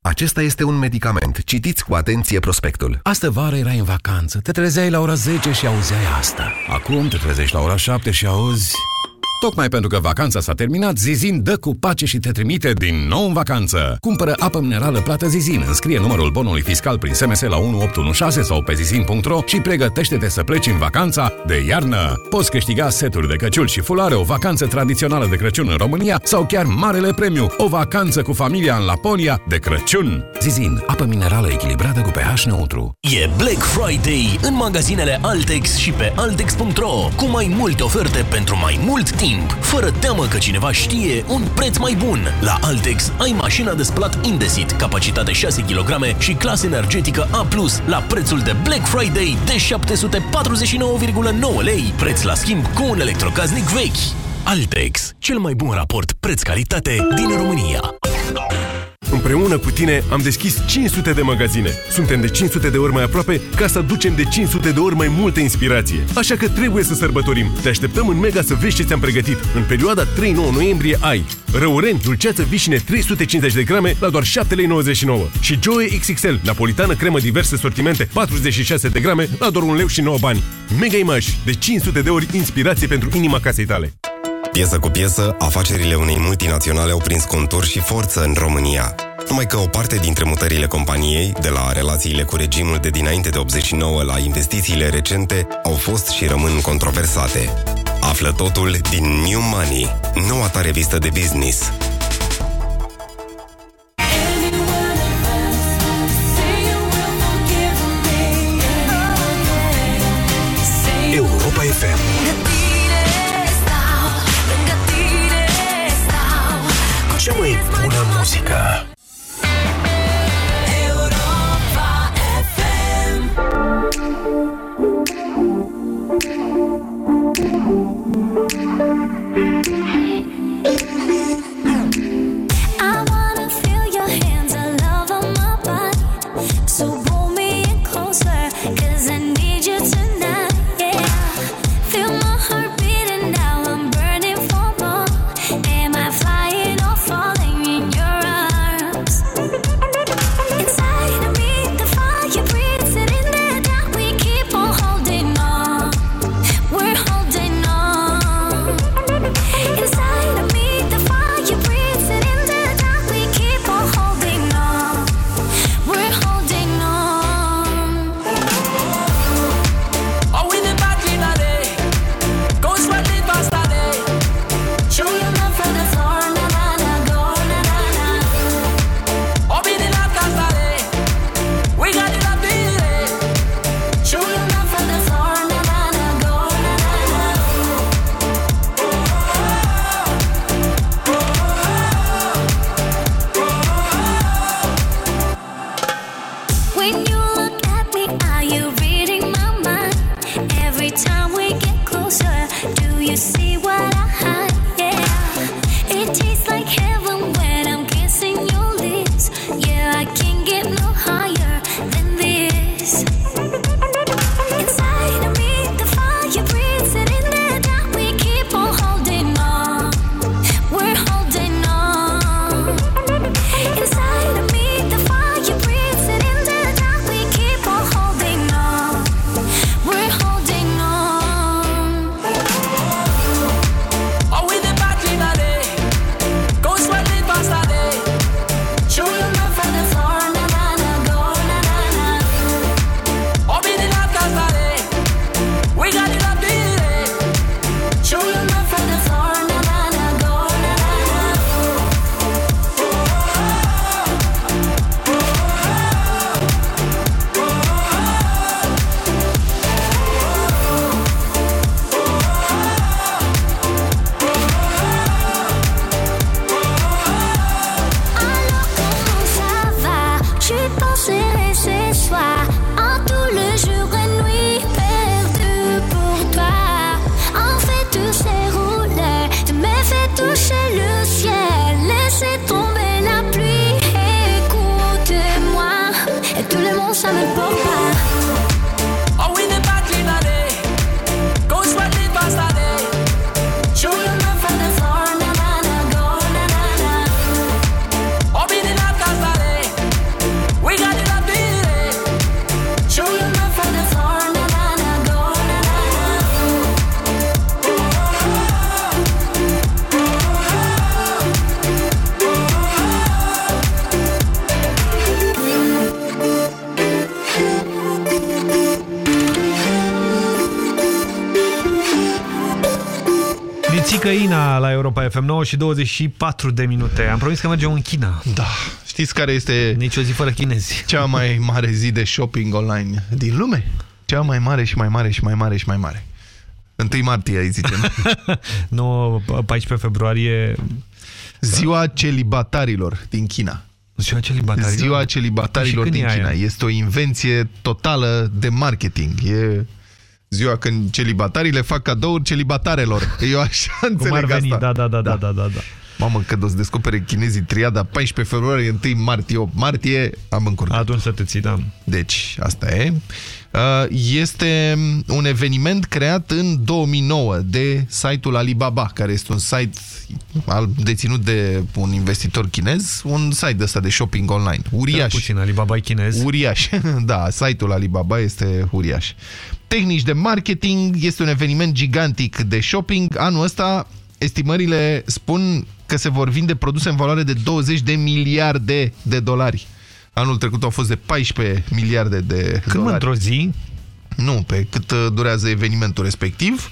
Acesta este un medicament. Citiți cu atenție prospectul. Astă vară erai în vacanță, te trezeai la ora 10 și auzeai asta. Acum te trezești la ora 7 și auzi... Tocmai pentru că vacanța s-a terminat, Zizin dă cu pace și te trimite din nou în vacanță. Cumpără apă minerală plată Zizin, înscrie numărul bonului fiscal prin SMS la 1816 sau pe zizin.ro și pregătește-te să pleci în vacanța de iarnă. Poți câștiga seturi de căciul și fulare, o vacanță tradițională de Crăciun în România sau chiar marele premiu, o vacanță cu familia în Laponia de Crăciun. Zizin, apă minerală echilibrată cu pH neutru. E Black Friday în magazinele Altex și pe Altex.ro cu mai multe oferte pentru mai mult timp timp, fără teamă că cineva știe un preț mai bun. La Altex ai mașina de spălat Indesit, capacitate 6 kg și clasă energetică A+, la prețul de Black Friday de 749,9 lei, preț la schimb cu un electrocaznic vechi. Altex, cel mai bun raport preț-calitate din România. Împreună cu tine am deschis 500 de magazine. Suntem de 500 de ori mai aproape ca să aducem de 500 de ori mai multă inspirație. Așa că trebuie să sărbătorim. Te așteptăm în Mega să vezi ce ți-am pregătit. În perioada 3-9 noiembrie ai Răuren, dulceață vișine 350 de grame la doar 7,99 lei și Joe XXL, napolitană cremă diverse sortimente 46 de grame la doar 1 leu și 9 bani. Mega Image, de 500 de ori inspirație pentru inima casei tale. Piesă cu piesă, afacerile unei multinaționale au prins contur și forță în România. Numai că o parte dintre mutările companiei, de la relațiile cu regimul de dinainte de 89 la investițiile recente, au fost și rămân controversate. Află totul din New Money, noua ta revistă de business, FM 9 și 24 de minute. Am promis că mergem în China. Da. Știți care este... Nici o zi fără chinezi. Cea mai mare zi de shopping online din lume. Cea mai mare și mai mare și mai mare și mai mare. 1 martie, ai zicem. nu, 14 februarie... Ziua celibatarilor din China. Ziua celibatarilor, Ziua celibatarilor păi din China. Aia? Este o invenție totală de marketing. E ziua când celibatarii le fac cadouri celibatarelor. Eu așa înțeleg ar veni, asta. da, da, da, da, da, da, da. Mamă, când o să descopere chinezii triada 14 februarie, 1 martie, 8 martie, am încurcat. Atunci să te ții, da. Deci, asta e. Uh, Este un eveniment creat în 2009 de site-ul Alibaba, care este un site al- deținut de un investitor chinez, un site ăsta de shopping online. Uriaș. puțin, Alibaba e chinez. Uriaș. Da, site-ul Alibaba este uriaș. Tehnici de marketing, este un eveniment gigantic de shopping. Anul ăsta, estimările spun că se vor vinde produse în valoare de 20 de miliarde de dolari. Anul trecut au fost de 14 miliarde de Când dolari. într-o zi? Nu, pe cât uh, durează evenimentul respectiv.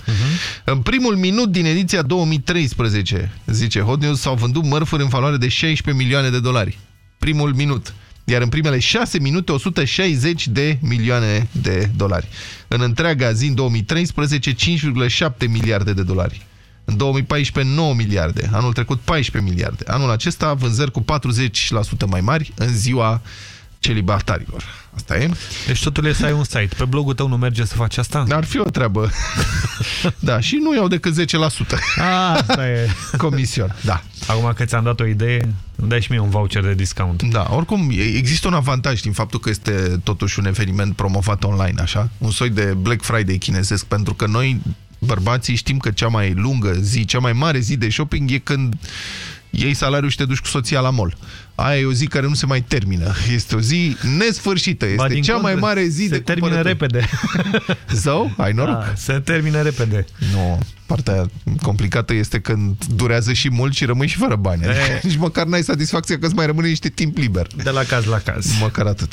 În primul minut din ediția 2013, zice Hot News, s-au vândut mărfuri în valoare de 16 milioane de dolari. Primul minut. Iar în primele 6 minute, 160 de milioane de dolari. În întreaga zi, în 2013, 5,7 miliarde de dolari. În 2014, 9 miliarde. Anul trecut, 14 miliarde. Anul acesta, vânzări cu 40% mai mari în ziua celibatarilor. Asta e. Deci totul e să ai un site. Pe blogul tău nu merge să faci asta? Ar fi o treabă. da, și nu iau decât 10%. Asta e. Comision, da. Acum că ți-am dat o idee, îmi dai și mie un voucher de discount. Da, oricum există un avantaj din faptul că este totuși un eveniment promovat online, așa? Un soi de Black Friday chinezesc, pentru că noi, bărbații, știm că cea mai lungă zi, cea mai mare zi de shopping e când iei salariul și te duci cu soția la mall. Aia e o zi care nu se mai termină. Este o zi nesfârșită. Ba, Este din cea contră, mai mare zi se de termină cumpărături. repede. Zău? Ai noroc? Da, se termină repede. Nu, partea complicată este când durează și mult și rămâi și fără bani. Adică E. nici măcar n-ai satisfacția că îți mai rămâne niște timp liber. De la caz la caz. Măcar atât.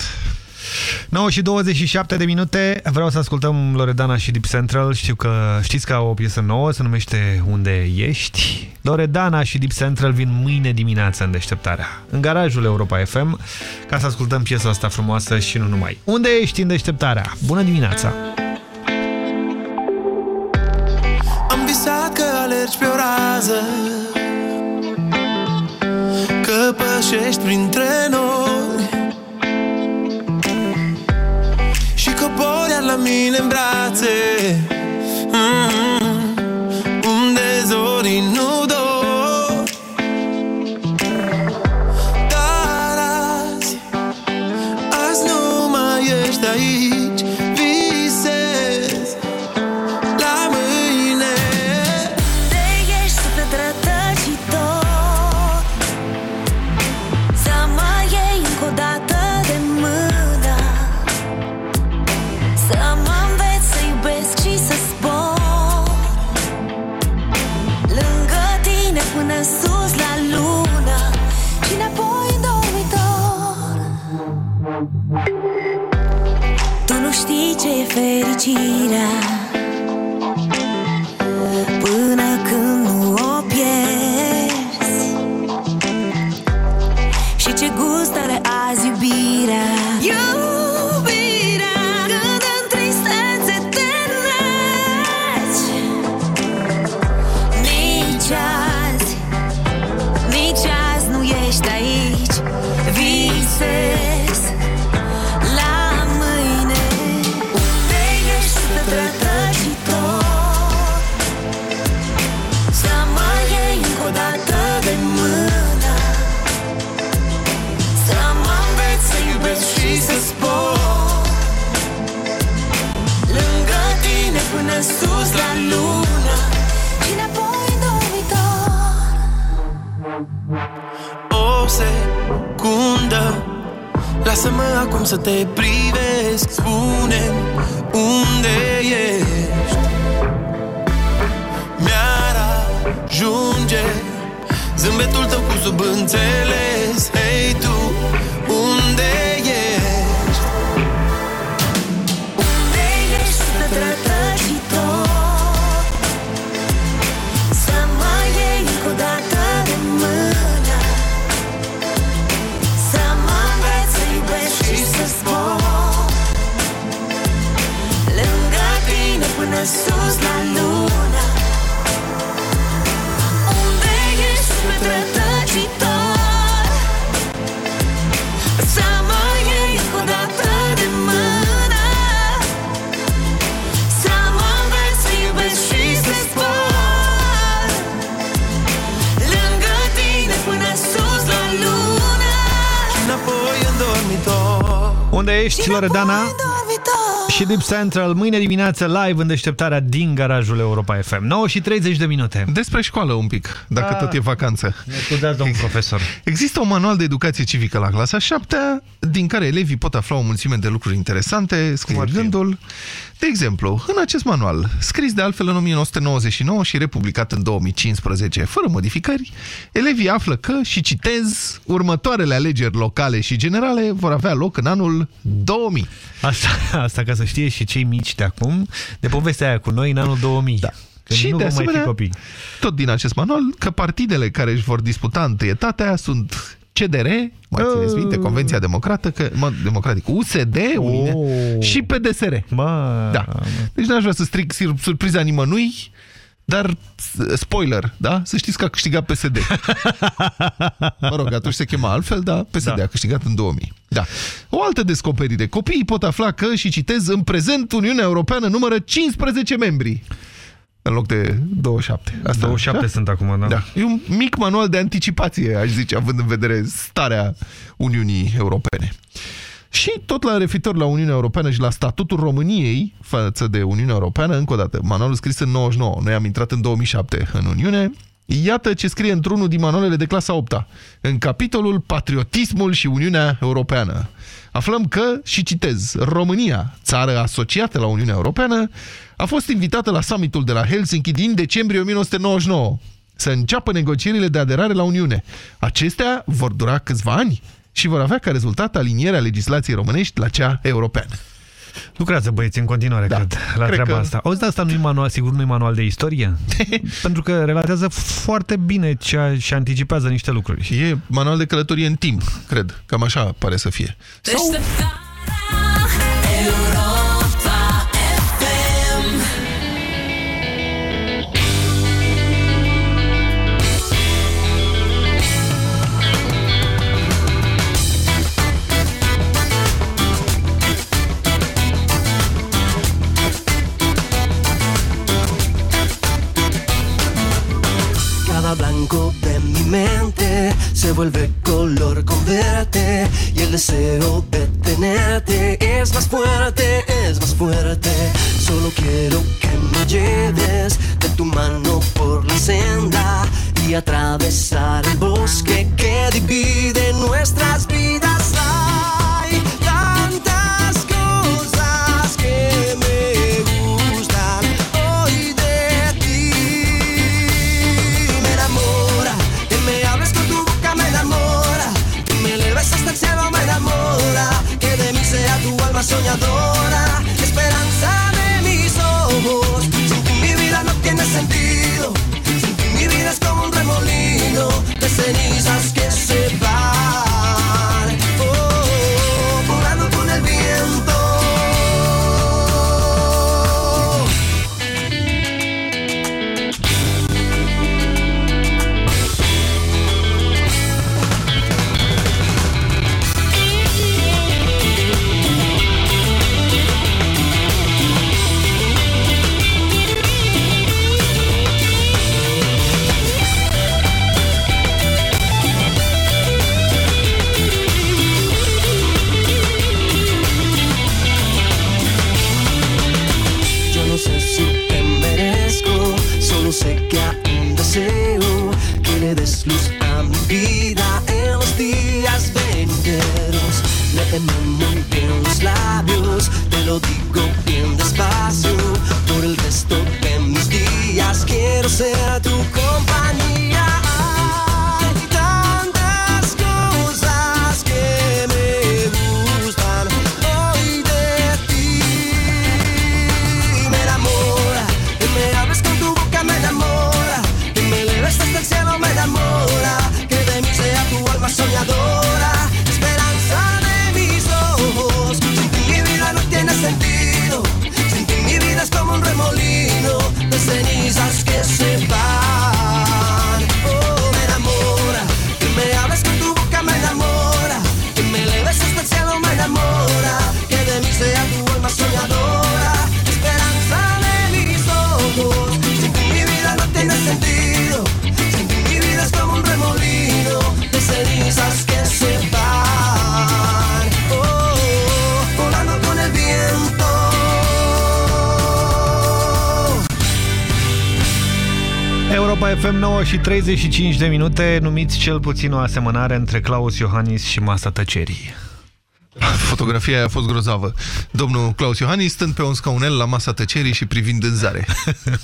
9 și 27 de minute. Vreau să ascultăm Loredana și Deep Central. Știu că știți că au o piesă nouă, se numește Unde ești? Loredana și Deep Central vin mâine dimineață în deșteptarea. În garajul Europa FM, ca să ascultăm piesa asta frumoasă și nu numai. Unde ești în deșteptarea? Bună dimineața! Am visat că alergi pe o rază Că pășești printre noi cobori iar la mine în brațe. Mm, Unde zorii nu fericirea Lasă-mă acum să te privesc spune unde ești Mi-ar ajunge Zâmbetul tău cu sub înțeles Hei tu, unde ești? Unde ești, Loredana? Și Deep Central, mâine dimineață live în deșteptarea din garajul Europa FM. 9 și 30 de minute. Despre școală un pic, dacă Ah. tot e vacanță. Ne scuzați, domnul profesor. Există un manual de educație civică la clasa 7 din care elevii pot afla o mulțime de lucruri interesante, scrie gândul. De exemplu, în acest manual, scris de altfel în 1999 și republicat în 2015, fără modificări, elevii află că, și citez, următoarele alegeri locale și generale vor avea loc în anul 2000. Asta, asta ca să știe și cei mici de acum, de povestea aia cu noi în anul 2000. Da. Când și nu de vom mai fi asemenea, copii. tot din acest manual, că partidele care își vor disputa întâietatea sunt CDR, mai țineți minte, Convenția Democrată, că, mă, Democratică, USD Uniune, și PDSR. Mă, da. Deci n-aș vrea să stric sur- surpriza nimănui, dar spoiler, da? Să știți că a câștigat PSD. mă rog, atunci se chema altfel, dar PSD da. a câștigat în 2000. Da. O altă descoperire. Copiii pot afla că, și citez, în prezent Uniunea Europeană numără 15 membri. În loc de 27. Asta, 27 sunt acum, da. da. E un mic manual de anticipație, aș zice, având în vedere starea Uniunii Europene. Și tot la referitor la Uniunea Europeană și la statutul României față de Uniunea Europeană, încă o dată, manualul scris în 99, noi am intrat în 2007 în Uniune, iată ce scrie într-unul din manualele de clasa 8 -a, în capitolul Patriotismul și Uniunea Europeană. Aflăm că, și citez, România, țară asociată la Uniunea Europeană, a fost invitată la summitul de la Helsinki din decembrie 1999 să înceapă negocierile de aderare la Uniune. Acestea vor dura câțiva ani și vor avea ca rezultat alinierea legislației românești la cea europeană. Lucrează băieți în continuare, da. cred, la Cred treaba că- asta. Auzi, dar asta nu-i manual, sigur nu-i manual de istorie? Pentru că relatează foarte bine ce și anticipează niște lucruri. E manual de călătorie în timp, cred. Cam așa pare să fie. Europa vuelve color con verte y el deseo de tenerte es más fuerte, es más fuerte. Solo quiero que me lleves de tu mano por la senda y atravesar el bosque que divide nuestras vidas. Soñadora, esperanza de mis ojos. Sin ti mi vida no tiene sentido, sin ti mi vida es como un remolino de cenizas que en un montón de labios, te lo digo. Și 35 de minute, numiți cel puțin o asemănare între Claus Iohannis și Masa Tăcerii. Fotografia aia a fost grozavă. Domnul Claus Iohannis stând pe un scaunel la masa tăcerii și privind în zare.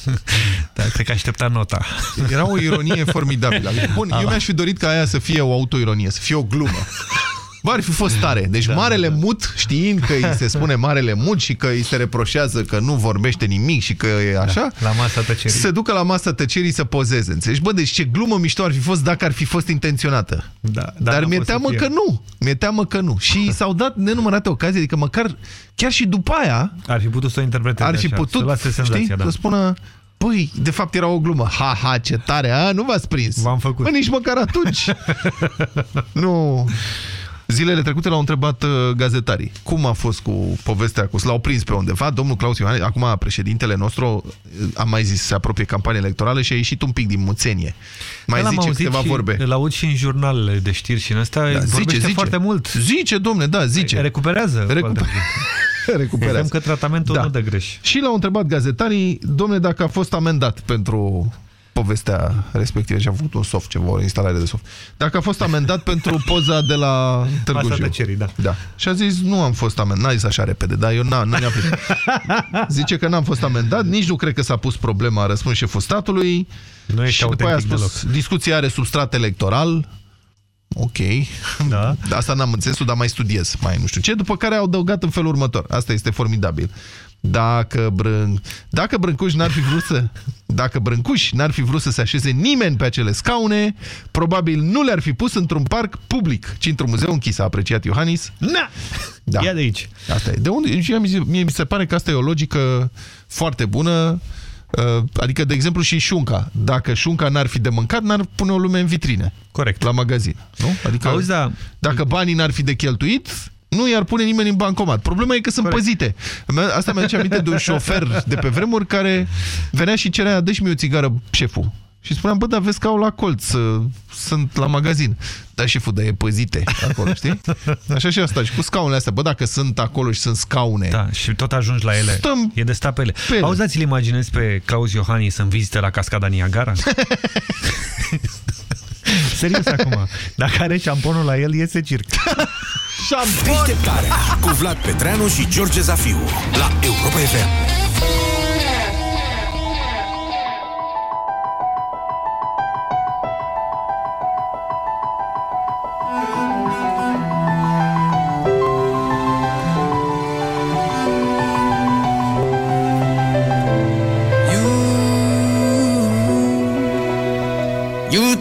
da, cred că aștepta nota. Era o ironie formidabilă. Bun, eu mi-aș fi dorit ca aia să fie o autoironie, să fie o glumă. Bă, ar fi fost tare. Deci da, Marele da. Mut, știind că îi se spune Marele Mut și că îi se reproșează că nu vorbește nimic și că e așa, da, la masa tăcerii. se ducă la masa tăcerii să pozeze. Înțelegi? Bă, deci ce glumă mișto ar fi fost dacă ar fi fost intenționată. Da, Dar mi-e teamă că nu. Mi-e teamă că nu. Și s-au dat nenumărate ocazii, adică măcar chiar și după aia ar fi putut să o interpreteze Ar fi așa, putut, să lase senzația, știi, da. să spună Păi, de fapt era o glumă. Ha, ha, ce tare, a? Nu v-ați prins. V-am făcut. Bă, nici măcar atunci. nu... Zilele trecute l-au întrebat uh, gazetarii cum a fost cu povestea cu... L-au prins pe undeva, domnul Claus Iohannis, acum președintele nostru, uh, am mai zis, se apropie campania electorală și a ieșit un pic din muțenie. Mai L-am zice auzit câteva și vorbe. Îl aud și în jurnalele de știri și în ăsta da, zice, vorbește zice. foarte mult. Zice, domne, da, zice. Recuperează. Recuper... Recuperează. Vedem că tratamentul Da. nu dă greș. Și l-au întrebat gazetarii, domne, dacă a fost amendat pentru povestea respectivă și am făcut un soft, ceva, o instalare de soft. Dacă a fost amendat pentru poza de la Târgu Masa Jiu. tăcerii, da. da. Și a zis, nu am fost amendat, n-a zis așa repede, dar eu n-am, n-am Zice că n-am fost amendat, nici nu cred că s-a pus problema, a răspuns șeful statului. Nu ești și după aia a autentic spus, discuția are substrat electoral, Ok. Da. Asta n-am înțeles dar mai studiez, mai nu știu ce. După care au adăugat în felul următor. Asta este formidabil. Dacă, Brân... Dacă Brâncuș n-ar fi vrut să... Dacă Brâncuș n-ar fi vrut să se așeze nimeni pe acele scaune, probabil nu le-ar fi pus într-un parc public, ci într-un muzeu închis, a apreciat Iohannis. Na! Da. Ia de aici. Asta e. De unde? Și mie, mie mi se pare că asta e o logică foarte bună. Uh, Adică, de exemplu, și șunca. Dacă șunca n-ar fi de mâncat, n-ar pune o lume în vitrine. Corect. La magazin. Nu? Adică, Auzi, da. dacă banii n-ar fi de cheltuit, nu i-ar pune nimeni în bancomat. Problema e că sunt Corect. păzite. Asta mi-aduce aminte de un șofer de pe vremuri care venea și cerea, dă-și mie o țigară, șeful. Și spuneam, bă, dar vezi că au la colț, uh, sunt la magazin. Da, șeful, dar e păzite acolo, știi? Așa și asta. Și cu scaunele astea, bă, dacă sunt acolo și sunt scaune. Da, și tot ajungi la ele. Stăm e de stat pe ele. pe ele. Auzi, ți-l imaginezi pe Claus Iohannis în vizită la cascada Niagara? Serios acum. Dacă are șamponul la el, iese circ. Deșteptarea cu Vlad Petreanu și George Zafiu la Europa FM.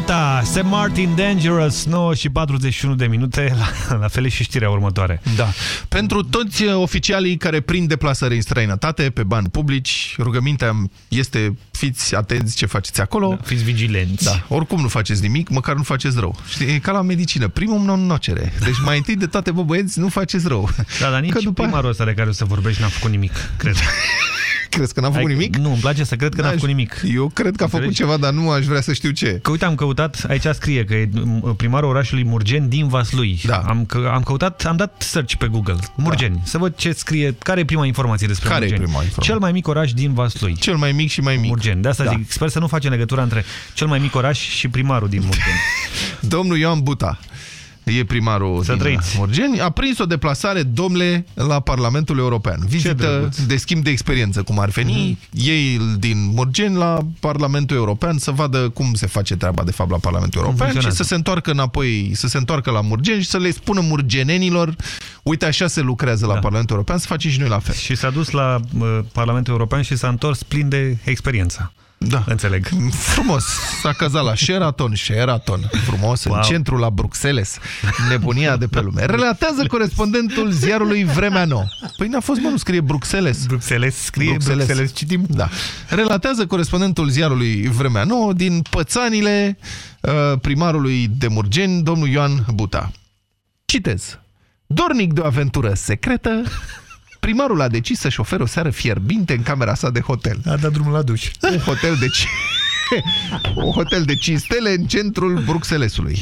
David Guetta, St. Martin Dangerous, 9 și 41 de minute, la, la fel și știrea următoare. Da. Pentru toți uh, oficialii care prind deplasări în străinătate pe bani publici, rugămintea este fiți atenți ce faceți acolo. Da, fiți vigilenți. Da. Oricum nu faceți nimic, măcar nu faceți rău. Știi, e ca la medicină. Primul non nocere. Deci mai întâi de toate, bă băieți, nu faceți rău. Da, dar nici Că după primarul ăsta de care o să vorbești n-a făcut nimic, cred. Crezi că n-a făcut Hai, nimic? Nu, îmi place să cred că n-a N-aș- făcut nimic. Eu cred că a făcut ceva, dar nu aș vrea să știu ce. Că uite, am căutat, aici scrie că e primarul orașului Murgeni din Vaslui. Da. Am, că, am căutat, am dat search pe Google. Murgeni. Da. Să văd ce scrie, care e prima informație despre Care e Murgeni. prima informație? Cel mai mic oraș din Vaslui. Cel mai mic și mai mic. Murgeni. De asta Da. zic, sper să nu facem legătura între cel mai mic oraș și primarul din Murgeni. Domnul Ioan Buta e primarul Să din trăiți. Murgeni. A prins o deplasare, domnule, la Parlamentul European. Vizită drăguț. de schimb de experiență, cum ar veni. Ei din Murgeni la Parlamentul European să vadă cum se face treaba, de fapt, la Parlamentul European și funcționează. să se întoarcă înapoi, să se întoarcă la Murgeni și să le spună murgenenilor uite, așa se lucrează la Parlamentul European, să facem și noi la fel. și s-a dus la uh, Parlamentul European și s-a întors plin de experiență. Da. Înțeleg. Frumos. S-a cazat la Sheraton, Sheraton. Frumos, wow. în centru, la Bruxelles. Nebunia de pe lume. Relatează corespondentul ziarului Vremea Nouă. Păi n-a fost, mă, nu scrie Bruxelles. Bruxelles, scrie Bruxelles, citim. Da. Relatează corespondentul ziarului Vremea Nouă din pățanile uh, primarului de Murgeni, domnul Ioan Buta. Citez. Dornic de o aventură secretă, primarul a decis să-și ofere o seară fierbinte în camera sa de hotel. A dat drumul la duș. Un hotel de... ci- un hotel de 5 stele în centrul Bruxellesului.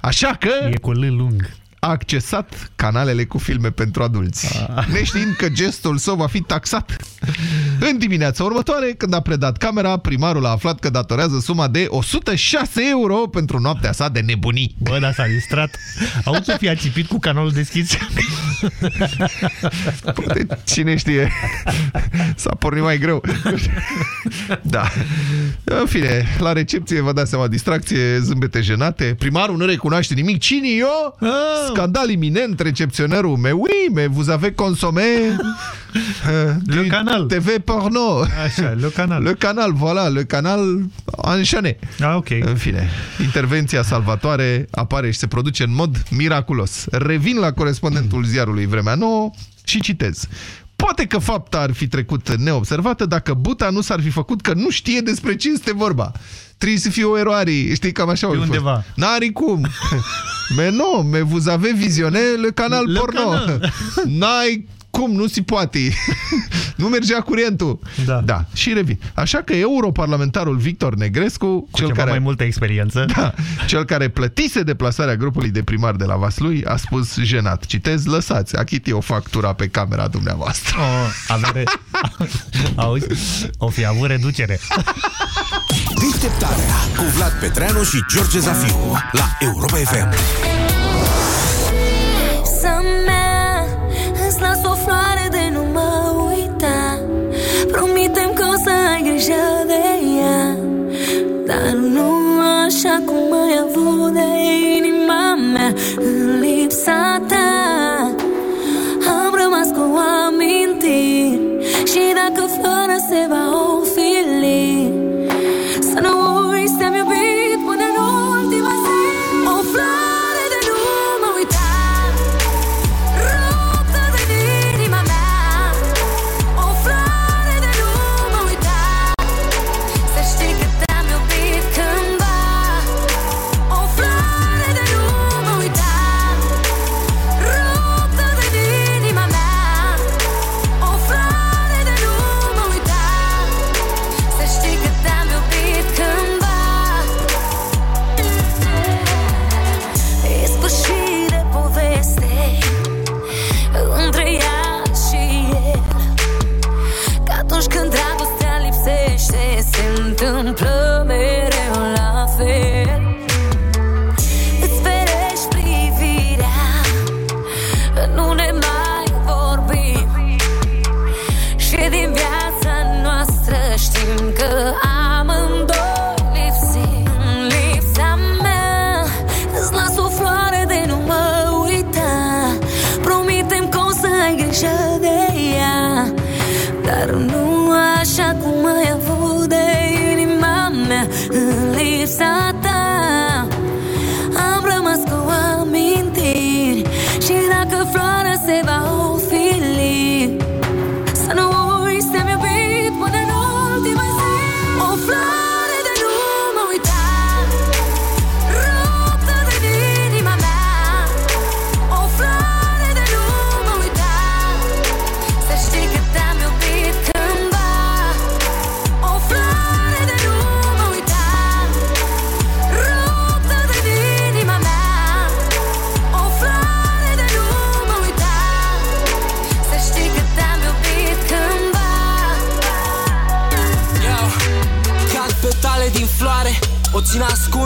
Așa că... E cu L lung. A accesat canalele cu filme pentru adulți, neștiind că gestul său va fi taxat. În dimineața următoare, când a predat camera, primarul a aflat că datorează suma de 106 euro pentru noaptea sa de nebunii. Bă, dar s-a distrat. Auzi să fie ațipit cu canalul deschis. Poate, cine știe, s-a pornit mai greu. Da. În fine, la recepție vă dați seama, distracție, zâmbete jenate. Primarul nu recunoaște nimic. Cine eu? Scandal iminent, recepționerul. Mais oui, mais vous avez consommé euh, Le canal. TV porno. Așa, le canal. Le canal, voilà, le canal enchaîné. Ah, ok. În fine, intervenția salvatoare apare și se produce în mod miraculos. Revin la corespondentul ziarului Vremea Nouă și citez. Poate că fapta ar fi trecut neobservată dacă Buta nu s-ar fi făcut că nu știe despre ce este vorba. Trebuie să fie o eroare, știi, cam așa. Pe au fost. undeva. N-are cum. Mais non, mais vous avez visionné le canal Le porno. canal. N-ai cum, nu se poate. nu mergea curentul. Da. da. Și revin. Așa că europarlamentarul Victor Negrescu, Cu cel ceva care mai multă experiență. da, cel care plătise deplasarea grupului de primar de la Vaslui a spus jenat, citez, lăsați, achit eu factura pe camera dumneavoastră. Oh, avere... Auzi? O fi avut reducere. Deșteptarea cu Vlad Petreanu și George Zafiu la Europa FM. Să ai grijă de ea Dar nu așa cum ai avut de inima mea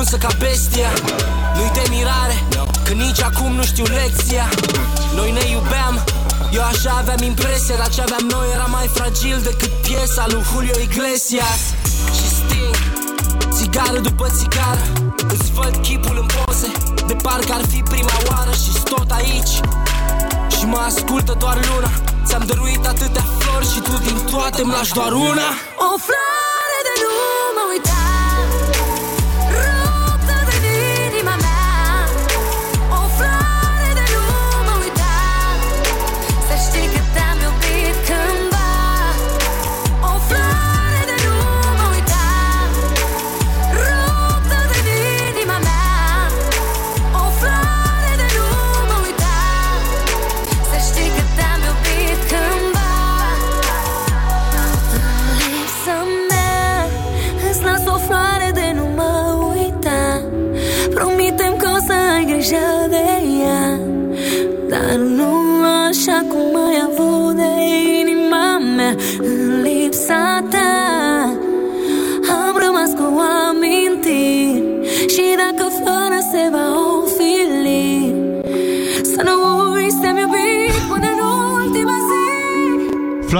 ascunsă ca bestia Nu-i de mirare Că nici acum nu știu lecția. Noi ne iubeam Eu așa aveam impresia Dar ce aveam noi era mai fragil decât piesa lui Julio Iglesias. Și sting Țigară după țigară Îți văd chipul în poze De parcă ar fi prima oară și tot aici. Și mă ascultă doar luna Ți-am dăruit atâtea flori Și tu din toate îmi lași doar una. O floare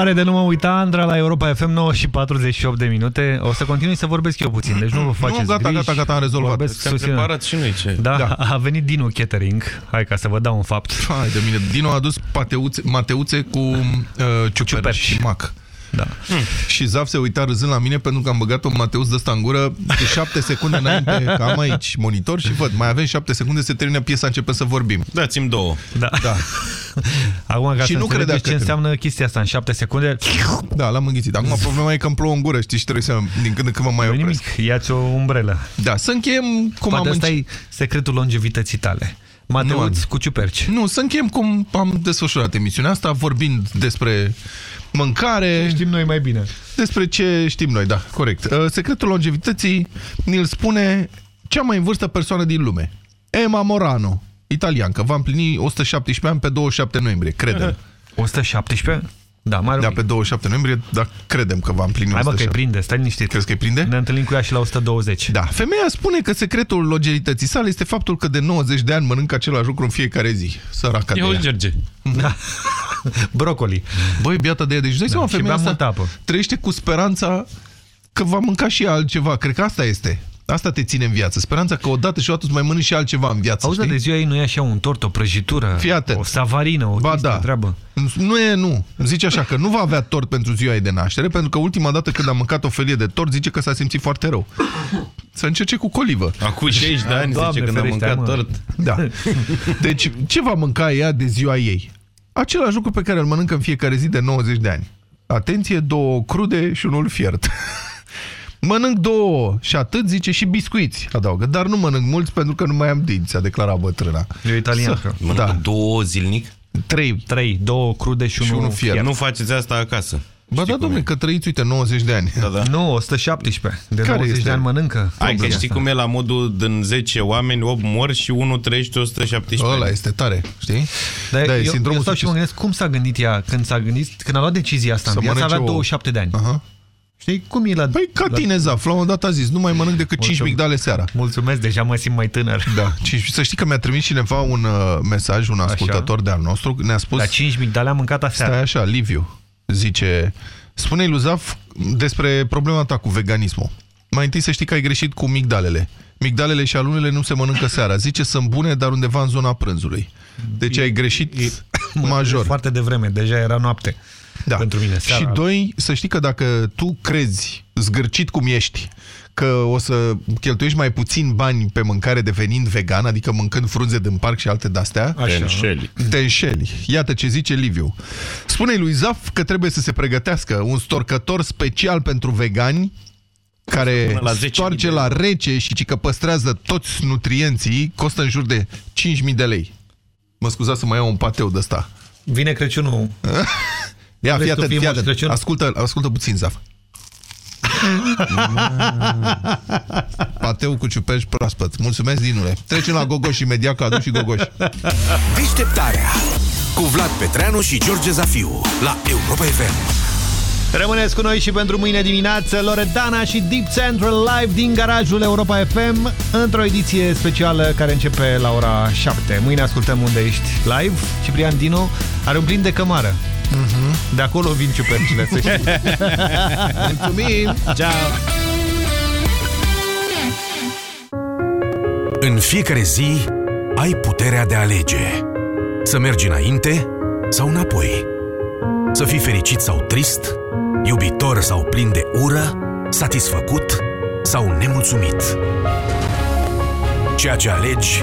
Floare de nu mă uita, Andra, la Europa FM 9 și 48 de minute. O să continui să vorbesc eu puțin, deci nu vă faceți Nu, gata, griji. gata, gata, am rezolvat. Vorbesc Ți-am susținut. preparat și noi ce. Da, Da. a venit Dinu Catering. Hai ca să vă dau un fapt. Hai de mine. Dino a adus pateuțe, mateuțe cu uh, ciuperci și mac. Da. Și Zaf se uita râzând la mine pentru că am băgat un Mateus de ăsta în gură de șapte secunde înainte, că am aici monitor și văd, mai avem șapte secunde, se termină piesa, începem să vorbim. Dați-mi două. Da. da. Acum, ca Și să nu credea înțelegeți că ce când- înseamnă chestia asta în 7 secunde. Da, l-am înghițit. Acum problema e că îmi plouă în gură, știi, și trebuie să din când în când mă mai Nu opresc. nimic, ia-ți o umbrelă. Da, să încheiem cum Poate am ăsta înce- e secretul longevității tale. Mateuț cu ciuperci. Nu, să încheiem cum am desfășurat emisiunea asta, vorbind despre mâncare. Știm noi mai bine. Despre ce știm noi, da, corect. Uh, Secretul longevității ni-l spune cea mai în vârstă persoană din lume. Emma Morano, italiancă, va împlini 117 ani pe 27 noiembrie, credem. 117? Da, mai Da, pe 27 noiembrie, dar credem că va împlini Hai mă că îi 117. prinde, stai liniștit. Crezi că îi prinde? Ne întâlnim cu ea și la 120. Da, femeia spune că secretul longevității sale este faptul că de 90 de ani mănâncă același lucru în fiecare zi. Săraca de Eu ea. George. Da. Brocoli. Băi, biata de ea. Deci, dai Da, seama, și femeia bea asta multă apă. trăiește cu speranța că va mânca și ea altceva. Cred că asta este. Asta te ține în viață. Speranța că odată și odată îți mai mănânci și altceva în viață. Auzi, dar știi? de ziua ei nu e așa un tort, o prăjitură, Fii atent. o savarină, o Ba chestie, da. treabă. Nu e, nu. Zice așa că nu va avea tort pentru ziua ei de naștere, pentru că ultima dată când a mâncat o felie de tort, zice că s-a simțit foarte rău. Să încerce cu colivă. Acum 60 de ani, Doamne zice, când a ferește, mâncat mă. tort. Da. Deci, ce va mânca ea de ziua ei? Același lucru pe care îl mănâncă în fiecare zi de 90 de ani. Atenție, două crude și unul fiert. Mănânc două și atât, zice, și biscuiți, adaugă. Dar nu mănânc mulți pentru că nu mai am dinți, a declarat bătrâna. E o italiancă. Mănâncă Da. două zilnic? Trei. Trei, două crude și unul, unul fiert. Nu faceți asta acasă. Ba da, domnule, că trăiți, uite, 90 de ani. Da, da. Nu, 117. De Care 90 este? de ani mănâncă. Hai că Problema știi asta. cum e la modul din 10 oameni, 8 mor și unul trăiește 117 Ăla ani. este tare, știi? Dar Da, e eu, sindromul eu stau și mă succes. gândesc cum s-a gândit ea când s-a gândit, când a luat decizia asta Să în viață, mănânce avea o- 27 de ani. Aha. Știi cum e la... Păi ca la- tine, Zaf, la un moment dat a zis, nu mai mănânc decât 5 Mulțumesc. migdale seara. Mulțumesc, deja mă simt mai tânăr. Da, 5. Să știi că mi-a trimis cineva un uh, mesaj, un ascultător de al nostru, ne-a spus... La 5 migdale am mâncat aseară. Stai așa, Liviu, zice, spune-i lui Zaf despre problema ta cu veganismul. Mai întâi să știi că ai greșit cu migdalele. Migdalele și alunele nu se mănâncă seara. Zice sunt bune, dar undeva în zona prânzului. Deci ai greșit major. Foarte devreme, deja era noapte. Da. Pentru mine, seara. Și doi, să știi că dacă tu crezi, zgârcit cum ești, că o să cheltuiești mai puțin bani pe mâncare devenind vegan, adică mâncând frunze din parc și alte de-astea, Te înșeli. te înșeli. Iată ce zice Liviu. Spune lui Zaf că trebuie să se pregătească un storcător special pentru vegani care Până la 10.000 stoarce de la rece și ci că păstrează toți nutrienții, costă în jur de 5.000 de lei. Mă scuzați să mai iau un pateu de ăsta. Vine Crăciunul. Ia, Vrei fii să atent, fii fii Moș atent. Crăciun? Ascultă, ascultă puțin, Zaf. Pateu cu ciuperci proaspăt. Mulțumesc, Dinule. Trecem la Gogoș imediat, că aduc și Gogoș. Deșteptarea cu Vlad Petreanu și George Zafiu la Europa FM. Rămâneți cu noi și pentru mâine dimineață Loredana și Deep Central live din garajul Europa FM într-o ediție specială care începe la ora 7. Mâine ascultăm unde ești live. Ciprian Dino are un plin de cămară. De acolo vin ciupercile. să știi. Mulțumim! Ciao! În fiecare zi ai puterea de a alege. Să mergi înainte sau înapoi. Să fii fericit sau trist, iubitor sau plin de ură, satisfăcut sau nemulțumit. Ceea ce alegi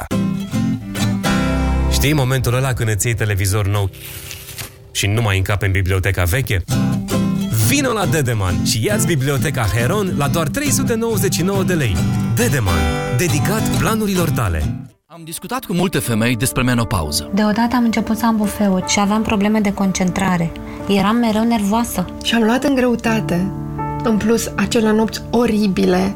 Știi momentul ăla când îți iei televizor nou și nu mai încape în biblioteca veche? Vino la Dedeman și ia-ți biblioteca Heron la doar 399 de lei. Dedeman, dedicat planurilor tale. Am discutat cu multe femei despre menopauză. Deodată am început să am bufeuri și aveam probleme de concentrare. Eram mereu nervoasă. Și am luat în greutate. În plus, acele nopți oribile,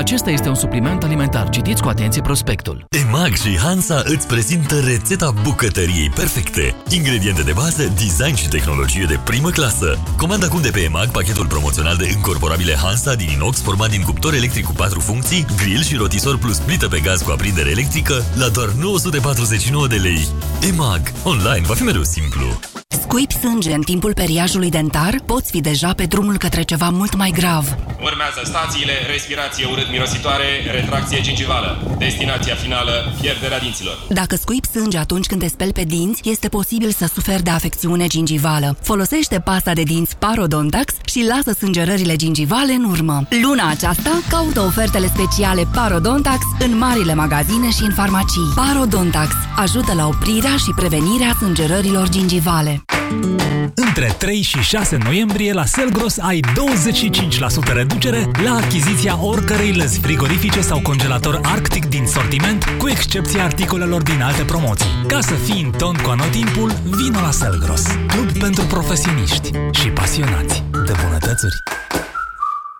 Acesta este un supliment alimentar. Citiți cu atenție prospectul. EMAG și Hansa îți prezintă rețeta bucătăriei perfecte. Ingrediente de bază, design și tehnologie de primă clasă. Comanda acum de pe EMAG pachetul promoțional de încorporabile Hansa din inox format din cuptor electric cu 4 funcții, grill și rotisor plus plită pe gaz cu aprindere electrică la doar 949 de lei. EMAG. Online va fi mereu simplu. Scuipi sânge în timpul periajului dentar? Poți fi deja pe drumul către ceva mult mai grav. Urmează stațiile, respirație urât-mirositoare, retracție gingivală. Destinația finală, pierderea dinților. Dacă scuipi sânge atunci când te speli pe dinți, este posibil să suferi de afecțiune gingivală. Folosește pasta de dinți Parodontax și lasă sângerările gingivale în urmă. Luna aceasta, caută ofertele speciale Parodontax în marile magazine și în farmacii. Parodontax ajută la oprirea și prevenirea sângerărilor gingivale. Între 3 și 6 noiembrie la Selgros ai 25% reducere la achiziția oricărei lăzi frigorifice sau congelator Arctic din sortiment, cu excepția articolelor din alte promoții. Ca să fii în ton cu anotimpul, vino la Selgros, club pentru profesioniști și pasionați de bunătățuri.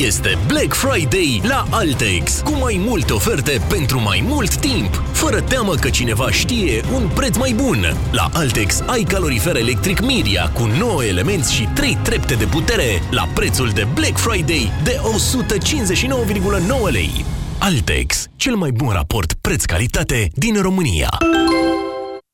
Este Black Friday la Altex, cu mai multe oferte pentru mai mult timp, fără teamă că cineva știe un preț mai bun. La Altex ai calorifer electric Miria cu 9 elemente și 3 trepte de putere la prețul de Black Friday de 159,9 lei. Altex, cel mai bun raport preț-calitate din România.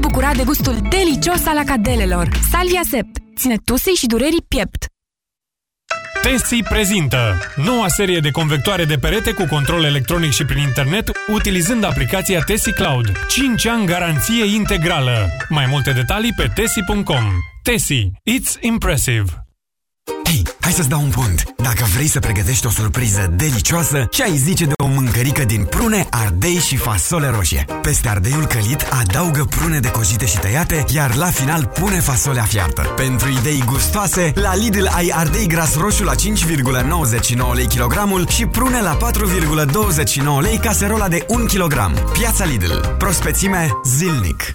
bucura de gustul delicios al acadelelor. Salvia Sept ține tusei și durerii piept. Tesi prezintă noua serie de convectoare de perete cu control electronic și prin internet utilizând aplicația Tesi Cloud. 5 ani garanție integrală. Mai multe detalii pe tesi.com. Tesi. It's impressive. Hei, hai să-ți dau un pont. Dacă vrei să pregătești o surpriză delicioasă, ce ai zice de o mâncărică din prune, ardei și fasole roșie? Peste ardeiul călit, adaugă prune decojite și tăiate, iar la final pune fasolea fiartă. Pentru idei gustoase, la Lidl ai ardei gras roșu la 5,99 lei kilogramul și prune la 4,29 lei caserola de 1 kg. Piața Lidl. Prospețime zilnic.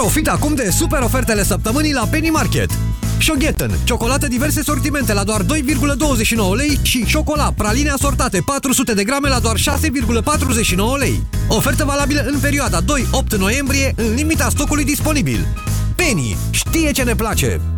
Profit acum de super ofertele săptămânii la Penny Market. Shoghetten, ciocolată diverse sortimente la doar 2,29 lei și șocolat, praline asortate 400 de grame la doar 6,49 lei. Ofertă valabilă în perioada 2-8 noiembrie, în limita stocului disponibil. Penny știe ce ne place!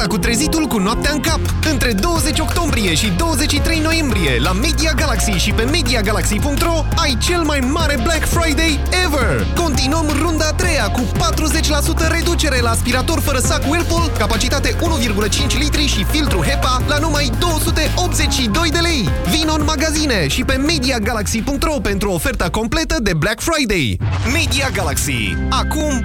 Gata cu trezitul cu noaptea în cap! Între 20 octombrie și 23 noiembrie la Media Galaxy și pe MediaGalaxy.ro ai cel mai mare Black Friday ever! Continuăm runda a treia cu 40% reducere la aspirator fără sac Whirlpool, capacitate 1,5 litri și filtru HEPA la numai 282 de lei! Vino în magazine și pe MediaGalaxy.ro pentru oferta completă de Black Friday! Media Galaxy. Acum